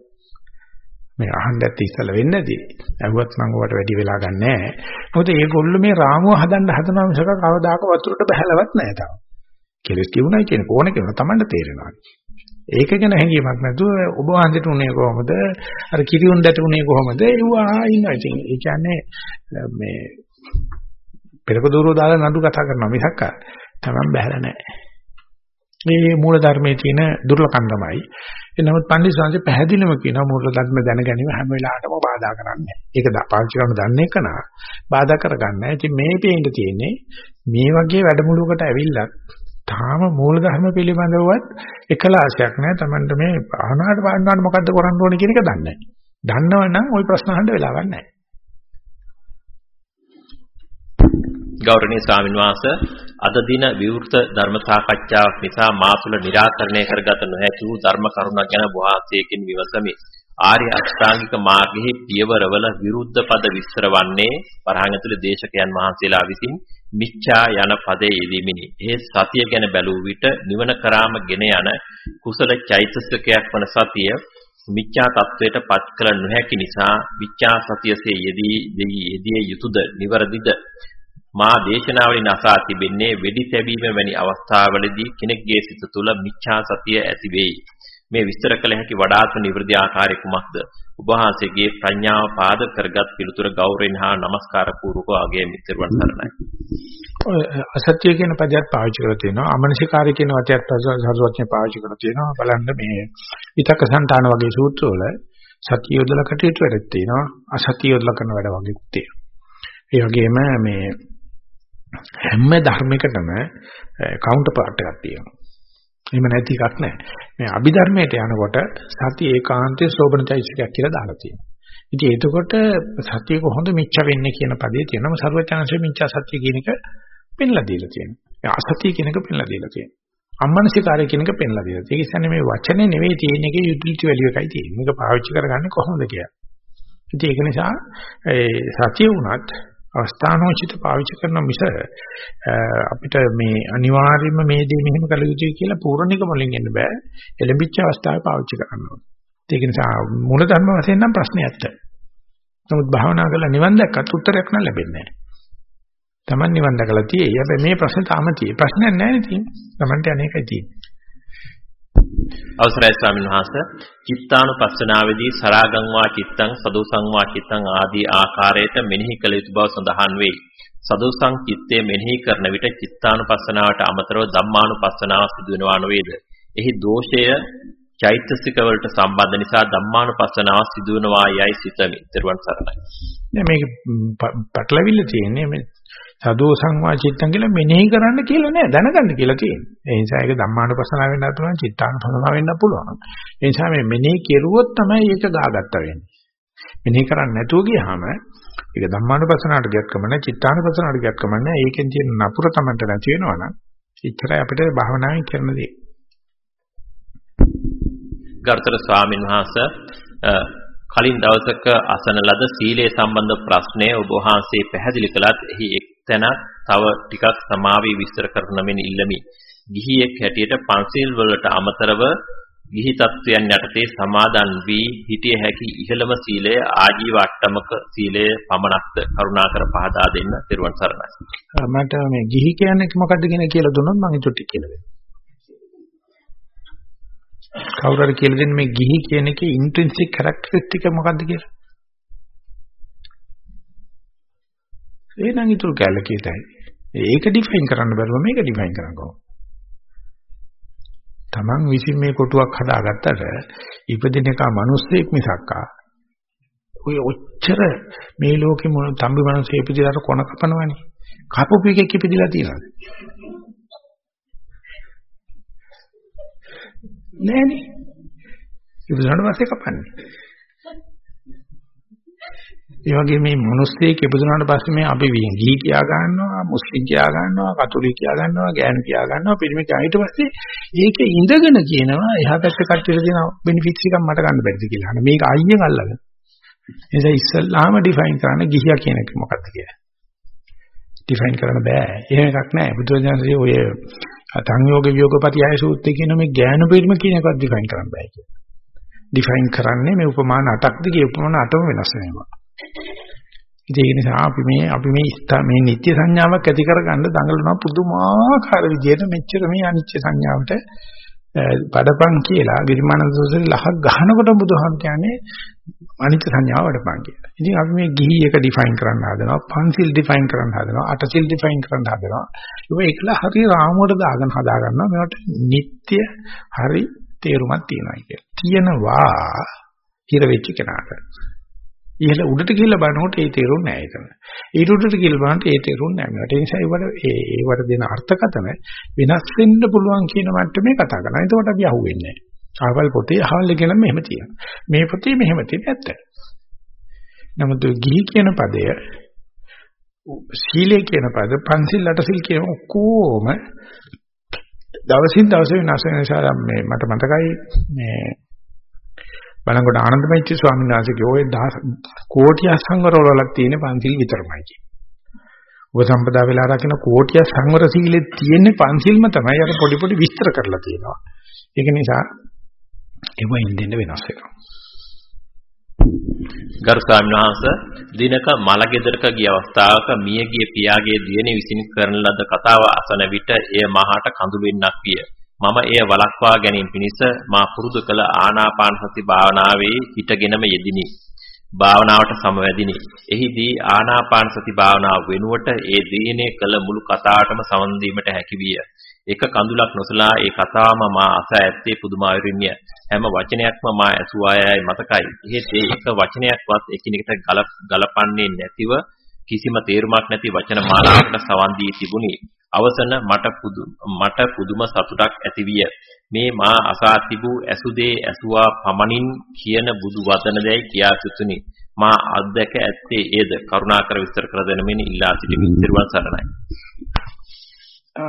මේ අහන්න ඇත්ත ඉස්සලා වෙන්නේ නැති. ඇහුවත් මම ඔයාලට වැඩි වෙලා ගන්නෑ. මොකද මේගොල්ලෝ මේ රාමුව හදන්න හදනවා මිසක කවදාක වතුරට බහැලවත් නැහැ තාම. කෙලස් කියුණයි කියන කෝණ කියන තමන්ට තේරෙනවා. ඒක ගැන හැඟීමක් නැතුව ඔබ වහන්සේට උනේ කොහොමද? අර කිරියුන් දැට උනේ කොහොමද? ඒවා ඉන්නවා. ඉතින් ඒ කියන්නේ මේ පෙරක දూరుව දාලා නඩු කතා කරනවා මිසක් තමන් බහැලා නැහැ. මේ මූල ධර්මයේ තියෙන දුර්ලභකම් තමයි. ඒ නමුත් පණ්ඩිත සංසය පැහැදිලිවම කියනවා මූල ධර්ම දැන ගැනීම හැම වෙලාවටම බාධා කරන්නේ. ඒක පාවිච්චි කරන දන්නේ කනා බාධා කරගන්න. ඉතින් මේ පේන්න තියෙන්නේ මේ වගේ වැඩමුළුවකට ඇවිල්ලා තාම මූල ධර්ම පිළිබඳවවත් එකලාශයක් නැහැ. Tamanට මේ භාවනාවට පාඩනකට මොකද්ද කරන්න ඕනේ කියන එක දන්නේ නැහැ. දන්නවනම් ওই ප්‍රශ්න අහන්න වෙලාවක් නැහැ. ගෞරවනීය ස්වාමීන් වහන්සේ අද දින විවෘත ධර්ම සාකච්ඡාවක් නිසා මා තුළ निराකරණය කරගත නොහැකි වූ ධර්ම කරුණක් ගැන වහන්සේකින් විමසමි. ආර්ය අෂ්ටාංගික මාර්ගයේ පියවරවල විරුද්ධ පද විස්තර වන්නේ පරහන් ඇතුළේ දේශකයන් වහන්සේලා විසින් මිච්ඡා යන පදයේ යෙදීමිනි. ඒ සතිය ගැන බැලූ විට නිවන කරාම ගෙන යන කුසල චෛතසිකයක් වන සතිය මිච්ඡා තත්වයට පත් කළ නොහැකි නිසා මිච්ඡා සතියසේ යෙදී යෙදී යුතුයද නිවරදිද මා දේශනාවලින් අසා තිබෙන්නේ වෙඩි තැබීම වැනි අවස්ථාවලදී කෙනෙක්ගේ සිත තුළ මිච්ඡා සතිය ඇති වෙයි. මේ විස්තර කළ හැකි වඩාත්ම නිවෘදි ආකාරය කුමක්ද? ඔබ වහන්සේගේ ප්‍රඥාව පාද කරගත් පිළිතුර ගෞරවයෙන් හා নমස්කාර පූර්වකව අගය මිත්‍රවන් සරණයි. අසත්‍ය කියන පදයක් පාවිච්චි කරලා තියෙනවා. අමනසිකාරය කියන වචනයත් සරුවචනේ පාවිච්චි කරලා තියෙනවා. බලන්න මේ විතක සංතාන වගේ සූත්‍රවල සතිය යොදලා කටයුතු වැඩක් තියෙනවා. අසතිය යොදලා කරන වැඩ වගේ තියෙනවා. ඒ වගේම මේ හැම ධර්මයකටම කවුන්ටර් පාර්ට් එකක් තියෙනවා. එහෙම නැති එකක් නැහැ. මේ අභිධර්මයට යනකොට සති ඒකාන්තයේ සෝබනචෛසිකයක් කියලා දාලා තියෙනවා. ඉතින් එතකොට සතිය කොහොමද මිච්ඡ වෙන්නේ කියන පදේ තියෙනවා. සර්වචනංශයේ මිච්ඡා සත්‍ය කියන එක පෙන්ලා දීලා තියෙනවා. අසතිය කියන එක පෙන්ලා දීලා තියෙනවා. අම්මනසිකාරය කියන එක පෙන්ලා දීලා තියෙනවා. ඒ කියන්නේ මේ වචනේ නෙවෙයි තියෙන එකේ යුටිලිටි වැලියු එකයි තියෙන්නේ. මේක පාවිච්චි කරගන්නේ කොහොමද කියලා. ඉතින් ඒක නිසා ඒ සතිය වුණත් අවස්ථානෝචිත පාවිච්චි කරන මිස අපිට මේ අනිවාර්යයෙන්ම මේ දේ මෙහෙම කළ යුතුයි කියලා පූර්ණික මොලින් එන්න බෑ. එළඹිච්ච අවස්ථාවේ පාවිච්චි කරන්න ඕනේ. ඒක නිසා මූල ධර්ම වශයෙන් නම් ප්‍රශ්නේ ඇත්ත. නමුත් භාවනා කරලා නිවන් දැක්කත් උත්තරයක් නම් ලැබෙන්නේ නැහැ. Taman නිවන් දැකලා තියෙයි. හැබැයි මේ ප්‍රශ්නේ තාම තියෙයි. ප්‍රශ්නයක් නැහැ නේ තියෙන්නේ. Tamanට අනේකයි තියෙන්නේ. අවසරයි ස්වාමීන් වහන්සේ චිත්තානුපස්සනාවේදී සරාගං වා චිත්තං සදෝසං වා චිත්තං ආදී ආකාරයට මෙනෙහි කළ යුතු බව සඳහන් වේ. සදෝසං චිත්තේ මෙනෙහි කරන විට චිත්තානුපස්සනාවට අමතරව ධම්මානුපස්සනාව සිදුවෙනවා නොවේද? එහි දෝෂය චෛතසික වලට සම්බන්ධ නිසා ධම්මානුපස්සනාව සිදුවෙනවා යයි සිතමි. ත්වන් සරණයි. නෑ මේක පැටලවිල්ල තියෙන්නේ මේ සදෝ සංවාචිත්තං කියලා මෙනෙහි කරන්න කියලා නෑ දැනගන්න කියලා තියෙන්නේ. ඒ නිසා ඒක ධම්මානුපස්සනාව වෙන්නත් පුළුවන් චිත්තානුපස්සනාව වෙන්නත් පුළුවන්. ඒ නිසා මේ මෙනෙහි කෙරුවොත් තමයි ඒක ගාගත්ත වෙන්නේ. මෙනෙහි කරන්නේ නැතුව ගියාම ඒක ධම්මානුපස්සනාවට ගියත් කමන්නේ චිත්තානුපස්සනාවට ගියත් කමන්නේ ඒකෙන් තියෙන නපුර තමන්ට නැති වෙනවා නම් ඉතරයි අපිට භාවනාවෙන් කරන දේ. ගරුතර ස්වාමීන් වහන්සේ කලින් දවසක අසන ලද සීලය සම්බන්ධ ප්‍රශ්නය ඔබ වහන්සේ පැහැදිලි කළත් එහි එක් තැනක් තව ටිකක් සමාවී විස්තර කරන මෙන් ඉල්ලමි. ගිහියෙක් හැටියට පන්සිල් වලට අමතරව ගිහි තත්වයන් යටතේ සමාදන් වී හිටිය හැකි ඉහළම සීලය ආජීව අට්ටමක සීලය පමණක්ද කරුණාකර පහදා දෙන්න පෙරවන් සරණයි. මට මේ ගිහි කියන්නේ මොකක්ද කියන කියලා දුන්නොත් මම ඒක ටික කියලා දෙන්නම්. කවුරු හරි කියලා දෙන්න මේ ගිහි කියන එකේ ඉන්ට්‍රින්සික් කැරක්ටරිස්ටික් එක මොකක්ද කියලා. ඒ නම් ඊටු කැලකීතයි. ඒක ඩිෆයින් කරන්න බැරුව මේක ඩිෆයින් කරන්න කොහොමද? Taman විසින් මේ කොටුවක් හදාගත්තට ඉපදින එක මිනිස්සෙක් මිසක්කා ඔය ඔච්චර මේ ලෝකෙ මොන තම්බි මිනිස්සෙ ඉපදිලාට කොන කපනවනේ. කපපු එකෙක් ඉපදිලා තියෙනවද? නෑනේ. ඉපදුනාට පස්සේ කපන්නේ. ඒ වගේ මේ මිනිස්සෙක් ඉපදුනාට පස්සේ මේ අපි ගිහි කියා ගන්නවා, මුස්ලිම් කියා ගන්නවා, කතෝලික කියා ගන්නවා, ගෑනු කියා ගන්නවා, පිරිමි කියා ඊට පස්සේ ඒකේ ඉඳගෙන කියනවා එහා පැත්තේ කට්ටියට දෙන බෙනිෆිට්ස් එකක් මට ගන්න බැරිද කියලා. අනේ මේක අයියෙන් අල්ලගෙන. එනිසා ඉස්සල්ලාම ඩිෆයින් කරන්න ගිහියා කියන එක මොකක්ද කියලා. ඩිෆයින් කරන්න බෑ. එහෙම එකක් නෑ. බුදුරජාණන්සේ ඔය සංයෝග වියෝගපති ආය සූත්‍රයේ කියන මේ ඥාන පිරිම කියන එකවත් ඩිෆයින් කරන්න බෑ කියලා. ඩිෆයින් කරන්නේ මේ උපමාන 8ක් දිගේ උපමාන 8ම වෙනස් වෙනවා. ඉතින් ඒ නිසා අපි මේ අපි මේ මේ නිත්‍ය සංඥාවක් ඇති කරගන්න දඟලන පුදුමාකාර විදිහට මෙච්චර මේ අනිත්‍ය සංඥාවට පඩපන් කියලා ගිරිමානන්ද සෝසරි ලහක් ගහනකොට බුදුහාම කියන්නේ අනිත්‍ය සංඥාව වඩපන් කියලා. ඉතින් අපි මේ ගිහි එක ඩිෆයින් කරන්න හදනවා, පන්සිල් ඩිෆයින් කරන්න හදනවා, අටසිල් ඩිෆයින් කරන්න හදනවා. ඒක ඒකලා හරි රාමුවට දාගෙන හදා ගන්නවා. මේවට නිට්ටය හරි තේරුමක් තියෙනවා කියලා. තියෙනවා හිර වෙච්ච කෙනාට. ඉහළ උඩට ගිහිල්ලා බලනකොට ඒ තේරුම් නෑ ඒක. ඊට උඩට ගිහිල්ලා බලනකොට ඒ තේරුම් නෑ. ඒකට ඒ නිසා ඒවට ඒ ඒවට දෙන අර්ථකතන වෙනස් වෙන්න පුළුවන් කියන මට්ටමේ කතා කරනවා. එතකොට අපි අහුවෙන්නේ නෑ. ආවල් පොතේ අහවල් කියන මෙහෙම තියෙනවා. මේ පොතේ මෙහෙම තියෙන ඇත්ත. නමුත් ගිහි කියන පදය සීලය කියන පද පන්සිල් අටසිල් කියන ඔක්කොම දවසින් දවස වෙනස් වෙන නිසා මේ මට මතකයි මේ බලංගොඩ ආනන්ද මෛත්‍රී ස්වාමීන් වහන්සේගේ ওই කෝටිය සංවර වලක් තියෙන පන්සිල් විතරමයි කියන්නේ. උපසම්පදා වෙලා රකින්න කෝටිය සංවර සීලෙත් තියෙන්නේ පන්සිල්ම තමයි අර පොඩි පොඩි විස්තර කරලා තියෙනවා. ඒක නිසා ඒවෙන් දෙන්න වෙනස් වෙනවා. ගරු ස්වාමීන් වහන්සේ දිනක මලගෙදරක ගිය අවස්ථාවක මියගිය පියාගේ දියණිය විසින් කරන ලද කතාව අසන විට එය මහාට කඳුළෙන්නක් විය. මම එය වළක්වා ගැනීම පිණිස මා පුරුදු කළ ආනාපාන සති භාවනාවේ හිටගෙනම යෙදිනි. භාවනාවට සමවැදිනි. එහිදී ආනාපාන සති භාවනාව වෙනුවට ඒ දිනේ කළ මුළු කතාවටම සමන් දීමට හැකි විය. එක කඳුලක් නොසලා ඒ කතාවම මා අස ඇත්තේ පුදුමාවිරින්ය. හැම වචනයක්ම මා ඇසුවායයි මතකයි. එහෙත් ඒ එක වචනයක්වත් එකිනෙකට ගලපන්නේ නැතිව කිසිම තේරුමක් නැති වචන මාලාවකට සවන් දී තිබුණි. අවසන මට පුදු මට පුදුම සතුටක් ඇතිවිය. මේ මා අසා තිබූ ඇසුදේ ඇසුවා පමණින් කියන බුදු වදන දැයි කියා සිතුනි. මා අත්දැක ඇත්තේ ඒද කරුණාකර විස්තර කර දෙනමින් ඉල්ලා සිටිමි. ත්‍රිවන් සරණයි.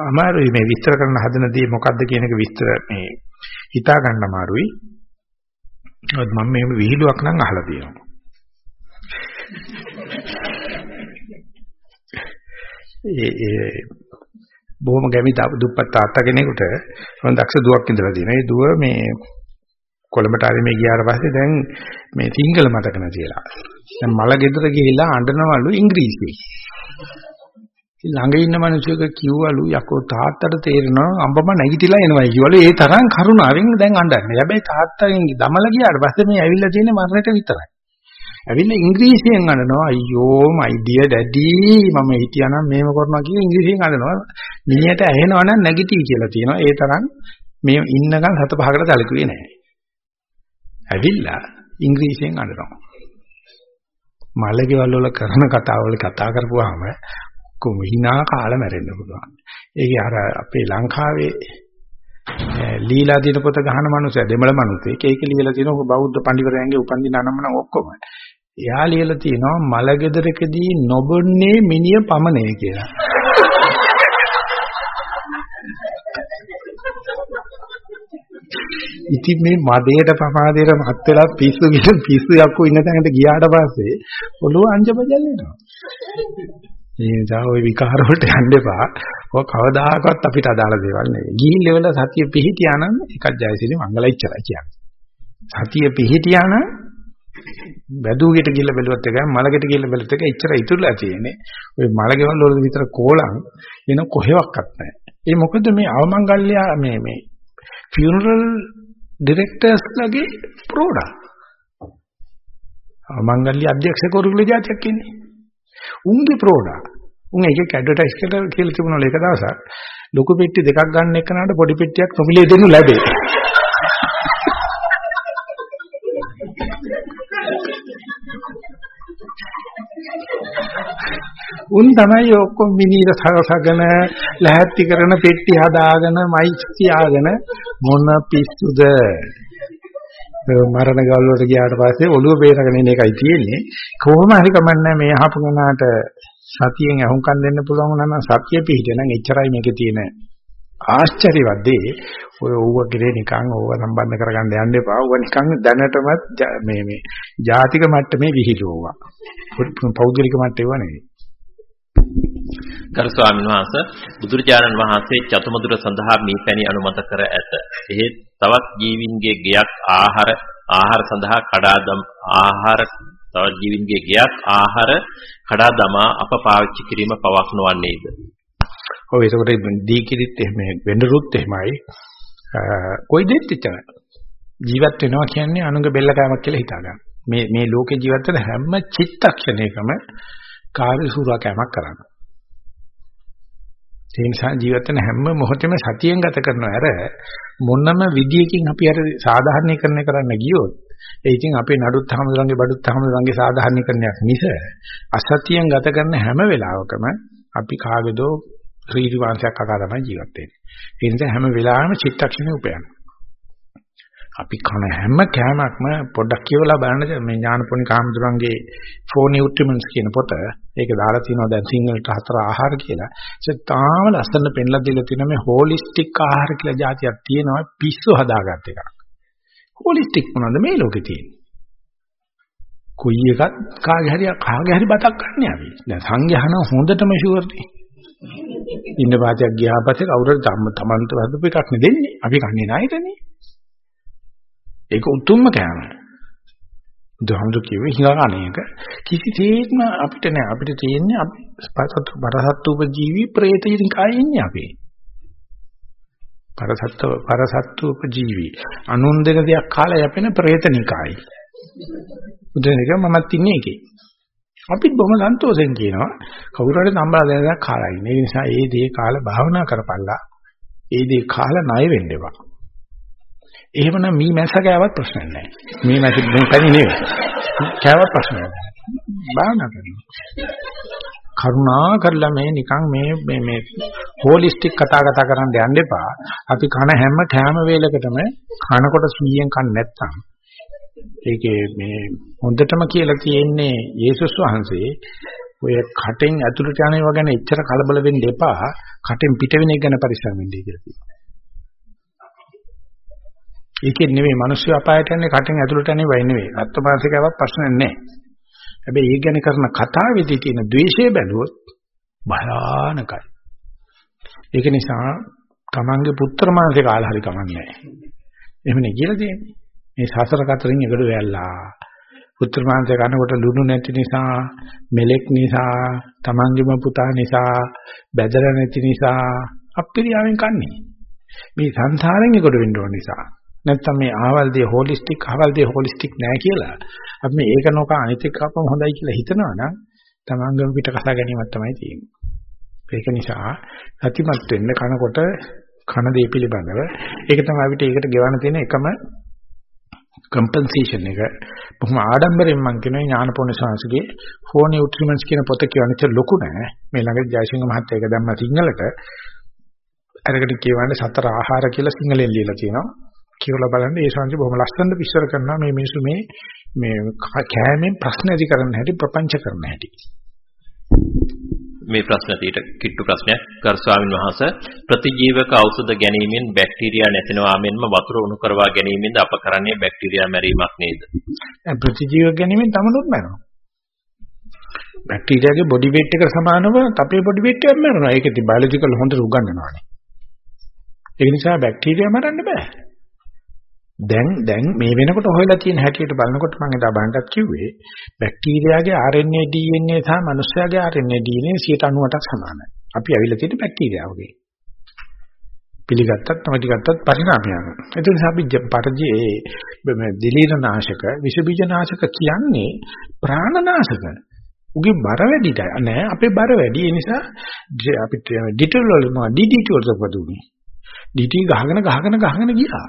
අමාරුයි මේ විස්තර කරන්න හදන දේ මොකද්ද කියන එක විස්තර මේ හිතා ගන්න අමාරුයි. මම මේ විහිළුවක් නම් අහලා තියෙනවා. ඒ ඒ බොහොම ගැමි දුප්පත් තාත්තා කෙනෙකුට මම දක්ෂ දුවක් ඉඳලා දිනවා. ඒ දුව මේ කොළඹට ආවේ මේ ගියාට පස්සේ දැන් මේ සිංහල මතක නැතිලා. දැන් මල ගෙදර ගිහිලා අඬනවලු ඉංග්‍රීසි. ළඟ ඉන්න මිනිස්සුක කිව්වලු යකෝ තාත්තට තේරෙනවා අම්බම නැගිටලා එනවා කිව්වලු ඒ තරම් කරුණාවෙන් දැන් අඬන්නේ. හැබැයි තාත්තගෙන් දමල ගියාට පස්සේ මේ ඇවිල්ලා තියෙන්නේ මරණයට විතරයි. ඇවිල්ලා ඉංග්‍රීසියෙන් අඬනවා අයියෝ my dear daddy මම හිටියානම් මේව කරනවා කියලා ඉංග්‍රීසියෙන් අඬනවා. මිනිහට ඇහෙනවා නම් නැගිටී කියලා තියෙනවා. ඒ තරම් මේ ඉන්නකන් හත පහකට සැලකුවේ නැහැ. ඇවිල්ලා ඉංග්‍රීසියෙන් අඬනවා. මලකෙවල් වල කරන කතාවල කතා කරපුවාම ඔක්කොම hina කාලා මැරෙන්න පුළුවන්. ඒකේ අර අපේ ලංකාවේ ලීලා දින පොත ගහන මනුස්සය දෙමළ මනුස්සයෙක් ඒක ලියලා තියෙනවා බෞද්ධ පඬිවරයන්ගේ උපන්දින නමන ඔක්කොම. එයා ලියලා තියෙනවා මලගෙදරකදී නොබොන්නේ මිනිය පමනේ කියලා. ඉතින් මේ මදේට ප්‍රමාදයට මත් වෙලා පිස්සු පිස්සු යක්කු ඉන්න තැනකට ගියාට පස්සේ ඔළුව අංජබජල් වෙනවා. ඒ නිසා ওই විකාර වලට යන්න එපා. ඔය කවදාකවත් අපිට අදාළ දේවල් නෙවෙයි. ගිහින් ලෙවල සතිය පිහිටියා නම් එකක් ජයසිරි මංගලයිච්චරයි කියන්නේ. සතිය පිහිටියා නම් වැදුගෙට ගිහිල්ලා බැලුවත් එකයි මලගෙට ගිහිල්ලා බැලුවත් එක එච්චර ඉතුරුලා තියෙන්නේ. ওই මලගෙවල් වල විතර කෝලම් එන කොහෙවත්වත් නැහැ. ඒ මොකද මේ අවමංගල්‍ය මේ මේ ෆියුනරල් ඩිරෙක්ටර්ස්ලාගේ ප්‍රෝඩා. අවමංගල්‍ය අධ්‍යක්ෂකවරුගේ જાතියක් ඉන්නේ. උන්ගේ ප්‍රෝඩා. උන් එකෙක් ඇඩ්වර්ටයිස් කරලා කියලා තිබුණා ඒක දවසක්. ලොකු පෙට්ටි දෙකක් ගන්න එකනට පොඩි පෙට්ටියක් නොමිලේ දෙනු ලැබේ. උන් තමයි ඔක්කොම මිනිර සරසගෙන ලැහැත්ති කරන පෙට්ටි හදාගෙන මයික් තියාගෙන මොන පිස්සුද මරණ ගල් වලට ගියාට පස්සේ ඔළුව බේරගෙන ඉන්න එකයි තියෙන්නේ කොහොම හරි කමන්නේ මේ අහපු කෙනාට සතියෙන් අහුම්කම් දෙන්න පුළුවන් වුණා නම් සතිය පිහිටේ නම් එච්චරයි මේකේ තියෙන ආශ්චර්යවත් දේ ඔය ඌව කිරේ නිකන් ඕව සම්බන්ධ කරගන්න යන්න එපා. ඌව නිකන් දැනටමත් මේ මේ ජාතික මට්ටමේ විහිළුවා. පෞද්ගලික මට්ටේව නෙවෙයි. ගරු ස්වාමීන් වහන්සේ බුදුරජාණන් වහන්සේ චතුමදුර සඳහා මේ පැණි අනුමත කර ඇත. එහෙත් තවත් ජීවින්ගේ ගෙයක් ආහාර ආහාර සඳහා කඩා දම ආහාර තවත් ජීවින්ගේ ගෙයක් ආහාර කඩා දමා අප පාවිච්චි කිරීම පවක් නොවන්නේද? ඔව් ඒකට දී කිරිත් එහෙම වෙඬරුත් එහෙමයි. කොයි දෙයක් එච්චර. ජීවත් වෙනවා කියන්නේ අනුග බෙල්ල කෑමක් කියලා හිතා ගන්න. මේ මේ ලෝකේ ජීවත් වෙන හැම චිත්තක්ෂණයකම කාර්ය සූරාකෑමක් කරනවා. ඒ නිසා ජීවත් වෙන හැම මොහොතෙම සතියෙන් ගත කරනවා අර මොනම විදියකින් අපි අර සාධාරණීකරණය කරන්න ගියොත් ඒ ඉතින් අපේ නඩුත් හැමදෙරන්ගේ බඩුත් හැමදෙරන්ගේ සාධාරණීකරණයක් මිස අසතියෙන් ගත කරන හැම වෙලාවකම අපි කාගේදෝ රීති වාංශයක් අකා තමයි ජීවත් වෙන්නේ. ඒ නිසා හැම වෙලාවෙම චිත්තක්ෂණේ උපයනවා. අපි කන හැම කෑමක්ම පොඩ්ඩක් කියවලා බලන්න මේ ඥානපෝනි කාමතුරුන්ගේ four nutriments කියන පොත. ඒක දාලා තියෙනවා දැන් සිංහලට හතර ආහාර කියලා. ඒක තාම ලස්සන පෙන්ලා දීලා තියෙන මේ holistic ආහාර කියලා જાතියක් තියෙනවා පිස්සු හදාගත්ත එකක්. holistic මොනවද මේ ලෝකේ තියෙන්නේ? කොයි එකක් කාගේ හරි කාගේ හරි බතක් ගන්න අපි. දැන් සංඝයාන හොඳටම ෂුවර් නේ. ඉන්න පාතයක් ගියා පස්සේ කවුරුද තමන්ට වදපු එකක් නෙ දෙන්නේ. අපි කන්නේ ණයටනේ. ඒක උතුම්ම කෑම. බුදුහාමුදුරු කිව්වේ හිඟාකණේක කිසිසේත්ම අපිට නෑ අපිට තියෙන්නේ අපි පරසත්තු උපජීවි ප්‍රේතිනිකයි ඉන්නේ අපි. පරසත්තු පරසත්තු උපජීවි අනුන් දෙන දෙයක් කාලා යැපෙන ප්‍රේතනිකයි. බුදුනික මමත් ඉන්නේ ඒකේ. අපිත් බොහොම සන්තෝෂෙන් කියනවා කවුරු හරි සම්බල දෙයක් කාලා ඉන්නේ. ඒ නිසා ඒ දේ කාලා භාවනා කරපල්ලා. ඒ දේ කාලා ණය වෙන්න එපා. එහෙමනම් මී මැස්ස කෑවත් ප්‍රශ්න නැහැ. මී මැස්ස මේ පැණි නෙවෙයි. කෑවත් ප්‍රශ්න නැහැ. භාවනා කරනවා. කරුණා කරලා මේ නිකන් මේ මේ මේ හෝලිස්ටික් කතා කතා කරන්න යන්න එපා. අපි කන හැම කෑම වේලකටම කනකොට 100න් කන්න නැත්තම් ඒකේ මේ හොඳටම කියලා තියෙන්නේ යේසුස් වහන්සේ ඔය කටෙන් ඇතුළට යන ඒවා ගැන එච්චර කලබල වෙන්න එපා. කටෙන් පිට වෙන එක ගැන පරිස්සම් වෙන්න කියලා තියෙනවා. ඒකෙන් නෙවෙයි මිනිස්සු අපායට යන්නේ කටෙන් ඇතුළට යන්නේ වයි නෙවෙයි. අත්පාසිකාවක් ප්‍රශ්න නැහැ. හැබැයි ඒ ගැන කරන කතාවේදී තියෙන ද්වේෂය බැලුවොත් භයානකයි. ඒක නිසා තමන්ගේ පුත්‍ර මානසික කාල හරි කමන්නේ නැහැ. එහෙමනේ කියලා තියෙන්නේ. මේ සසර කතරින් එකට වැල්ලා. පුත්‍ර මානසික කනකොට ලුණු නැති නිසා, මෙලෙක් නිසා, තමන්ගේම පුතා නිසා, බැදලා නැති නිසා අප්පිරියාවෙන් කන්නේ. මේ සංසාරයෙන් එකට වෙන්න ඕන නිසා. නැත්තම් මේ ආවල් දේ හොලිස්ටික් ආවල් දේ හොලිස්ටික් නෑ කියලා අපි මේ ඒක නොක අනිත් එක අපම හොඳයි කියලා හිතනවා නම් තමංගම පිට කතා ගැනීමක් තමයි තියෙන්නේ. ඒක නිසා සතිමත් වෙන්න කනකොට කන දේ පිළිබඳව ඒක තමයි අපිට ඒකට ගෙවන්න තියෙන එකම කම්පෙන්සේෂන් එක. බොහොම ආඩම්බරෙන් මම කියනවා ඥානපෝණ ශාස්ත්‍රයේ ෆෝ නියුට්‍රිමන්ට්ස් කියන පොත කියවන්නට ලොකු නෑ. මේ ළඟ ජයසිංහ මහත්තයා ඒක දැම්මා සිංහලට අරකට කියවන්නේ සතර ආහාර කියලා සිංහලෙන් ලියලා තියෙනවා. කියලා බලන්න ඒ සංජය බොහොම ලස්සනට විස්තර කරනවා මේ මිනිස්සු මේ මේ කෑමෙන් ප්‍රශ්න ඇති කරන්න හැටි ප්‍රපංච කරන්න හැටි. මේ ප්‍රශ්න తీට කිට්ටු ප්‍රශ්නයක් ගරු ස්වාමින් වහන්සේ ප්‍රතිජීවක ඖෂධ ගැනීමෙන් බැක්ටීරියා නැතිනවා මෙන්ම වතුර උණු කරවා ගැනීමෙන්ද අප කරන්නේ බැක්ටීරියා මැරීමක් නේද? ප්‍රතිජීවක ගැනීමෙන් තමනුත් මැරෙනවා. බැක්ටීරියාගේ බොඩි වේට් එකට සමානව අපේ බොඩි වේට් එකක් මැරෙනවා. ඒක ඉතින් බයොලොජිකල් හොඳට උගන්වනවානේ. ඒ නිසා බැක්ටීරියා මරන්න බෑ. දැන් දැන් මේ වෙනකොට හොයලා තියෙන හැටියට බලනකොට මම එදා බලන්නත් කිව්වේ බැක්ටීරියාගේ RNA DNA සහ මනුස්සයාගේ RNA DNA 98ක් සමානයි. අපි ඇවිල්ලා තියෙන බැක්ටීරියාවගේ. පිළිගත්තත් නැති ගත්තත් පරිණාමයක්. ඒ නිසා අපි පරිජේ දිලීරනාශක, විස බීජනාශක කියන්නේ ප්‍රාණනාශක. උගේ බර වැඩිද? නෑ අපේ බර වැඩි. ඒ නිසා අපිට ඩිටෝල් වල DDT වලට පදුනේ. DDT ගහගෙන ගහගෙන ගහගෙන ගියා.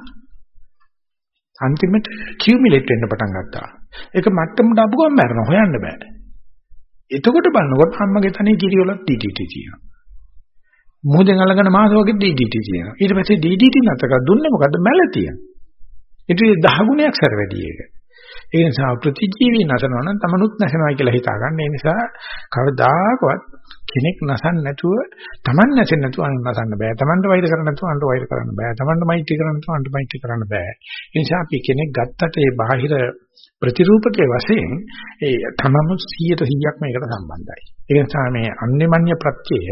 අන්තිමට කියුමිලේට් වෙන්න පටන් ගත්තා. ඒක මට්ටමට ආපු ගමන් මැරෙනවා හොයන්න බෑ. එතකොට බලනකොට අම්මගේ තනේ කිරි වල DDT තියෙනවා. මොහොතෙන් අල්ලගෙන මාස වගේ DDT තියෙනවා. ඊට පස්සේ DDT නැතක දුන්නේ මොකද්ද මැලතිය. ඊට 10 ගුණයක් සැර වැඩි ඒක. ඒ නිසා ප්‍රතිජීවී නැසනවා නම් තමනුත් නැසනවා කියලා හිතා ගන්න. ඒ නිසා කවදාකවත් කෙනෙක් නසන්න නැතුව Taman නැසෙන්න නැතුව අනුන් නසන්න බෑ. Tamanට වෛර කරන්න නැතුව අන්ට වෛර කරන්න බෑ. Tamanට මෛත්‍රී කරන්න නැතුව අන්ට මෛත්‍රී කරන්න බෑ. ඒ නිසා අපි කෙනෙක් ගත්තට ඒ බාහිර ප්‍රතිරූපකයේ වශයෙන් ඒ තමම 100%ක් මේකට සම්බන්ධයි. ඒ නිසා මේ අන්‍යමඤ්ඤ ප්‍රත්‍යය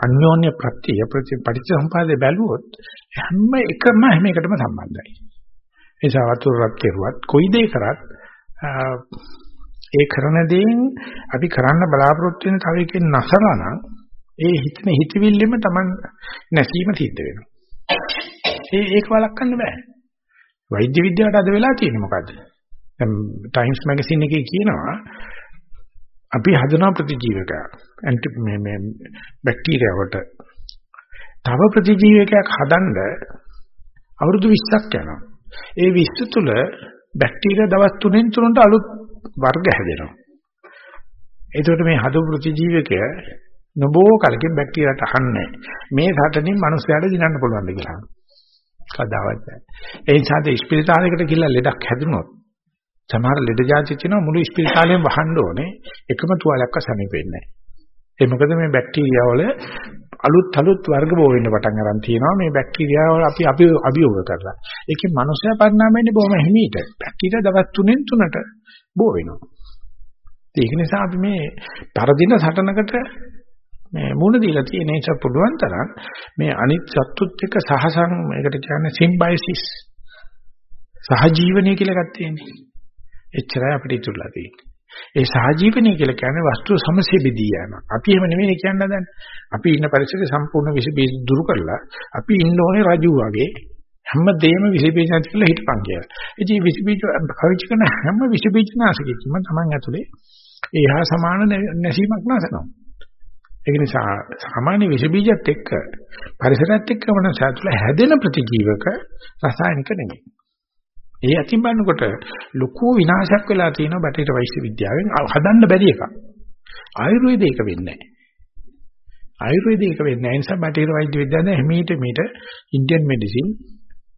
අන්‍යෝන්‍ය ප්‍රත්‍යය පටිච්චසමුපාදේ බැලුවොත් හැම එකම හැම එකටම සම්බන්ධයි. ඒ නිසා වතුර රත් කෙරුවත් කොයි දේ කරත් ඒ කරන දේෙන් අපි කරන්න බලාපොරොත්තු වෙන තව එකෙන් නැසලා නම් ඒ හිතන හිතවිල්ලෙම Taman නැසීම සිද්ධ වෙනවා. ඒ ඒක වළක්වන්න බෑ. වෛද්‍ය විද්‍යාවට අද වෙලා තියෙන්නේ මොකද්ද? දැන් ටයිම්ස් මැගසින් එකේ කියනවා අපි හදන ප්‍රතිජීවක ඇන්ටි මේ මේ බැක්ටීරියා වලට තව ප්‍රතිජීවකයක් හදන්න අවුරුදු 20ක් යනවා. ඒ 20 තුල බැක්ටීරියා දවස් 3න් 3ට අලුත් වර්ග හැදෙනවා. එතකොට මේ හදපු ප්‍රතිජීවකය නොබෝ කලකින් බැක්ටීරියාට අහන්නේ මේ සටනින් මිනිස්යාට දිනන්න පුළුවන්ද කියලා. කවදාවත් බෑ. ඒ නිසා ඉස්පිරිතාලයකට ගිහිල්ලා ලෙඩක් හැදුනොත් සමහර ලෙඩ જાති තියෙනවා මුළු ඉස්පිරිතාලෙම වහන්න ඕනේ එකම තුවාලයක්ව සමීපෙන්නේ නැහැ. ඒ මොකද මේ බැක්ටීරියා වල අලුත් අලුත් වර්ග බෝ වෙන්න පටන් අරන් තියෙනවා මේ බැක්ටීරියා වල අපි අපි අභියෝග කරලා. ඒකේ මනුස්සයා පරිණාමයන්නේ බොහොම හිමීට. බැක්ටීරියා දවස් 3න් 3ට බෝ වෙනවා. ඒක නිසා අපි මේ පරදින සටනකට මේ මුණ දීලා තියෙන නිසා පුළුවන් තරම් මේ අනිත් සත්තුත් එක්ක සහසං මේකට කියන්නේ සිම්බයසිස් සහජීවනය කියලා එකක් තියෙන්නේ. එච්චරයි අපිට ඉතුරුලා තියෙන්නේ. ඒ සහජීවනය කියලා කියන්නේ වස්තු සමසේ බෙදී යෑම. අපි එහෙම නෙමෙයි කියන්න හදන්නේ. අපි ඉන්න පරිසරය සම්පූර්ණ විස බීජ දුරු කරලා අපි ඉන්න ඕනේ රජු වගේ හැමදේම විස බීජ නැති කියලා හිටපන් කියලා. ඉතින් විස බීජ කවිච කරන හැම විස බීජ නාශකෙකම Taman ඇතුලේ ඒහා සමාන නැසීමක් නැසනවා. ඒක නිසා සාමාන්‍ය විස බීජත් එක්ක පරිසරයත් එක්ක වන සතුල හැදෙන ප්‍රතිජීවක රසායනික නෙමෙයි. ඒ අතින් බලනකොට ලොකු විනාශයක් වෙලා තියෙනවා බටහිර වෛද්‍ය විද්‍යාවෙන් හදන්න බැරි එකක්. ආයුර්වේදේ ඒක වෙන්නේ නැහැ. ආයුර්වේදේ ඒක වෙන්නේ නැහැ. ඒ නිසා බටහිර වෛද්‍ය විද්‍යාවෙන් හැමීට මීට ඉන්දියන් මෙඩිසින්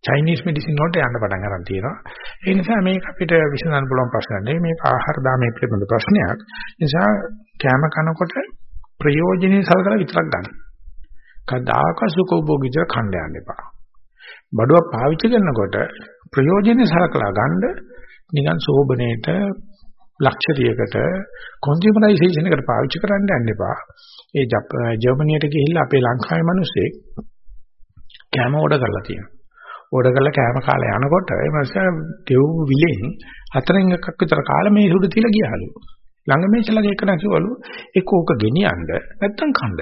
චයිනීස් මෙඩිසින් වලට යන්න පටන් ගන්න තියෙනවා. ඒ නිසා මේක අපිට විසඳන්න පුළුවන් ප්‍රශ්නයක් නෙවෙයි. මේක ආහාර දාමේ පිළිබඳ ප්‍රශ්නයක්. නිසා කැම කනකොට ප්‍රයෝජනෙයි සලකලා විතරක් ගන්න. කදාක සුඛෝභෝගීව ඛණ්ඩ යන්න එපා. බඩුවක් පාවිච්චි කරනකොට ප්‍රයෝජනෙයි සලකලා ගන්න නිකන් සෝබනේට ලක්ෂරියකට කොන්සියුමරයිසේෂන් එකට පාවිච්චි කරන්න යන්න එපා. ඒ ජර්මනියට ගිහිල්ලා අපේ ලංකාවේ මිනිස්සෙක් කැම ඕඩර් කරලා තියෙනවා. ඕඩර් කරලා කෑම කාලා යනකොට ඒ මාසා දෙව් විලෙන් හතරෙන් එකක් විතර කාලා මේ සුදු තියලා ගියහලු. ළඟ මේචලගේ එක නැකිවලු ඒක ඕක ගෙනියන්න නැත්තම් කන්න.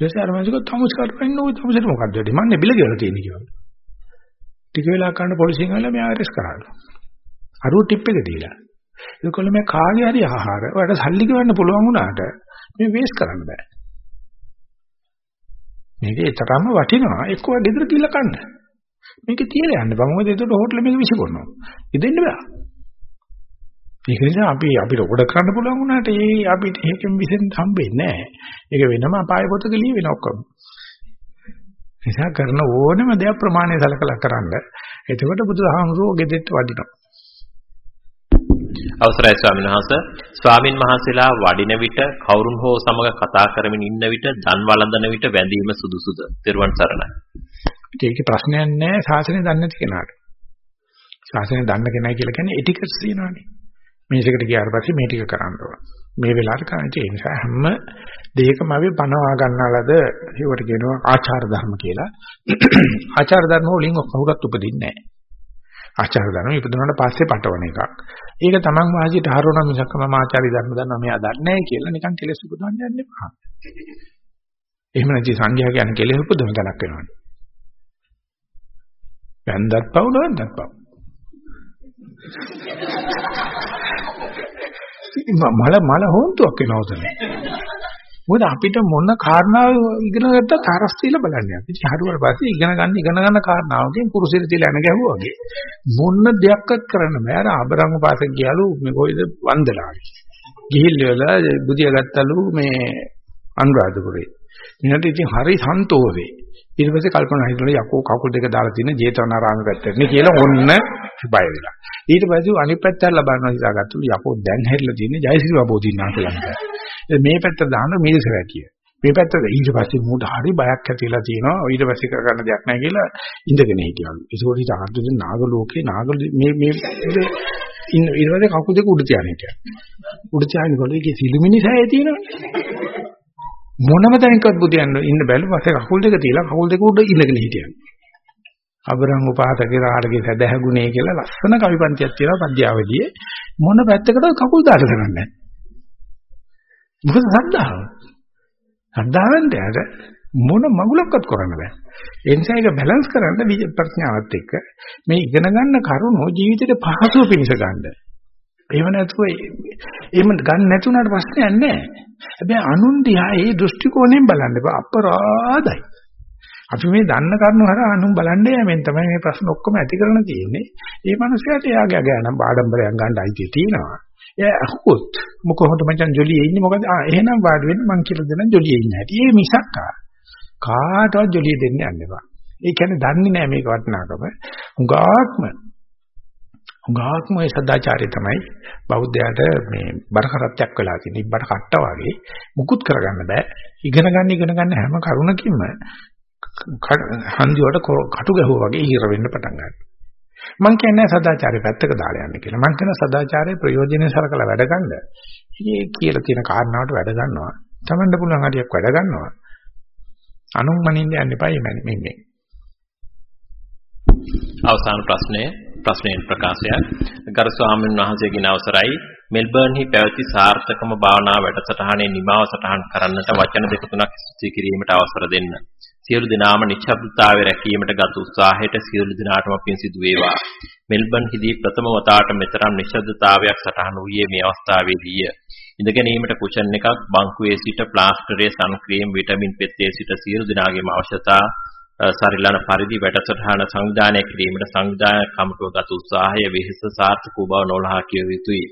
ඊටසේ අර මාසික තමුස් කරපින්න ওই තමුසෙට මොකද්ද වෙන්නේ? මන්නේ බිල ගෙවලා තියෙන්නේ කියලා. ටික වෙලා කන්න පොලිසියෙන් ආවලා මෙයා අරෙස් කරාලු. අරුව ටිප් එක දීලා. ඒකවල මේ කාගේ හරි ආහාර ඔයාලට සල්ලි ගෙවන්න පුළුවන් වුණාට මේ වේස් කරන්න බෑ. මේක ඒතරම්ම වටිනවා එක්කව ගෙදර කියලා කන්න. මේක තියලා යන්න බං මොකද එතකොට හෝටලෙ මේක විසිකරනවා. ඉදෙන්න බෑ. ඒක නිසා අපි අපිට උඩ කරන්න පුළුවන් වුණාට ඒ අපිට ඒකෙන් විසෙන් හම්බෙන්නේ නැහැ. ඒක වෙනම අපාය පොතක ලියවෙන ඔක්කොම. නිසා කරන ඕනම දෙයක් ප්‍රමාණය සලකලා කරන්න. එතකොට බුදුහාමුදුරුවෝ ගෙදෙට්ට වඩිනවා. අවසරයි ස්වාමීන් වහන්සේ ස්වාමින් වහන්සේලා වඩින විට කවුරුන් හෝ සමග කතා කරමින් ඉන්න විට දන් වළඳන විට වැඳීම සුදුසුද? ත්‍රිවන් සරණයි. ඒකේ ප්‍රශ්නයක් නැහැ ශාසනය දන්නේ නැති කෙනාට. ශාසනය දන්න කෙනා කියලා කියන්නේ එටිකට්ස් තියෙනවානේ. මේසෙකට ගියාට පස්සේ මේ ටික කරන්න ඕන. මේ වෙලාවට කරන්නේ ඒ නිසා හැම දෙයකම අපි පනවා ගන්නාලද ඒවට කියනවා ආචාර ධර්ම කියලා. ආචාර ධර්ම වලින් කවුරුත් උපදින්නේ නැහැ. ආචාර ධර්ම ඉපදුනාට පස්සේ පටවන එකක්. ඒක තමන් වාසියට හරවන මිසක් මම ආචාරي ධර්ම දන්නවා මෙයා දන්නේ නැහැ කියලා නිකන් කෙලෙස් උපදවන්න යන්න එපා. එහෙම නැති සංඝයා කියන්නේ කෙලෙස් උපදවන තැනක් වෙනවනේ. වැන්දත් පව් නොවන්දත් පව්. මල මල හොන්තුවක් වෙනවා උතන. මොකද අපිට මොන කාරණාව ඉගෙන ගත්තා තරස් තියලා බලන්නේ. ඉතින් හරුවට පස්සේ ඉගෙන ගන්න ඉගෙන ගන්න කාරණාවකින් කුරුසෙට තියලා එන ගැහුවා වගේ මොන දෙයක්වත් කරන්න බෑ. අර ආබරංග පාසක ගියලු මේ කොයිද වන්දනාවේ. ගිහිල්ලා බුදිය ගත්තලු මේ අනුරාධපුරේ. මිනිහට ඉතින් හරි සන්තෝෂේ. ඊට පස්සේ කල්පනා හිතලා යකෝ කකුල් දෙක දාලා තියෙන ජේතවනාරාම පැත්තට නේ කියලා ඔන්න බය වෙලා. ඊට පස්සේ අනිත් පැත්තට ලබනවා හිතාගත්තලු යකෝ දැන් හැරිලා තියෙන්නේ ජයසිරි බබෝදින්නාට ළඟට. මේ පැත්තට දාන්න මේස වැටිය. මේ පැත්තට ඊට පස්සේ මූට හරි බයක් ඇතිලා තියෙනවා. ඊට පස්සේ කරගන්න දෙයක් නැහැ කියලා ඉඳගෙන හිටියලු. ඒකෝට ඊට ආද්දද නාග ලෝකේ නාග මේ මේ ඉන්න ඊට පස්සේ කකුල් දෙක උඩ තියාගෙන හිටියා. උඩ තියාගෙන ගොල්ලෝ ඒකේ සිළුමිණි සෑය තියෙනවා. මොනම තැනකවත් බුදියන්න ඉන්න බැලු පස්සේ කකුල් දෙක තියලා කකුල් දෙක උඩ ඉඳගෙන හිටියා. අබරං උපාතකේ රාඩගේ සදහැගුණේ කියලා ලස්සන කවිපන්තියක් තියෙනවා පද්‍යාවලියේ මොන පැත්තකටද කකුල් දාට කරන්නේ මොකද සද්ධාව සද්ධාවෙන් දැක මොන මගුලක්වත් කරන්න බෑ ඒ නිසා ඒක බැලන්ස් කරන්න ප්‍රඥාවත් එක්ක මේ ඉගෙන ගන්න කරුණෝ ජීවිතේට පහසුව පිණිස ගන්න එහෙම නැතුව එහෙම ගන්න නැතුණාට ප්‍රශ්නයක් නැහැ. හැබැයි අනුන් දිහා ඒ දෘෂ්ටි කෝණයෙන් බලන්න එපා අපරාධයි. අපි මේ දන්න කරුණු හරහා අනුන් බලන්නේ යමෙන් තමයි මේ ප්‍රශ්න ඔක්කොම ඇති කරන තියෙන්නේ. ඒ මනුස්සයාට එයාගේ අගයනම් ආඩම්බරයක් ගන්න අයිතිය තියෙනවා. එයා අහුවොත් මොකද මචං ජොලියේ ඉන්නේ මොකද ආ එහෙනම් වාඩි වෙන්න මං කියලා දෙන්න ජොලියේ ඉන්න හැටි. ඒ මිසක් කාටවත් ජොලිය දෙන්න යන්න එපා. ඒ කියන්නේ දන්නේ නැහැ මේක වටිනාකම. හුඟාක්ම හුඟාක්ම ඒ සදාචාරය තමයි බෞද්ධයාට මේ බරකටත්යක් වෙලා තියෙන. ඉබ්බට කට්ට වගේ මුකුත් කරගන්න බෑ. ඉගෙන ගන්න ඉගෙන ගන්න හැම කරුණකින්ම හන්දියට කටු ගැහුවා වගේ හිර වෙන්න පටන් ගන්නවා. මම කියන්නේ සදාචාරය පැත්තක දාලා යන්න කියලා. මම කියන සදාචාරයේ ප්‍රයෝජනෙ සරකලා වැඩ ගන්න. ඉතින් කියලා තියෙන කාරණාවට වැඩ ගන්නවා. තමන්ට පුළුවන් හරියක් වැඩ ගන්නවා. අනුන් මනින්න යන්න එපා මේ මේ. අවසාන ප්‍රශ්නය ප්‍රශ්නයෙන් ප්‍රකාශයක් ගරු ස්වාමීන් වහන්සේගෙන් අවසරයි මෙල්බර්න්හි පැවති සාර්ථකම භාවනා වැඩසටහනේ නිමාව සටහන් කරන්නට වචන දෙක තුනක් ස්තුති කිරීමට අවසර දෙන්න. සියලු දෙනාම නිශ්ශබ්දතාවය රැකීමට ගත උත්සාහයට සියලු දෙනාටම පින් සිදු වේවා. මෙල්බර්න්හිදී ප්‍රථම වතාවට මෙතරම් නිශ්ශබ්දතාවයක් සටහන් වූයේ මේ අවස්ථාවේදීය. ඉඳගැනීමට කුෂන් එකක් බංකුවේ සිට ප්ලාස්ටරයේ සන් ක්‍රීම් විටමින් පෙත්තේ සිට සියලු දෙනාගේම අවශ්‍යතා සරිලන පරිදි වැඩසටහන සංවිධානය කිරීමට සංවිධානය කමිටුව ගත උත්සාහය වෙහෙස සාර්ථක වූ බව නොලහා කිය යුතුයි.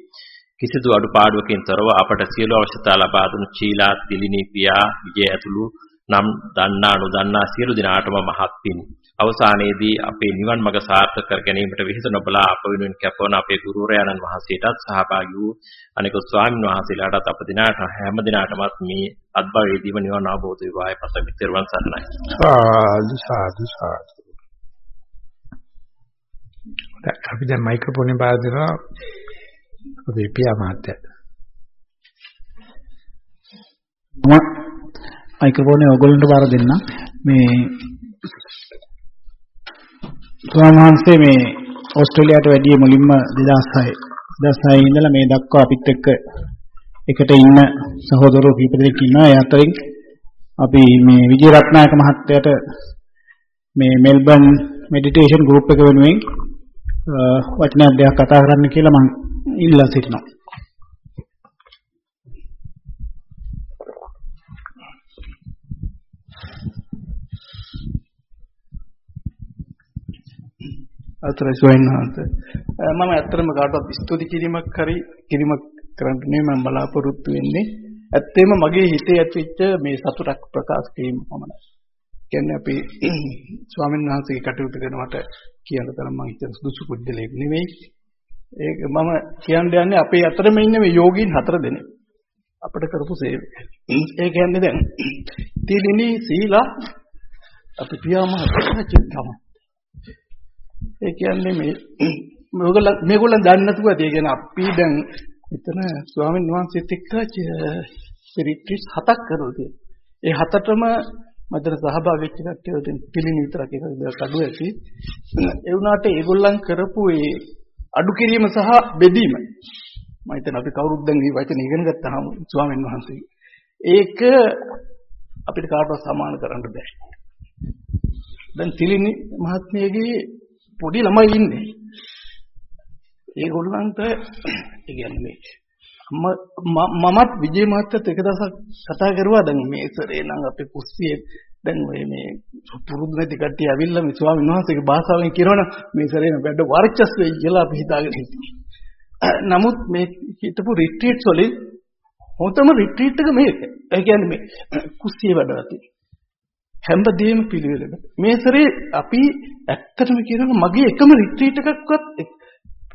කිසිදු අඩුපාඩුවකින් තොරව අපට සියලු අවශ්‍යතා ලබා දුන් චීලා තිලිනී පියා විජය ඇතුළු නම් දන්නා නොදන්නා සියලු දෙනාටම මහත් පින්. අවසානයේදී අපේ නිවන් මඟ සාර්ථක කර ගැනීමට වෙහෙස නොබලා අප වෙනුවෙන් කැපවන අපේ ගුරුවරයාණන් වහන්සේටත් සහභාගී වූ අනිකුත් ස්වාමීන් වහන්සේලාටත් අප දිනාට හැම දිනාටමත් මේ අත්භවයේදීම නිවන අවබෝධ වේවායි පතමි තෙරුවන් සරණයි. සාදු සාදු සාදු. අපි දැන් මයික්‍රොෆෝනේ බාර දෙනවා අපේ පියා මහත්තයා. මම මයික්‍රොෆෝනේ ඔයගොල්ලන්ට බාර දෙන්න. මේ ස්වාමහන්සේ මේ ඕස්ට්‍රේලියාවට වැඩිය මුලින්ම 2006 2006 ඉඳලා මේ දක්වා අපිත් එක්ක එකට ඉන්න සහෝදරයෝ කීප දෙනෙක් ඉන්නවා. ඒ අතරින් අපි මේ විජය රත්නායක මහත්තයාට මේ මෙල්බන් මෙඩිටේෂන් ගෲප් එක වෙනුවෙන් වචනයක් දෙකක් කතා කරන්න කියලා මම ඉල්ලා සිටිනවා. අතරයි සොයන්හන්ත මම ඇත්තටම කාටවත් ස්තුති කිරීමක් හරි කිරීමක් කරන්න නෙමෙයි මම බලාපොරොත්තු වෙන්නේ. ඇත්තෙම මගේ හිතේ ඇතිවෙච්ච මේ සතුටක් ප්‍රකාශ කිරීම පමණයි. කියන්නේ අපි ස්වාමීන් වහන්සේගේ කටයුතු කරනවට කියන තරම් මම හිතන සුදුසු පුද්ගලයෙක් නෙමෙයි ඒක මම කියන්න යන්නේ අපේ අතරම ඉන්න මේ යෝගීන් හතර දෙනෙක්. අපිට කරපු සේවය. ඒ කියන්නේ දැන් තීලිනි සීලා අපි පියාම හතරක් තමයි ඒ කියන්නේ මේ මේගොල්ලන් මේගොල්ලන් දන්නේ නැතුවද ඒ කියන්නේ අපි දැන් මෙතන ස්වාමීන් වහන්සේත් එක්ක රිට්‍රීට් හතක් කරලා තියෙනවා. ඒ හතටම මතර සහභාගී වෙච්ච කට්ටිය දැන් පිළිනි විතරක් එක දෙයක් අඩු ඇති. ඒ වුණාට ඒගොල්ලන් කරපු ඒ අඩු කිරීම සහ බෙදීම මම හිතන අපි කවුරුත් දැන් මේ වචන ඉගෙන ගත්තාම ස්වාමීන් වහන්සේ ඒක අපිට කාටවත් සමාන කරන්න බෑ. දැන් තිලිනි මහත්මියගේ පොඩි ළමයි ඉන්නේ. ඒගොල්ලන්ට ඒ කියන්නේ මමත් විජේ මහත්තයත් එක දවසක් කතා කරුවා දැන් මේ ඉස්සරේ නම් අපේ කුස්සියේ දැන් ඔය මේ පුරුදු නැති කට්ටිය ඇවිල්ලා මේ ස්වාමීන් වහන්සේගේ භාෂාවෙන් කියනවනම් මේ ඉස්සරේ වැඩ වර්චස් වෙයි කියලා අපි හිතාගෙන හිටියේ. නමුත් මේ හිටපු රිට්‍රීට්ස් වලින් හොතම රිට්‍රීට් එක මේක. ඒ කියන්නේ මේ කුස්සියේ වැඩ තියෙන්නේ. හැමදේම පිළිවෙලකට. මේ සැරේ අපි ඇත්තටම කියනවා මගේ එකම රිට්‍රීට් එකක්වත්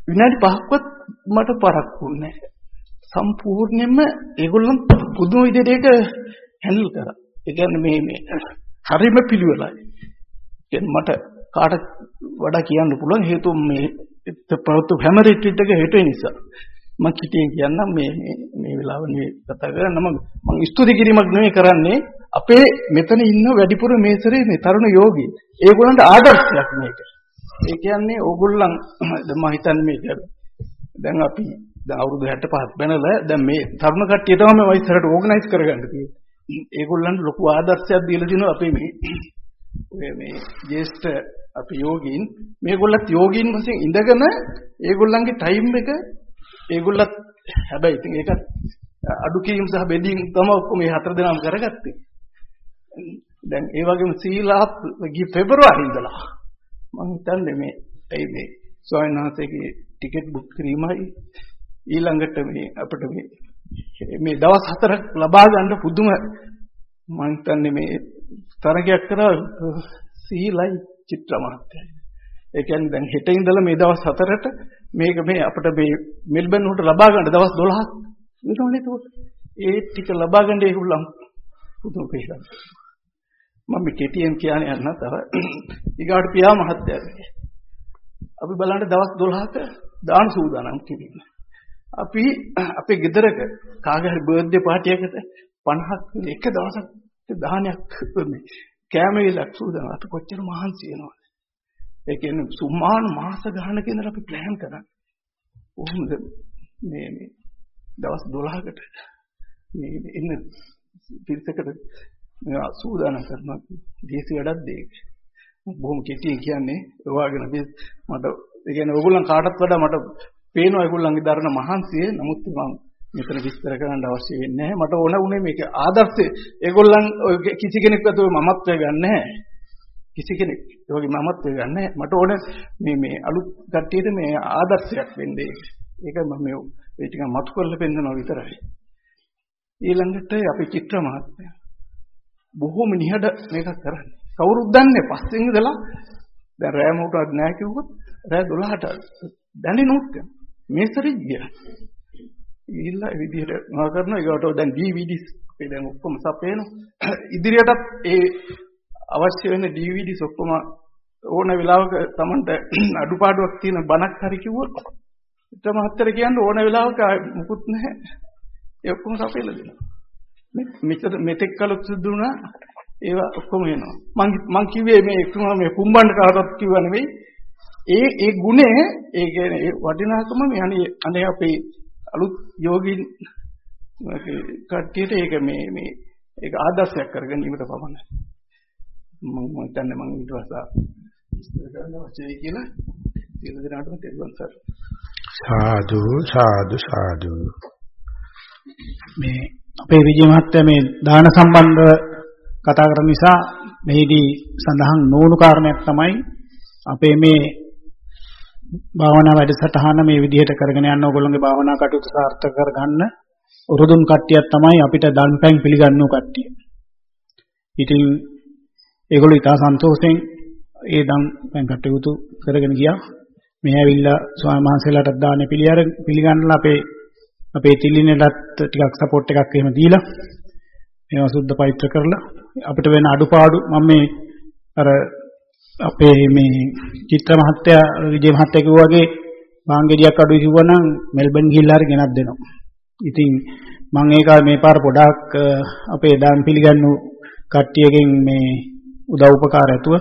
විනාඩි 5ක්වත් මට පරක් වුණේ නැහැ. සම්පූර්ණයෙන්ම ඒගොල්ලන් පුදුම විදිහට ඒක හැන්ඩල් කරා. ඒ කියන්නේ මේ මේ හරිම පිළිවෙලයි. කියන්නේ මට කාට වඩා කියන්න පුළුවන් හේතුව මේ ප්‍රවෘත්ති හැම රිට්‍රීට් එක හෙට නිසා. මම කිටියෙන් කියන්නම් මේ මේ මේ වෙලාව නෙවෙයි කතා කරන්නේ මම මම ස්තුති කිරීමක් නෙවෙයි කරන්නේ අපේ මෙතන ඉන්න වැඩිපුර මේසරේ මේ තරුණ යෝගී ඒගොල්ලන්ට ආදර්ශයක් මේක. ඒ කියන්නේ ඕගොල්ලන් දැන් මම හිතන්නේ මේක දැන් අපි දැන් අවුරුදු 65ක් වෙනලා දැන් මේ තරුණ කට්ටිය තමයි මම ඉස්සරහට ඕගනයිස් කරගන්න තියෙන්නේ. ඒගොල්ලන්ට ලොකු ආදර්ශයක් දීලා දිනවා අපි මේ ඔය මේ ජේෂ්ඨ අපි යෝගීන් මේගොල්ලත් යෝගීන් වශයෙන් ඉඳගෙන ඒගොල්ලන්ගේ ටයිම් එක ඒගොල්ලත් හැබැයි ඉතින් ඒකත් අඩු කිරීම සහ බෙදීම් තමයි ඔක්කොම මේ හතර දෙනාම කරගත්තේ. දැන් ඒ වගේම සීලාත් ගිය පෙබරවාරි ඉඳලා මම හිතන්නේ මේ ඇයි මේ ස්වාමීන් වහන්සේගේ ටිකට් බුක් කිරීමයි ඊළඟට මේ අපිට මේ මේ දවස් හතරක් ලබා ගන්න පුදුම මම හිතන්නේ මේ තරගයක් කරා සීලයි චිත්‍ර මහත්තයයි. ඒ කියන්නේ දැන් හෙට ඉඳලා මේ දවස් හතරට මේක මේ අපිට මේ මෙල්බන් උන්ට ලබා ගන්න දවස් 12ක් වෙනවනේ ඒක. ඒ ටික ලබා ගන්න ඒගොල්ලන් පුදුම පිළිගන්න. මම මේ කෙටියෙන් කියන්නේ යන්න තව ඊගාට පියා මහත්තයා. අපි බලන්න දවස් 12ක දාන සූදානම් කිරීම. අපි අපේ ගෙදරක කාගේ හරි බර්ත්ඩේ පාටි එකකට 50ක් එක දවසක් දානයක් මේ කැමේලක් සූදානම් අපි කොච්චර මහන්සි වෙනවද ඒ කියන්නේ සුමාන මාස ගානක ඉඳලා අපි ප්ලෑන් කරා. කොහොමද මේ මේ දවස් 12කට මේ එන්න පිරිසකට මේවා සූදානම් කරනවා දේශි වැඩක් දෙයක. බොහොම කෙටියෙන් කියන්නේ ඔයාගෙන අපි මට ඒ කියන්නේ ඕගොල්ලන් කාටත් වඩා මට පේනවා ඒගොල්ලන්ගේ දරන මහන්සිය. නමුත් මම මෙතන විස්තර කරන්න අවශ්‍ය වෙන්නේ නැහැ. මට ඕන උනේ මේක ආදර්ශය. ඒගොල්ලන් කිසි කෙනෙක් අතෝ මමත්වය ගන්න නැහැ. කිසි කෙනෙක් ඒ වගේ මමත්වය ගන්න නැහැ. මට ඕන මේ මේ අලුත් කට්ටියට මේ ආදර්ශයක් වෙන්නේ. ඒක මම මේ ඒ ටික මතු කරලා පෙන්නනවා විතරයි. ඊළඟට අපි චිත්‍ර මහත්මයා බොහොම නිහඬ මේක කරන්නේ. කවුරුත් දන්නේ පස්සෙන් ඉඳලා දැන් රෑම උටවත් නැහැ කිව්වොත් රෑ 12ට දැනෙනුත් මේ සරිය ගියා. ගිහිල්ලා ඒ විදිහට මොනවා කරනවා ඒකට දැන් DVDs අපේ දැන් ඔක්කොම සපේනවා. ඉදිරියටත් ඒ අවශ්‍ය වෙන DVDs ඔක්කොම ඕන වෙලාවක Tamanට අඩුපාඩුවක් තියෙන බණක් හරි කිව්වොත් ඊට මහත්තර කියන්නේ ඕන වෙලාවක මුකුත් නැහැ. ඒ ඔක්කොම සපයලා දෙනවා. මෙතන මෙතෙක් කලොත් සිද්ධ වුණා ඒවා ඔක්කොම එනවා. මං මං කිව්වේ මේ එකම මේ කුම්බණ්ඩ කාටවත් කිව්වා නෙවෙයි. ඒ ඒ ගුණය ඒ කියන්නේ ඒ වටිනාකම මේ අනේ අනේ අපේ අලුත් යෝගීන් කට්ටියට ඒක මේ මේ ඒක ආදර්ශයක් කරගෙන ඉන්නට පමණයි. මම මම හිතන්නේ මම ඊට පස්සේ කරනවා කියලා සියලු දෙනාටම තෙරුවන් සරණයි. සාදු සාදු සාදු මේ අපේ විජය මහත්තයා මේ දාන සම්බන්ධව කතා කරන නිසා මෙහිදී සඳහන් නොවුණු කාරණයක් තමයි අපේ මේ භාවනා වැඩසටහන මේ විදිහට කරගෙන යන ඕගොල්ලෝගේ භාවනා කටයුතු සාර්ථක කරගන්න උරුදුන් කට්ටියක් තමයි අපිට දන්පැන් පිළිගන්නු කට්ටිය. ඉතින් ඒගොල්ලෝ ඉතා සන්තෝෂෙන් ඒ දන්පැන් කටයුතු කරගෙන ගියා. මේ ඇවිල්ලා ස්වාමීන් වහන්සේලාට දාන පිළියර පිළිගන්නලා අපේ අපේ තිලිනටත් ටිකක් සපෝට් එකක් එහෙම දීලා මේවා සුද්ධ පවිත්‍ර කරලා අපිට වෙන අඩුපාඩු මම මේ අර අපේ මේ චිත්‍ර මහත්තයා විජේ මහත්තයා කිව්වා වගේ මාංගෙඩියක් අඩුයි කිව්වනම් මෙල්බන් ගිහිල්ලා හරි ගෙනත් දෙනවා. ඉතින් මම ඒක මේ පාර පොඩක් අපේ දාන් පිළිගන්නු කට්ටියගෙන් මේ උදව් උපකාර ඇතුව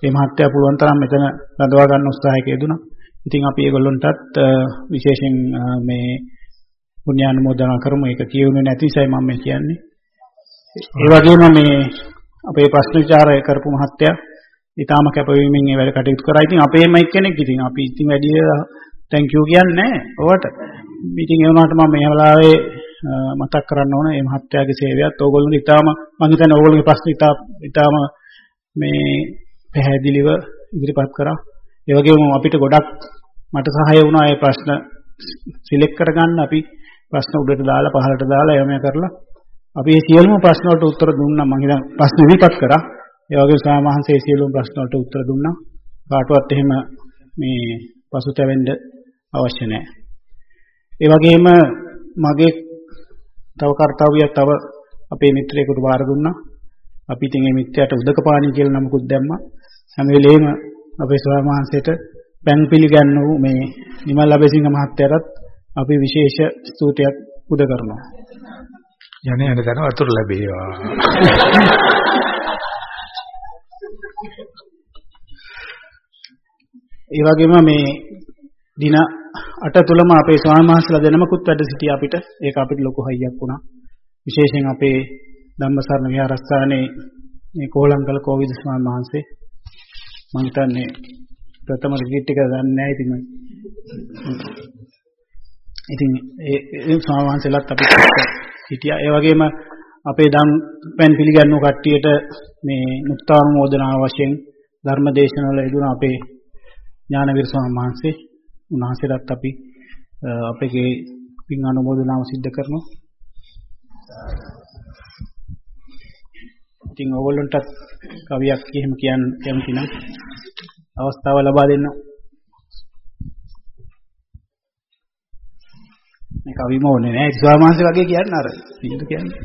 මේ මහත්තයා පුළුවන් තරම් මෙතන රඳවා ගන්න උත්සාහයක යෙදුණා. ඉතින් අපි ඒගොල්ලන්ටත් විශේෂයෙන් මේ පුණ්‍යානුමෝදනා කරමු. ඒක කියුනේ නැති නිසායි මම මේ කියන්නේ. ඒ වගේම මේ අපේ ප්‍රශ්න විචාරය කරපු මහත්තයා ඊටාම කැපවීමෙන් මේ වැඩ කටයුතු කරා. ඉතින් අපේම එක්කෙනෙක් ඉතින් අපි ඉතින් වැඩි thank you කියන්නේ නැහැ. ඔවට. ඉතින් ඒ වුණාට මම මේ වෙලාවේ මතක් කරන්න ඕන මේ මහත්තයාගේ සේවයත් ඕගොල්ලෝ ඊටාම මම හිතන්නේ ඕගොල්ලෝගේ ප්‍රශ්න ඊටා ඊටාම මේ පැහැදිලිව ඉදිරිපත් කරා. ඒ වගේම අපිට ගොඩක් මට සහාය වුණා මේ ප්‍රශ්න සිලෙක්ට් කරගන්න. අපි ප්‍රශ්න උඩට දාලා පහළට දාලා එවම කරලා. අපි මේ සියලුම ප්‍රශ්න වලට උත්තර දුන්නා. මම හිතන ප්‍රශ්න ඉදිරිපත් කරා. ඒ වගේම සාමහන්සේ සියලුම ප්‍රශ්න වලට උත්තර දුන්නා. කාටවත් එහෙම මේ පසුතැවෙන්න අවශ්‍ය නැහැ. ඒ වගේම මගේ තව කාර්යයක් තව අපේ මිත්‍රයෙකුට බාර දුන්නා. අපි ඉතින් මේ මිත්‍යාට උදකපාණි කියලා නමකුත් දැම්මා හැම වෙලේම අපේ ස්වාමීන් වහන්සේට පැන් පිළිගන්නු මේ නිමල් අබේසිංහ මහත්තයාටත් අපි විශේෂ ස්තුතියක් පුද කරනවා. යන්නේ යන තැන වතුර ලැබේවා. ඒ වගේම මේ දින 8 තුලම අපේ ස්වාමීන් වහන්සේලා දෙනමකුත් වැඩ සිටියා අපිට. ඒක අපිට ලොකු හයියක් වුණා. විශේෂයෙන් අපේ ධම්මසරණ විහාරස්ථානයේ මේ කෝලංකල කෝවිද ස්වාමීන් වහන්සේ මම හිතන්නේ ප්‍රථම රිට්‍රීට් එක දන්නේ නැහැ. ඉතින් ඉතින් ඒ ස්වාමීන් අපිට හිටියා. ඒ වගේම අපේ දම් පෙන් පිළිගන්නු කට්ටියට මේ මුක්තානුමෝදනා වශයෙන් ධර්ම දේශනවල යෙදුණ අපේ ඥානවීර ස්වාමීන් වහන්සේ උන්වහන්සේලාත් අපි අපේ පින් අනුමෝදනාව සිද්ධ කරනවා. ඉතින් ඕගොල්ලන්ට කවියක් එහෙම කියන්න කැමති නම් අවස්ථාව ලබා දෙන්න. මේ කවිම ඕනේ නෑ ස්වාමාංශ වගේ කියන්න අර සින්දු කියන්නේ.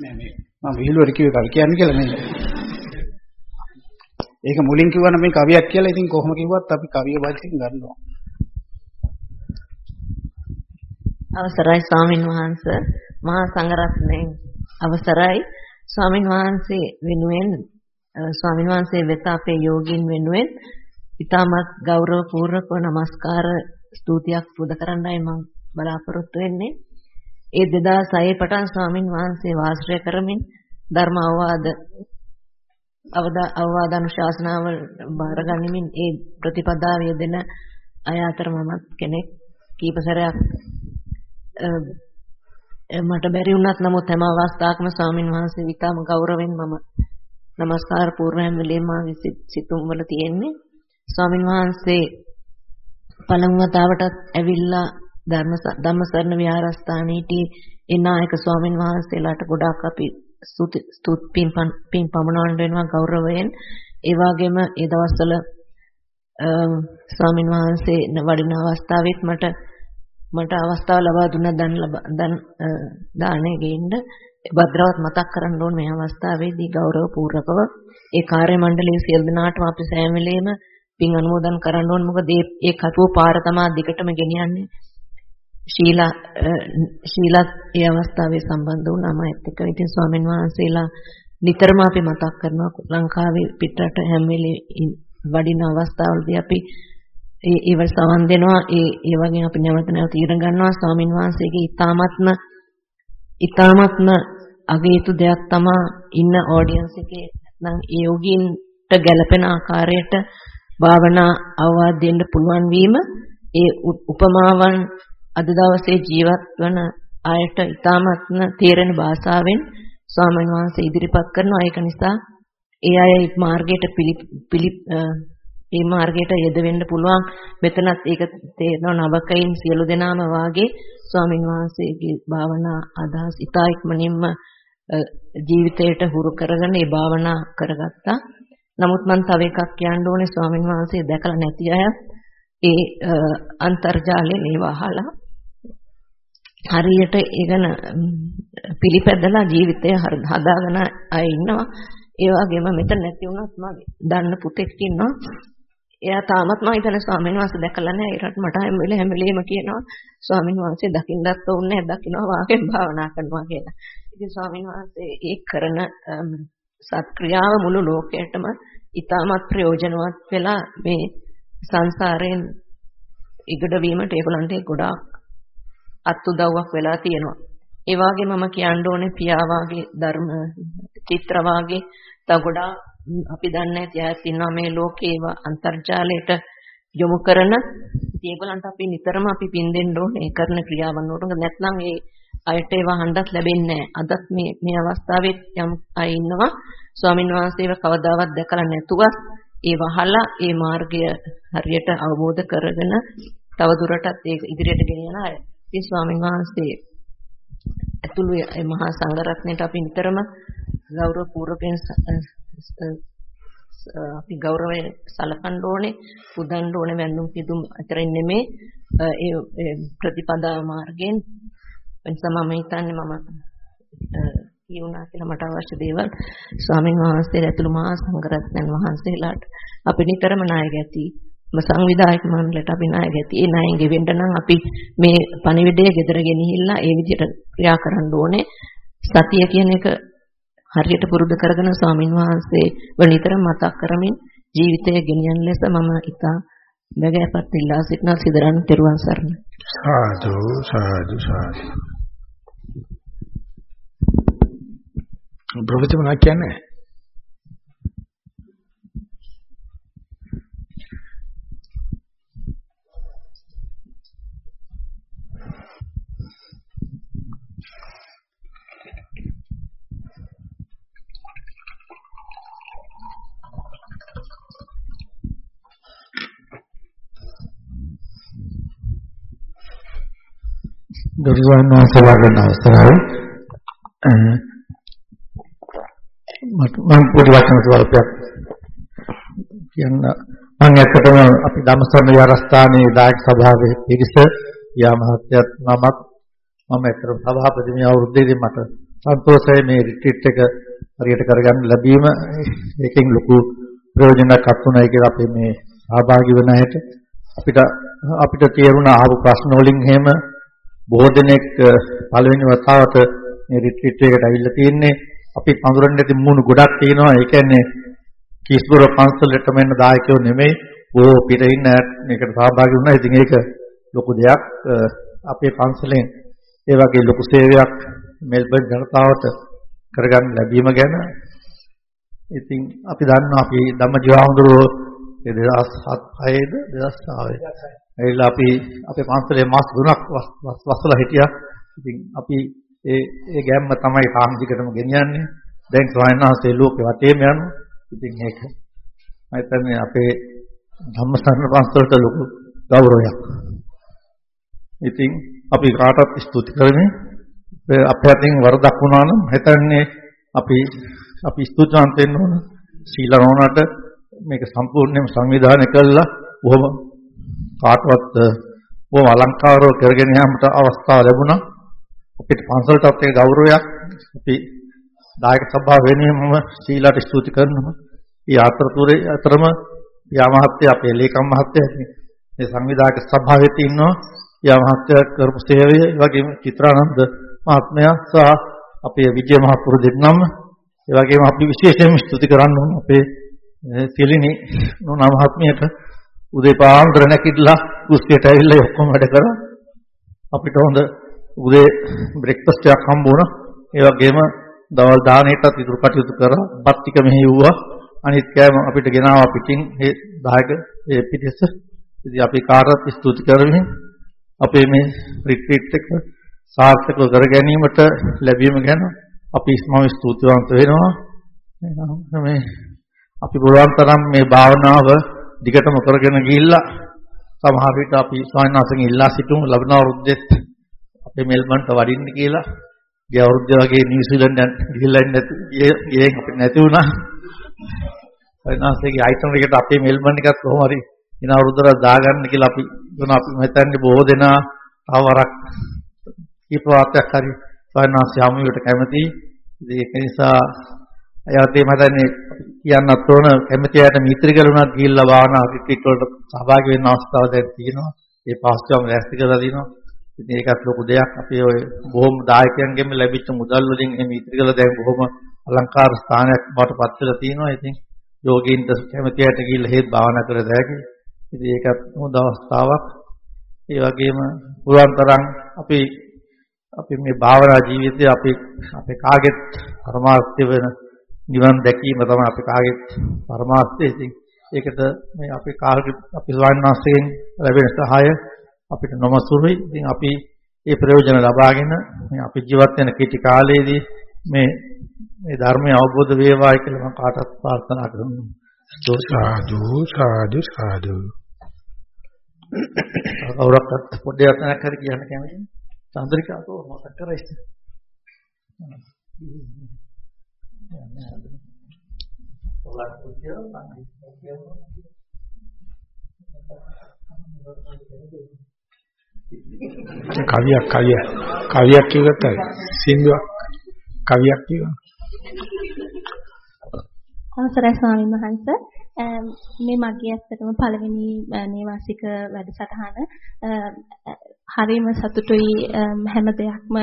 නෑ මේ මම විහිළුවට කිව්වේ කවි කියන්නේ කියලා නෙමෙයි. ඒක මුලින් කිව්වනම් මේ කවියක් කියලා ඉතින් කොහොම කිව්වත් අපි කවිය වශයෙන් ගන්නවා. අවසරයි ස්වාමින් වහන්සේ මහා සංඝරත්නයෙන් අවසරයි ස්වාමින් වහන්සේ වෙනුවෙන් ස්වාමින් වහන්සේ වෙත අපේ යෝගින් වෙනුවෙන් ඊටමත් ගෞරව පූර්වක নমස්කාර ස්තුතියක් පුද කරන්නයි මම බලාපොරොත්තු වෙන්නේ. ඒ 2006 පටන් ස්වාමින් වහන්සේ වාසය කරමින් ධර්ම අවවාද අවවාද අනුශාසනාව බාරගනිමින් ඒ ප්‍රතිපදාව යෙදෙන අය අතර මමත් කෙනෙක් කීප සැරයක් මට බැරි වුණත් නමුත් හැම අවස්ථාවකම ස්වාමින් වහන්සේ විතාම ගෞරවයෙන් මම নমස්කාර පූර්වයෙන් වෙලෙම මාගේ සිතුම් වල තියෙන්නේ. ස්වාමින් වහන්සේ පළමු වතාවටත් ඇවිල්ලා ධර්ම ධම්මසරණ විහාරස්ථානයේදී ඒ නායක ස්වාමින් වහන්සේලාට ගොඩාක් අපි ස්තුති පින් පින් පමනවන්න වෙනවා ගෞරවයෙන්. ඒ වගේම ඒ දවස්වල ස්වාමින් වහන්සේ වඩින අවස්ථාවෙත් මට මට අවස්ථාව ලබා දුන්න දන් දන් දාණය ගේන්න භද්‍රවත් මතක් කරන්න ඕන මේ අවස්ථාවේදී ගෞරව පූර්වකව ඒ කාර්ය මණ්ඩලයේ සියලු දෙනාටම අපි සෑම වෙලේම පින් අනුමෝදන් කරන්න ඕන. මොකද ඒ කටුව පාර තමා දිගටම ගෙනියන්නේ. ශීලා ශීලත් ඒ අවස්ථාවේ සම්බන්ධ වුණාම ඒත් එක්ක ඉතින් ස්වාමීන් වහන්සේලා නිතරම අපි මතක් කරනවා ලංකාවේ පිටරට හැම වෙලේ වඩින අවස්ථාවලදී අපි ඒ ඒව සවන් දෙනවා ඒ ඒ වගේ අපි නැවත නැවත ඉගෙන ගන්නවා ස්වාමින් වහන්සේගේ ඊ타මත්ම ඊ타මත්ම අගේතු දෙයක් තමා ඉන්න ඔඩියන්ස් එකේ නැත්නම් ඒ යෝගීන්ට ගැළපෙන ආකාරයට භාවනා අවවාද දෙන්න පුළුවන් වීම ඒ උපමාවන් අද දවසේ ජීවත් වන අයට ඊ타මත්ම තේරෙන භාෂාවෙන් ස්වාමීන් වහන්සේ ඉදිරිපත් කරනවා. ඒක නිසා ඒ අය මාර්ගයට පිළි මේ මාර්ගයට යෙදවෙන්න පුළුවන්. මෙතනත් ඒක තේරෙනවා. නවකයින් සියලු දෙනාම වාගේ ස්වාමින් වහන්සේගේ භාවනා අදහස් ඉතා ඉක්මනින්ම ජීවිතයට හුරු කරගෙන ඒ භාවනා කරගත්තා. නමුත් මම තව එකක් කියන්න ඕනේ. ස්වාමින් වහන්සේ දැකලා නැති අය ඒ අන්තර්ජාලයේ මේවා අහලා හරියට ඒකන පිළිපැදලා ජීවිතය හදාගෙන අය ඉන්නවා. ඒ වගේම මෙතන නැති වුණත් මගේ දන්න පුතෙක් ඉන්නවා. එයා තාමත් මම හිතන්නේ ස්වාමීන් වහන්සේ දැකලා නැහැ. ඒකට මට හැම වෙලේ හැම වෙලේම කියනවා ස්වාමීන් වහන්සේ දකින්නත් ඕනේ දකින්නවා වාගෙන් භාවනා කරනවා කියලා. ඉතින් ස්වාමීන් වහන්සේ ඒ කරන සත්ක්‍රියාව මුළු ලෝකයටම ඉතාමත් ප්‍රයෝජනවත් වෙලා මේ සංසාරයෙන් ඉගඩ වීමට ඒගොල්ලන්ට ගොඩාක් අත්උදව්වක් වෙලා තියෙනවා. ඒ වගේම මම කියන්න ඕනේ පියා වාගේ ධර්ම චිත්‍ර වාගේ තව ගොඩාක් අපි දන්නේ නැති අයත් ඉන්නවා මේ ලෝකේ ඒවා අන්තර්ජාලයට යොමු කරන ඉතින් ඒගොල්ලන්ට අපි නිතරම අපි පින් දෙන්න ඕනේ කරන ක්‍රියාවන් වලට නැත්නම් ඒ අයට ඒවා හඬත් ලැබෙන්නේ නැහැ. අදත් මේ මේ අවස්ථාවේ යම් අය ඉන්නවා ස්වාමින් වහන්සේව කවදාවත් දැකලා නැතුව ඒ වහලා ඒ මාර්ගය හරියට අවබෝධ කරගෙන තව දුරටත් ඒක ඉදිරියට ගෙන යන අය. ඉතින් ස්වාමින් වහන්සේ ඇතුළු මහා සංඝරත්නයට අපි නිතරම ගෞරව පූර්වකයෙන් අපි ගෞරවයෙන් සලකන්න ඕනේ පුදන්න ඕනේ වැඳුම් පිදුම් අතරින් නෙමේ ඒ ප්‍රතිපදා මාර්ගයෙන්. එනිසා මම හිතන්නේ මම කියුණා කියලා මට අවශ්‍ය දේවල් ස්වාමීන් වහන්සේලා ඇතුළු මහා සංඝරත්නයන් වහන්සේලාට. අපි නිතරම ණය ගැති සංවිධායක මණ්ඩලයට අපි ණය ගැති. ඒ ණයෙන් ගෙවෙන්න නම් අපි මේ පණිවිඩය ගෙදර ගෙනහිල්ලා ඒ විදිහට ක්‍රියා කරන්න ඕනේ. සතිය කියන එක හරියට පුරුදු කරගෙන ස්වාමින් වහන්සේ වනිතර මතක් කරමින් ජීවිතය ගෙනියන ලෙස මම ඉතා බගෑපත් ඉල්ලා සිටින සිදරන් තෙරුවන් සරණ සාදු සාදු සාදු. ප්‍රොෆෙසර් මොනවද කියන්නේ? දොරිවන් වහන්සේ වරණ අවසරයි මම පොඩි වචන ස්වල්පයක් කියන්න. මම ඇත්තටම අපි ධම්මසරණ විහාරස්ථානයේ දායක සභාවේ පිරිස යා මහත්යත් මමත්. මම ඇත්තටම සභාපති මේ අවුරුද්දේදී මට සන්තෝෂයි මේ රිට්‍රීට් එක හරියට කරගන්න ලැබීම. ඒකෙන් ලොකු ප්‍රයෝජනයක් අත්ුණයි කියලා අපි මේ සහභාගී වෙන හැට අපිට අපිට තේරුණ ආපු ප්‍රශ්න වලින් එහෙම බොහෝ දෙනෙක් පළවෙනි වතාවට මේ රිට්‍රීට් එකකට ඇවිල්ලා තියෙන්නේ. අපි පඳුරන්න නැති මුණු ගොඩක් තියෙනවා. ඒ කියන්නේ කිස්බුර පන්සලට මෙන්න දායකයෝ නෙමෙයි. බොහෝ පිට ඉන්න මේකට සහභාගී වුණා. ඉතින් ඒක ලොකු දෙයක්. අපේ පන්සලෙන් ඒ වගේ ලොකු සේවයක් මෙල්බර්න් ජනතාවට කරගන්න ලැබීම ගැන ඉතින් අපි දන්නවා. අපි ධම්මජීවහඳුරෝ 2007 2006 ඇවිල්ලා අපි අපේ පන්සලේ මාස තුනක් වස්සලා හිටියා. ඉතින් අපි ඒ ඒ ගැම්ම තමයි තාම දිගටම ගෙනියන්නේ. දැන් ස්වාමීන් වහන්සේ ලෝකෙ වටේම යනවා. ඉතින් ඒක මම හිතන්නේ අපේ ධම්මසරණ පන්සලට ලොකු ගෞරවයක්. ඉතින් අපි කාටවත් ස්තුති කරමින් අපේ අතින් වරදක් වුණා නම් හිතන්නේ අපි අපි ස්තුතිවන්ත වෙන්න ඕන. ශීලරෝණට මේක සම්පූර්ණයෙන්ම සංවිධානය කළා බොහොම කාටවත් බොහොම අලංකාරව කරගෙන යාමට අවස්ථාව ලැබුණා. අපිට පන්සලටත් ඒ ගෞරවයක් අපි දායක සභාව වෙනුවෙන්ම ශීලාට ස්තුති කරනවා. ඒ අතරතුරේ අතරම යා මහත්තය අපේ ලේකම් මහත්තයා මේ සංවිධායක සභාවේ ඉන්නවා. යා මහත්තයා කරපු සේවය වගේම චිත්‍රානන්ද මහත්මයා සහ අපේ විජය මහපුරු දෙන්නම ඒ වගේම අපි විශේෂයෙන්ම ස්තුති කරන්න ඕන අපේ සිලිනි නෝනා මහත්මියට උදේ පාන්දර නැගිටලා කුස්සියට ඇවිල්ලා ඔක්කොම වැඩ කරා. අපිට හොඳ උදේ බ්‍රෙක්ෆාස්ට් එකක් හම්බ වුණා ඒ වගේම දවල් දාණයටත් ඉතුරු කටයුතු කරා. බත් ටික මෙහි වුණා අනිත් කෑම අපිට ගෙනාවා පිටින්. ඒ දායක ඒ පිටිස ඉතින් අපි කාටවත් ස්තුති කරමින් අපේ මේ රිට්‍රීට් එක සාර්ථකව කර ගැනීමට ලැබීම ගැන අපි මම ස්තුතිවන්ත වෙනවා. මේ අපි පුළුවන් තරම් මේ භාවනාව දිගටම කරගෙන ගිහිල්ලා සමහර විට අපි ස්වාමීන් වහන්සේගෙන් ඉල්ලා සිටුමු. ලබන අවුරුද්දෙත් අපේ මෙල්බන්ට වඩින්න කියලා. ගිය අවුරුද්දේ වගේ නිව්සීලන්ත ගිහිල්ලා නැති ගියේ අපිට නැති වුණා. ස්වාමීන් වහන්සේගේ අයිටම් එකට අපේ මෙල්බන් එකත් කොහොම හරි ඉන අවුරුද්දට දාගන්න කියලා අපි දුන අපි හිතන්නේ බොහෝ දෙනා තව වරක් කීප වාක්‍යයක් හරි ස්වාමීන් වහන්සේ ආමුවට කැමති ඒක නිසා අයතේ මතන්නේ කියන්නත් ඕන කැමති අයට මිත්‍ර කරුණාත් ගිහිල්ලා භාවනා රිට්‍රීට් වලට සහභාගී වෙන්න අවස්ථාව දැන් තියෙනවා. ඒ පහසුකම් ලැස්ති කරලා දිනවා. ඉතින් ඒකත් ලොකු දෙයක්. අපි ඔය බොහොම දායකයන්ගෙන් ලැබිච්ච මුදල් වලින් මේ මිත්‍ර කළ දැන් බොහොම අලංකාර ස්ථානයක් බවට පත් වෙලා තියෙනවා. ඉතින් යෝගීන්ට කැමති අයට ගිහිල්ලා හේත් භාවනා කරලා දැකි. ඉතින් ඒකත් හොඳ අවස්ථාවක්. ඒ වගේම පුරාන් තරම් අපි අපි මේ භාවනා ජීවිතයේ අපි අපේ කාගෙත් පරමාර්ථය වෙන නිවන් දැකීම තමයි අපි කාගෙත් පරමාර්ථය. ඉතින් ඒකට මේ අපි කාගෙත් අපි ස්වාමීන් වහන්සේගෙන් ලැබෙන සහාය අපිට නොමසුරුයි. ඉතින් අපි ඒ ප්‍රයෝජන ලබාගෙන මේ අපි ජීවත් වෙන කෙටි කාලයේදී මේ මේ ධර්මය අවබෝධ වේවායි කියලා මම කාටත් ප්‍රාර්ථනා කරනවා. සාදු සාදු සාදු. අවුරක්වත් පොඩ්ඩක් අතනක් හරි කියන්න කැමතියි. චන්ද්‍රිකාව මතක් කරයිද? කවියක් කවියක්. කවියක් කිව්වත් හරි සින්දුවක්. කවියක් කියනවා අවසරයි ස්වාමීන් වහන්ස. මේ මගේ ඇත්තටම පළවෙනි නේවාසික වැඩසටහන හරිම සතුටුයි හැම දෙයක්ම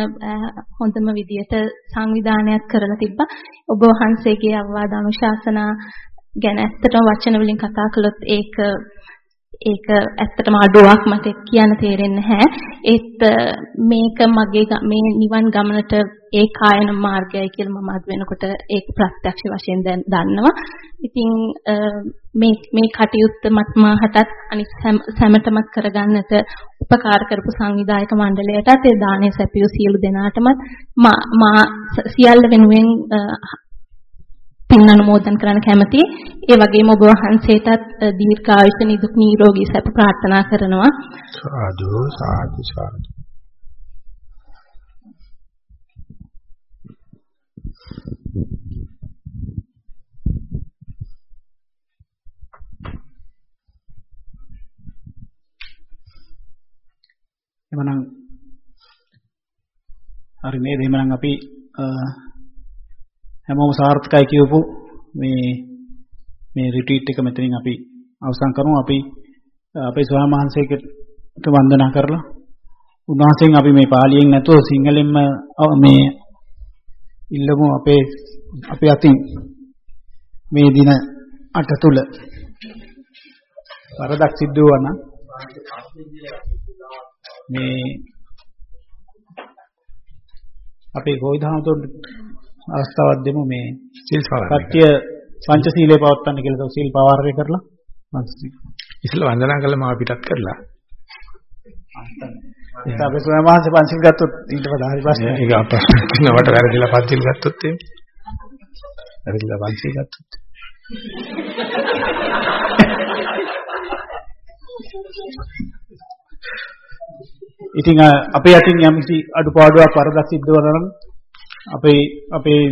හොඳම විදියට සංවිධානයක් කරලා තිබ්බා. ඔබ වහන්සේගේ අවවාද අනුශාසනා ගැන ඇත්තටම වචන වලින් කතා කළොත් ඒක ඒක ඇත්තටම අඩුවක් මට කියන්න තේරෙන්නේ නැහැ. ඒත් මේක මගේ මේ නිවන් ගමනට ඒ කායන මාර්ගයයි කියලා මම අද වෙනකොට ඒක ප්‍රත්‍යක්ෂ වශයෙන් දැන් දන්නවා. ඉතින් මේ මේ කටයුත්ත මත් මාහටත් අනිත් සැමටමත් කරගන්නට උපකාර කරපු සංවිධායක මණ්ඩලයටත් ඒ දානය සැපියු සියලු දෙනාටමත් මා සියල්ල වෙනුවෙන් පින් අනුමෝදන් කරන්න කැමතියි. ඒ වගේම ඔබ වහන්සේටත් දීර්ඝායුෂ නිදුක් නිරෝගී සැප ප්‍රාර්ථනා කරනවා. සාදු සාදු සාදු. එමනම් හරි නේද එමනම් අපි හැමෝම සාර්ථකයි කියවපු මේ මේ රිට්‍රීට් එක මෙතනින් අපි අවසන් කරමු. අපි අපේ ස්වාමීන් වහන්සේට වන්දනා කරලා උන්වහන්සේගෙන් අපි මේ පාලියෙන් නැතුව සිංහලෙන්ම මේ ඉල්ලමු අපේ අපේ අතින් මේ දින අට තුල වරදක් සිද්ධ වුණා නම් මේ අපේ ගෝවිධාමතුන් අවස්ථාවක් දෙමු මේ සිල් කට්ටිය පංචශීලයේ පවත්වන්න කියලා තෝ සීල් පවාරණය කරලා ඉස්සෙල්ලා වන්දනා කළා මාව පිටත් කරලා. ඒක අපේ වහන්සේ පංචශීල ගත්තොත් ඊට වඩා හරි ප්‍රශ්නයක්. ඒක අපස්සට නවට වැරදිලා පන්සිල් ගත්තොත් එහෙම. වැරදිලා පන්සිල් ගත්තොත්. ඉතින් අපේ අතින් යම්කිසි අඩුපාඩුවක් වරදක් සිද්ධ වුණා නම් අපේ අපේ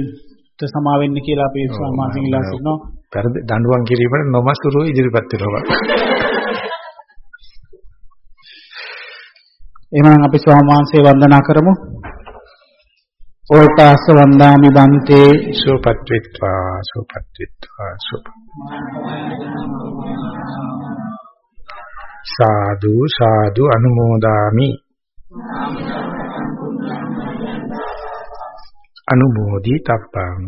සමා වෙන්න කියලා අපි ස්වාමීන් ඉල්ලා සිටිනවා. දඬුවම් කිරීමට නොමසුරු ඉදිරිපත් වෙනවා. එහෙනම් අපි ස්වාමීන් වන්දනා කරමු. ඕල්තාස්ස වන්දාමි බන්තේ සුවපත් වෙත්වා සුවපත් වෙත්වා සුවපත් සාදු සාදු අනුමෝදාමි අනුමෝදි තප්පං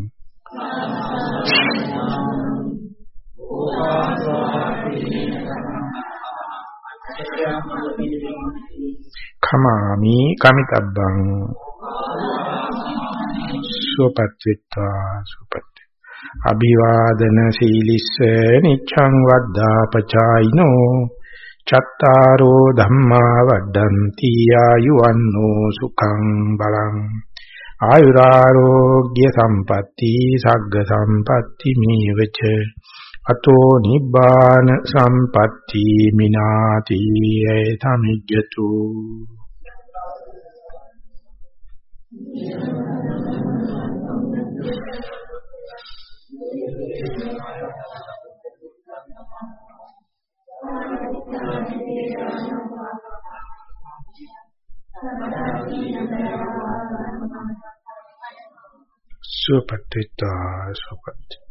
කමාමි කමිතබ්බං. සුවපත් වෙත්වා සුවපත්. අභිවාදන සීලිස්ස නිච්ඡං වද්දා පචායිනෝ චත්තාරෝ ධම්මා වඩ්ඩಂತಿ ආයුවන්නෝ සුඛං බලං. ආයුරාෝග්‍ය සම්පatti සග්ග සම්පatti මේවච අතෝ නිබ්බාන සම්පatti මිනාති ඒතමිජ්ජතු සුවපත් වෙත්වා සුවපත් වෙත්වා හොඳයි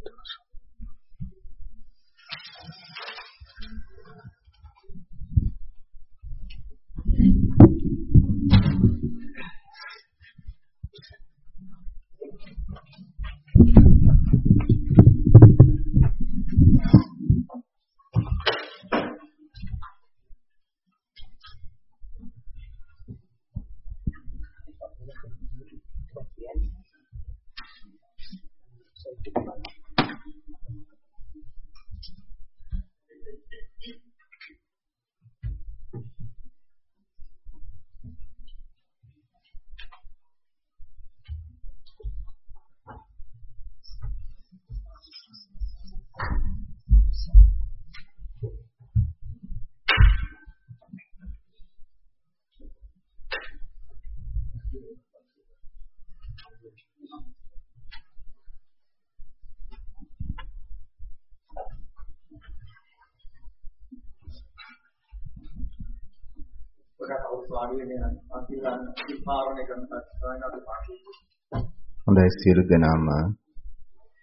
සියලු දෙනාම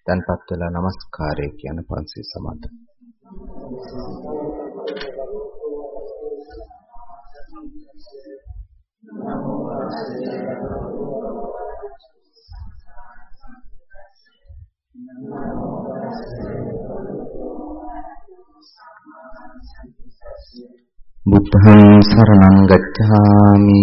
තන්පත් වෙලා নমස්කාරය කියන පන්සිල් සමාදන්. බුද්ධං සරණං ගච්ඡාමි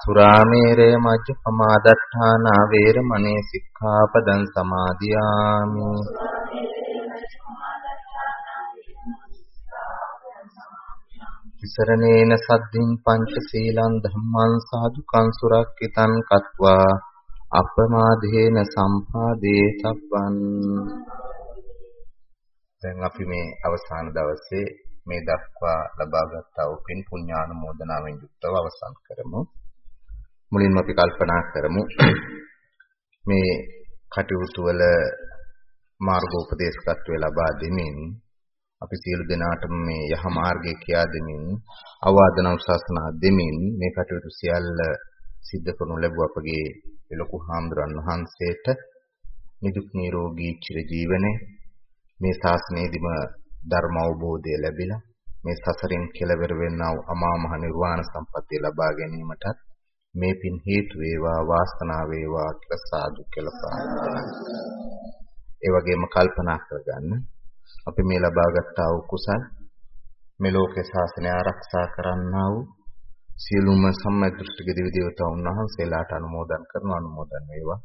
සුරාමේරය මජ්ජපමාදට්ඨානා වේරමණී සික්ඛාපදං සමාදියාමි. විසරණේන සද්ධින් පංචශීලං ධම්මං සාදුකං සුරක්කිතං කତ୍වා. අප්‍රමාදේන සම්පාදේ සබ්බන් දැන් අපි මේ අවසාන දවසේ මේ දක්වා ලබාගත් වූ පින් පුණ්‍යානුමෝදනාවෙන් යුක්තව අවසන් කරමු. මුලින්ම අපි කල්පනා කරමු. මේ කටයුතු වල මාර්ගෝපදේශකත්වය ලබා දෙමින් අපි සියලු දෙනාටම මේ යහ මාර්ගය කියා දෙමින් අවවාදන ශාසනා දෙමින් මේ කටයුතු සියල්ල සිද්ධ කරනු ලැබුව අපගේ ලොකු හාමුදුරන් වහන්සේට නිදුක් නිරෝගී චිර ජීවනයේ මේ ශාසනයේදීම ධර්ම අවබෝධය ලැබිලා මේ සසරින් කෙලවර වෙන්නා වූ අමා මහ නිර්වාණ සම්පත්තිය ලබා ගැනීමටත් මේ පින් හේතු වේවා වාසනාව වේවා කියලා සාදු කියලා ප්‍රාර්ථනා ඒ වගේම කල්පනා කරගන්න. අපි මේ ලබාගත් වූ කුසල් මේ ලෝකේ ශාසනය ආරක්ෂා කරන්නා වූ සියලුම සම්මදෘෂ්ටික දෙවි දේවතාවුන් වහන්සේලාට අනුමෝදන් කරන අනුමෝදන් වේවා.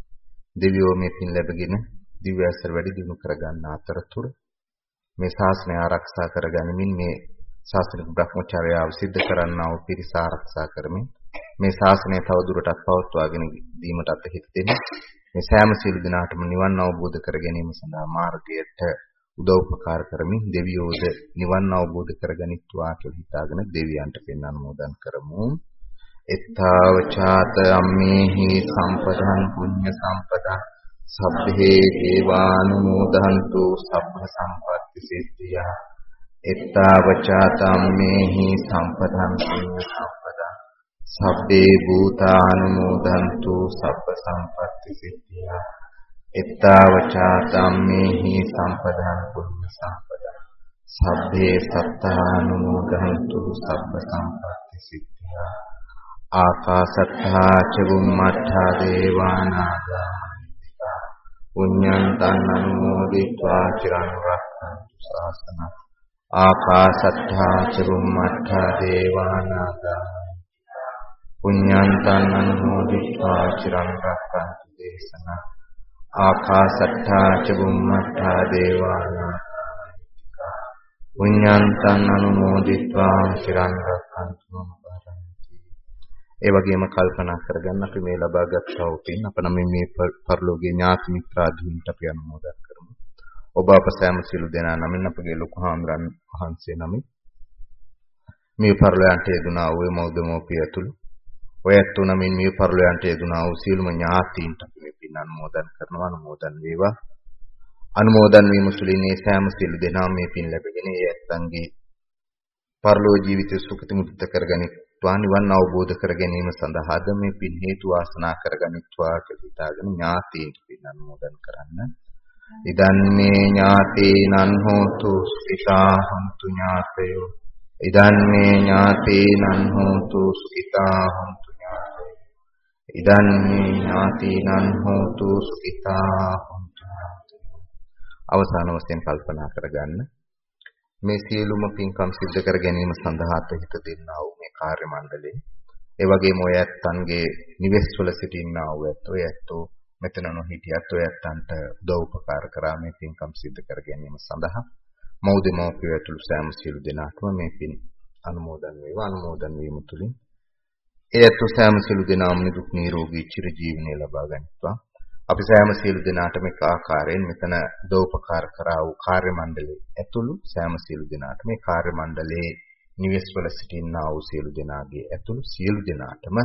දෙවියෝ මේ පින් ලැබගෙන දිව්‍ය ඇසර වැඩි දියුණු කරගන්න අතරතුර මේ ශාසනය ආරක්ෂා කරගනිමින් මේ ශාසනික භ්‍රමචර්යාව සිද්ධ කරන්නා වූ පිරිස ආරක්ෂා කරමින් මේ ශාසනය තවදුරටත් පවත්වාගෙන දීමට අතහිත දෙන්න මේ සෑම සියලු දෙනාටම නිවන් අවබෝධ කර ගැනීම සඳහා මාර්ගයට උදව් උපකාර කරමින් දෙවියෝද නිවන් අවබෝධ කරගනිත්වා කියලා හිතාගෙන දෙවියන්ට පින් අනුමෝදන් කරමු. එත්තාවචාත අම්මේහි සම්පදං පුඤ්ඤ සම්පදං සබ්බේ දේවානුමෝදන්තු සබ්බ සම්පත්ති සිද්ධියා එත්තාවචාත අම්මේහි සම්පදං පුඤ්ඤ සම්පදං සබ්බේ භූතානුමෝදන්තු සබ්බ සම්පත්ති සිද්ධියා. එත්තාවචාතම්මේහි සම්පදං පුඤ්ඤ සම්පදං. සබ්බේ සත්තානුමෝදන්තු සබ්බ සම්පත්ති සිද්ධියා. ආකාසත්තා ච බුම්මත්තා දේවානාගා පුඤ්ඤන්තං අනුමෝදිत्वा චිරං රක්ඛන්තු ශාසනං ආකාසත්තා ච බුම්මත්තා දේවානාගා පුඤ්ඤාන්තං අනුමෝදිතා චිරං රක්ඛන්තු දේශනා ආකාසට්ඨා ච බුම්මට්ඨා දේවානා පුඤ්ඤාන්තං අනුමෝදිතා චිරං රක්ඛන්තු මපරන්ති ඒ වගේම කල්පනා කරගන්න අපි මේ ලබාගත් සෞපින් අප නම් මේ පරිලෝකීය ඥාති මිත්‍රාදීන්ට අපි අනුමෝදන් කරමු. ඔබ අප සෑම සිළු දෙනා නමින් අපගේ ලොකු හාමුදුරන් වහන්සේ නමින් මේ පරිලෝකයන්ට යෙදුනා වූ මෞදමෝපිය ඇතුළු ඔය ඇත්තු නමින් මේ පරිලෝකයන්ට යෙදුනා වූ සියලුම ඥාතීන්ට අපි මේ පින් අනුමෝදන් කරනවා අනුමෝදන් වේවා. අනුමෝදන් වීම සුලින් මේ සෑම සියලු දෙනා මේ පින් ලැබගෙන ඒ ඇත්තන්ගේ පරලෝ ජීවිතය සුඛිත මුදිත කරගනිත්වා නිවන් අවබෝධ කර ගැනීම සඳහාද මේ පින් හේතු වාසනා කරගනිත්වා කියලා හිතාගෙන ඥාතීන්ට පින් අනුමෝදන් කරන්න. ඉදන් මේ ඥාතීනං හෝතු සුඛිතා හොන්තු ඥාතයෝ. ඉදන් මේ ඥාතීනං හෝතු සුඛිතා හොන්තු ඥාතයෝ ඉදන් මේ ඥාතීනං හෝතු සුඛිතා හොන්තු ඥාතයෝ අවසාන වශයෙන් කල්පනා කරගන්න. මේ සියලුම පින්කම් සිද්ධ කර ගැනීම සඳහා හිත දෙන්නා වූ මේ කාර්ය මණ්ඩලයේ. ඒ වගේම ඔය ඇත්තන්ගේ නිවෙස්වල සිටින්නා වූ ඇත්තෝ ඇත්තෝ මෙතන නොහිටියත් ඔය ඇත්තන්ට උදව් උපකාර කරා මේ පින්කම් සිද්ධ කර ගැනීම සඳහා. මෞදමෝපිය ඇතුළු සෑම සියලු දෙනාටම මේ පින් අනුමෝදන් වේවා. අනුමෝදන් වීම තුලින් ඒ ඇත්තෝ සෑම සියලු දෙනාම නිදුක් නිරෝගී චිර ජීවනය ලබා ගනිත්වා. අපි සෑම සියලු දෙනාටම එක ආකාරයෙන් මෙතන දෝපකාර කරා වූ කාර්ය මණ්ඩලයේ ඇතුළු සෑම සියලු දෙනාට මේ කාර්ය මණ්ඩලයේ නිවෙස්වල සිටින්නා වූ සියලු දෙනාගේ ඇතුළු සියලු දෙනාටම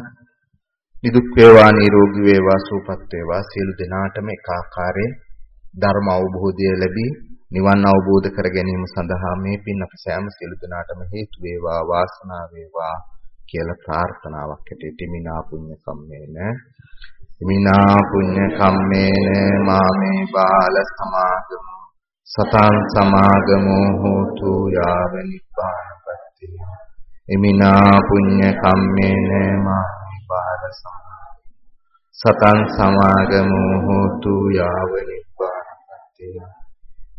නිදුක් වේවා නිරෝගී වේවා සුවපත් වේවා සියලු දෙනාටම එක ආකාරයෙන් ධර්ම අවබෝධය ලැබී නිවන් අවබෝධ කර ගැනීම සඳහා මේ පින් අප සෑම සියලු දෙනාටම හේතු වේවා වාසනාව වේවා. කියලා ප්‍රාර්ථනාවක් ඇටියට මිනා පුඤ්ඤ කම්මේන. මිනා පුඤ්ඤ කම්මේන. මාමේ බාල සමාගම. සතං සමාගමෝ හෝතු යාව නිපානපත්ති එමිනා පුඤ්ඤ කම්මේන. මාමේ බාල සමාගම. සතං සමාගමෝ හෝතු යාව නිපානපත්ති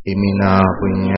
ඉමිනා පුඤ්ඤ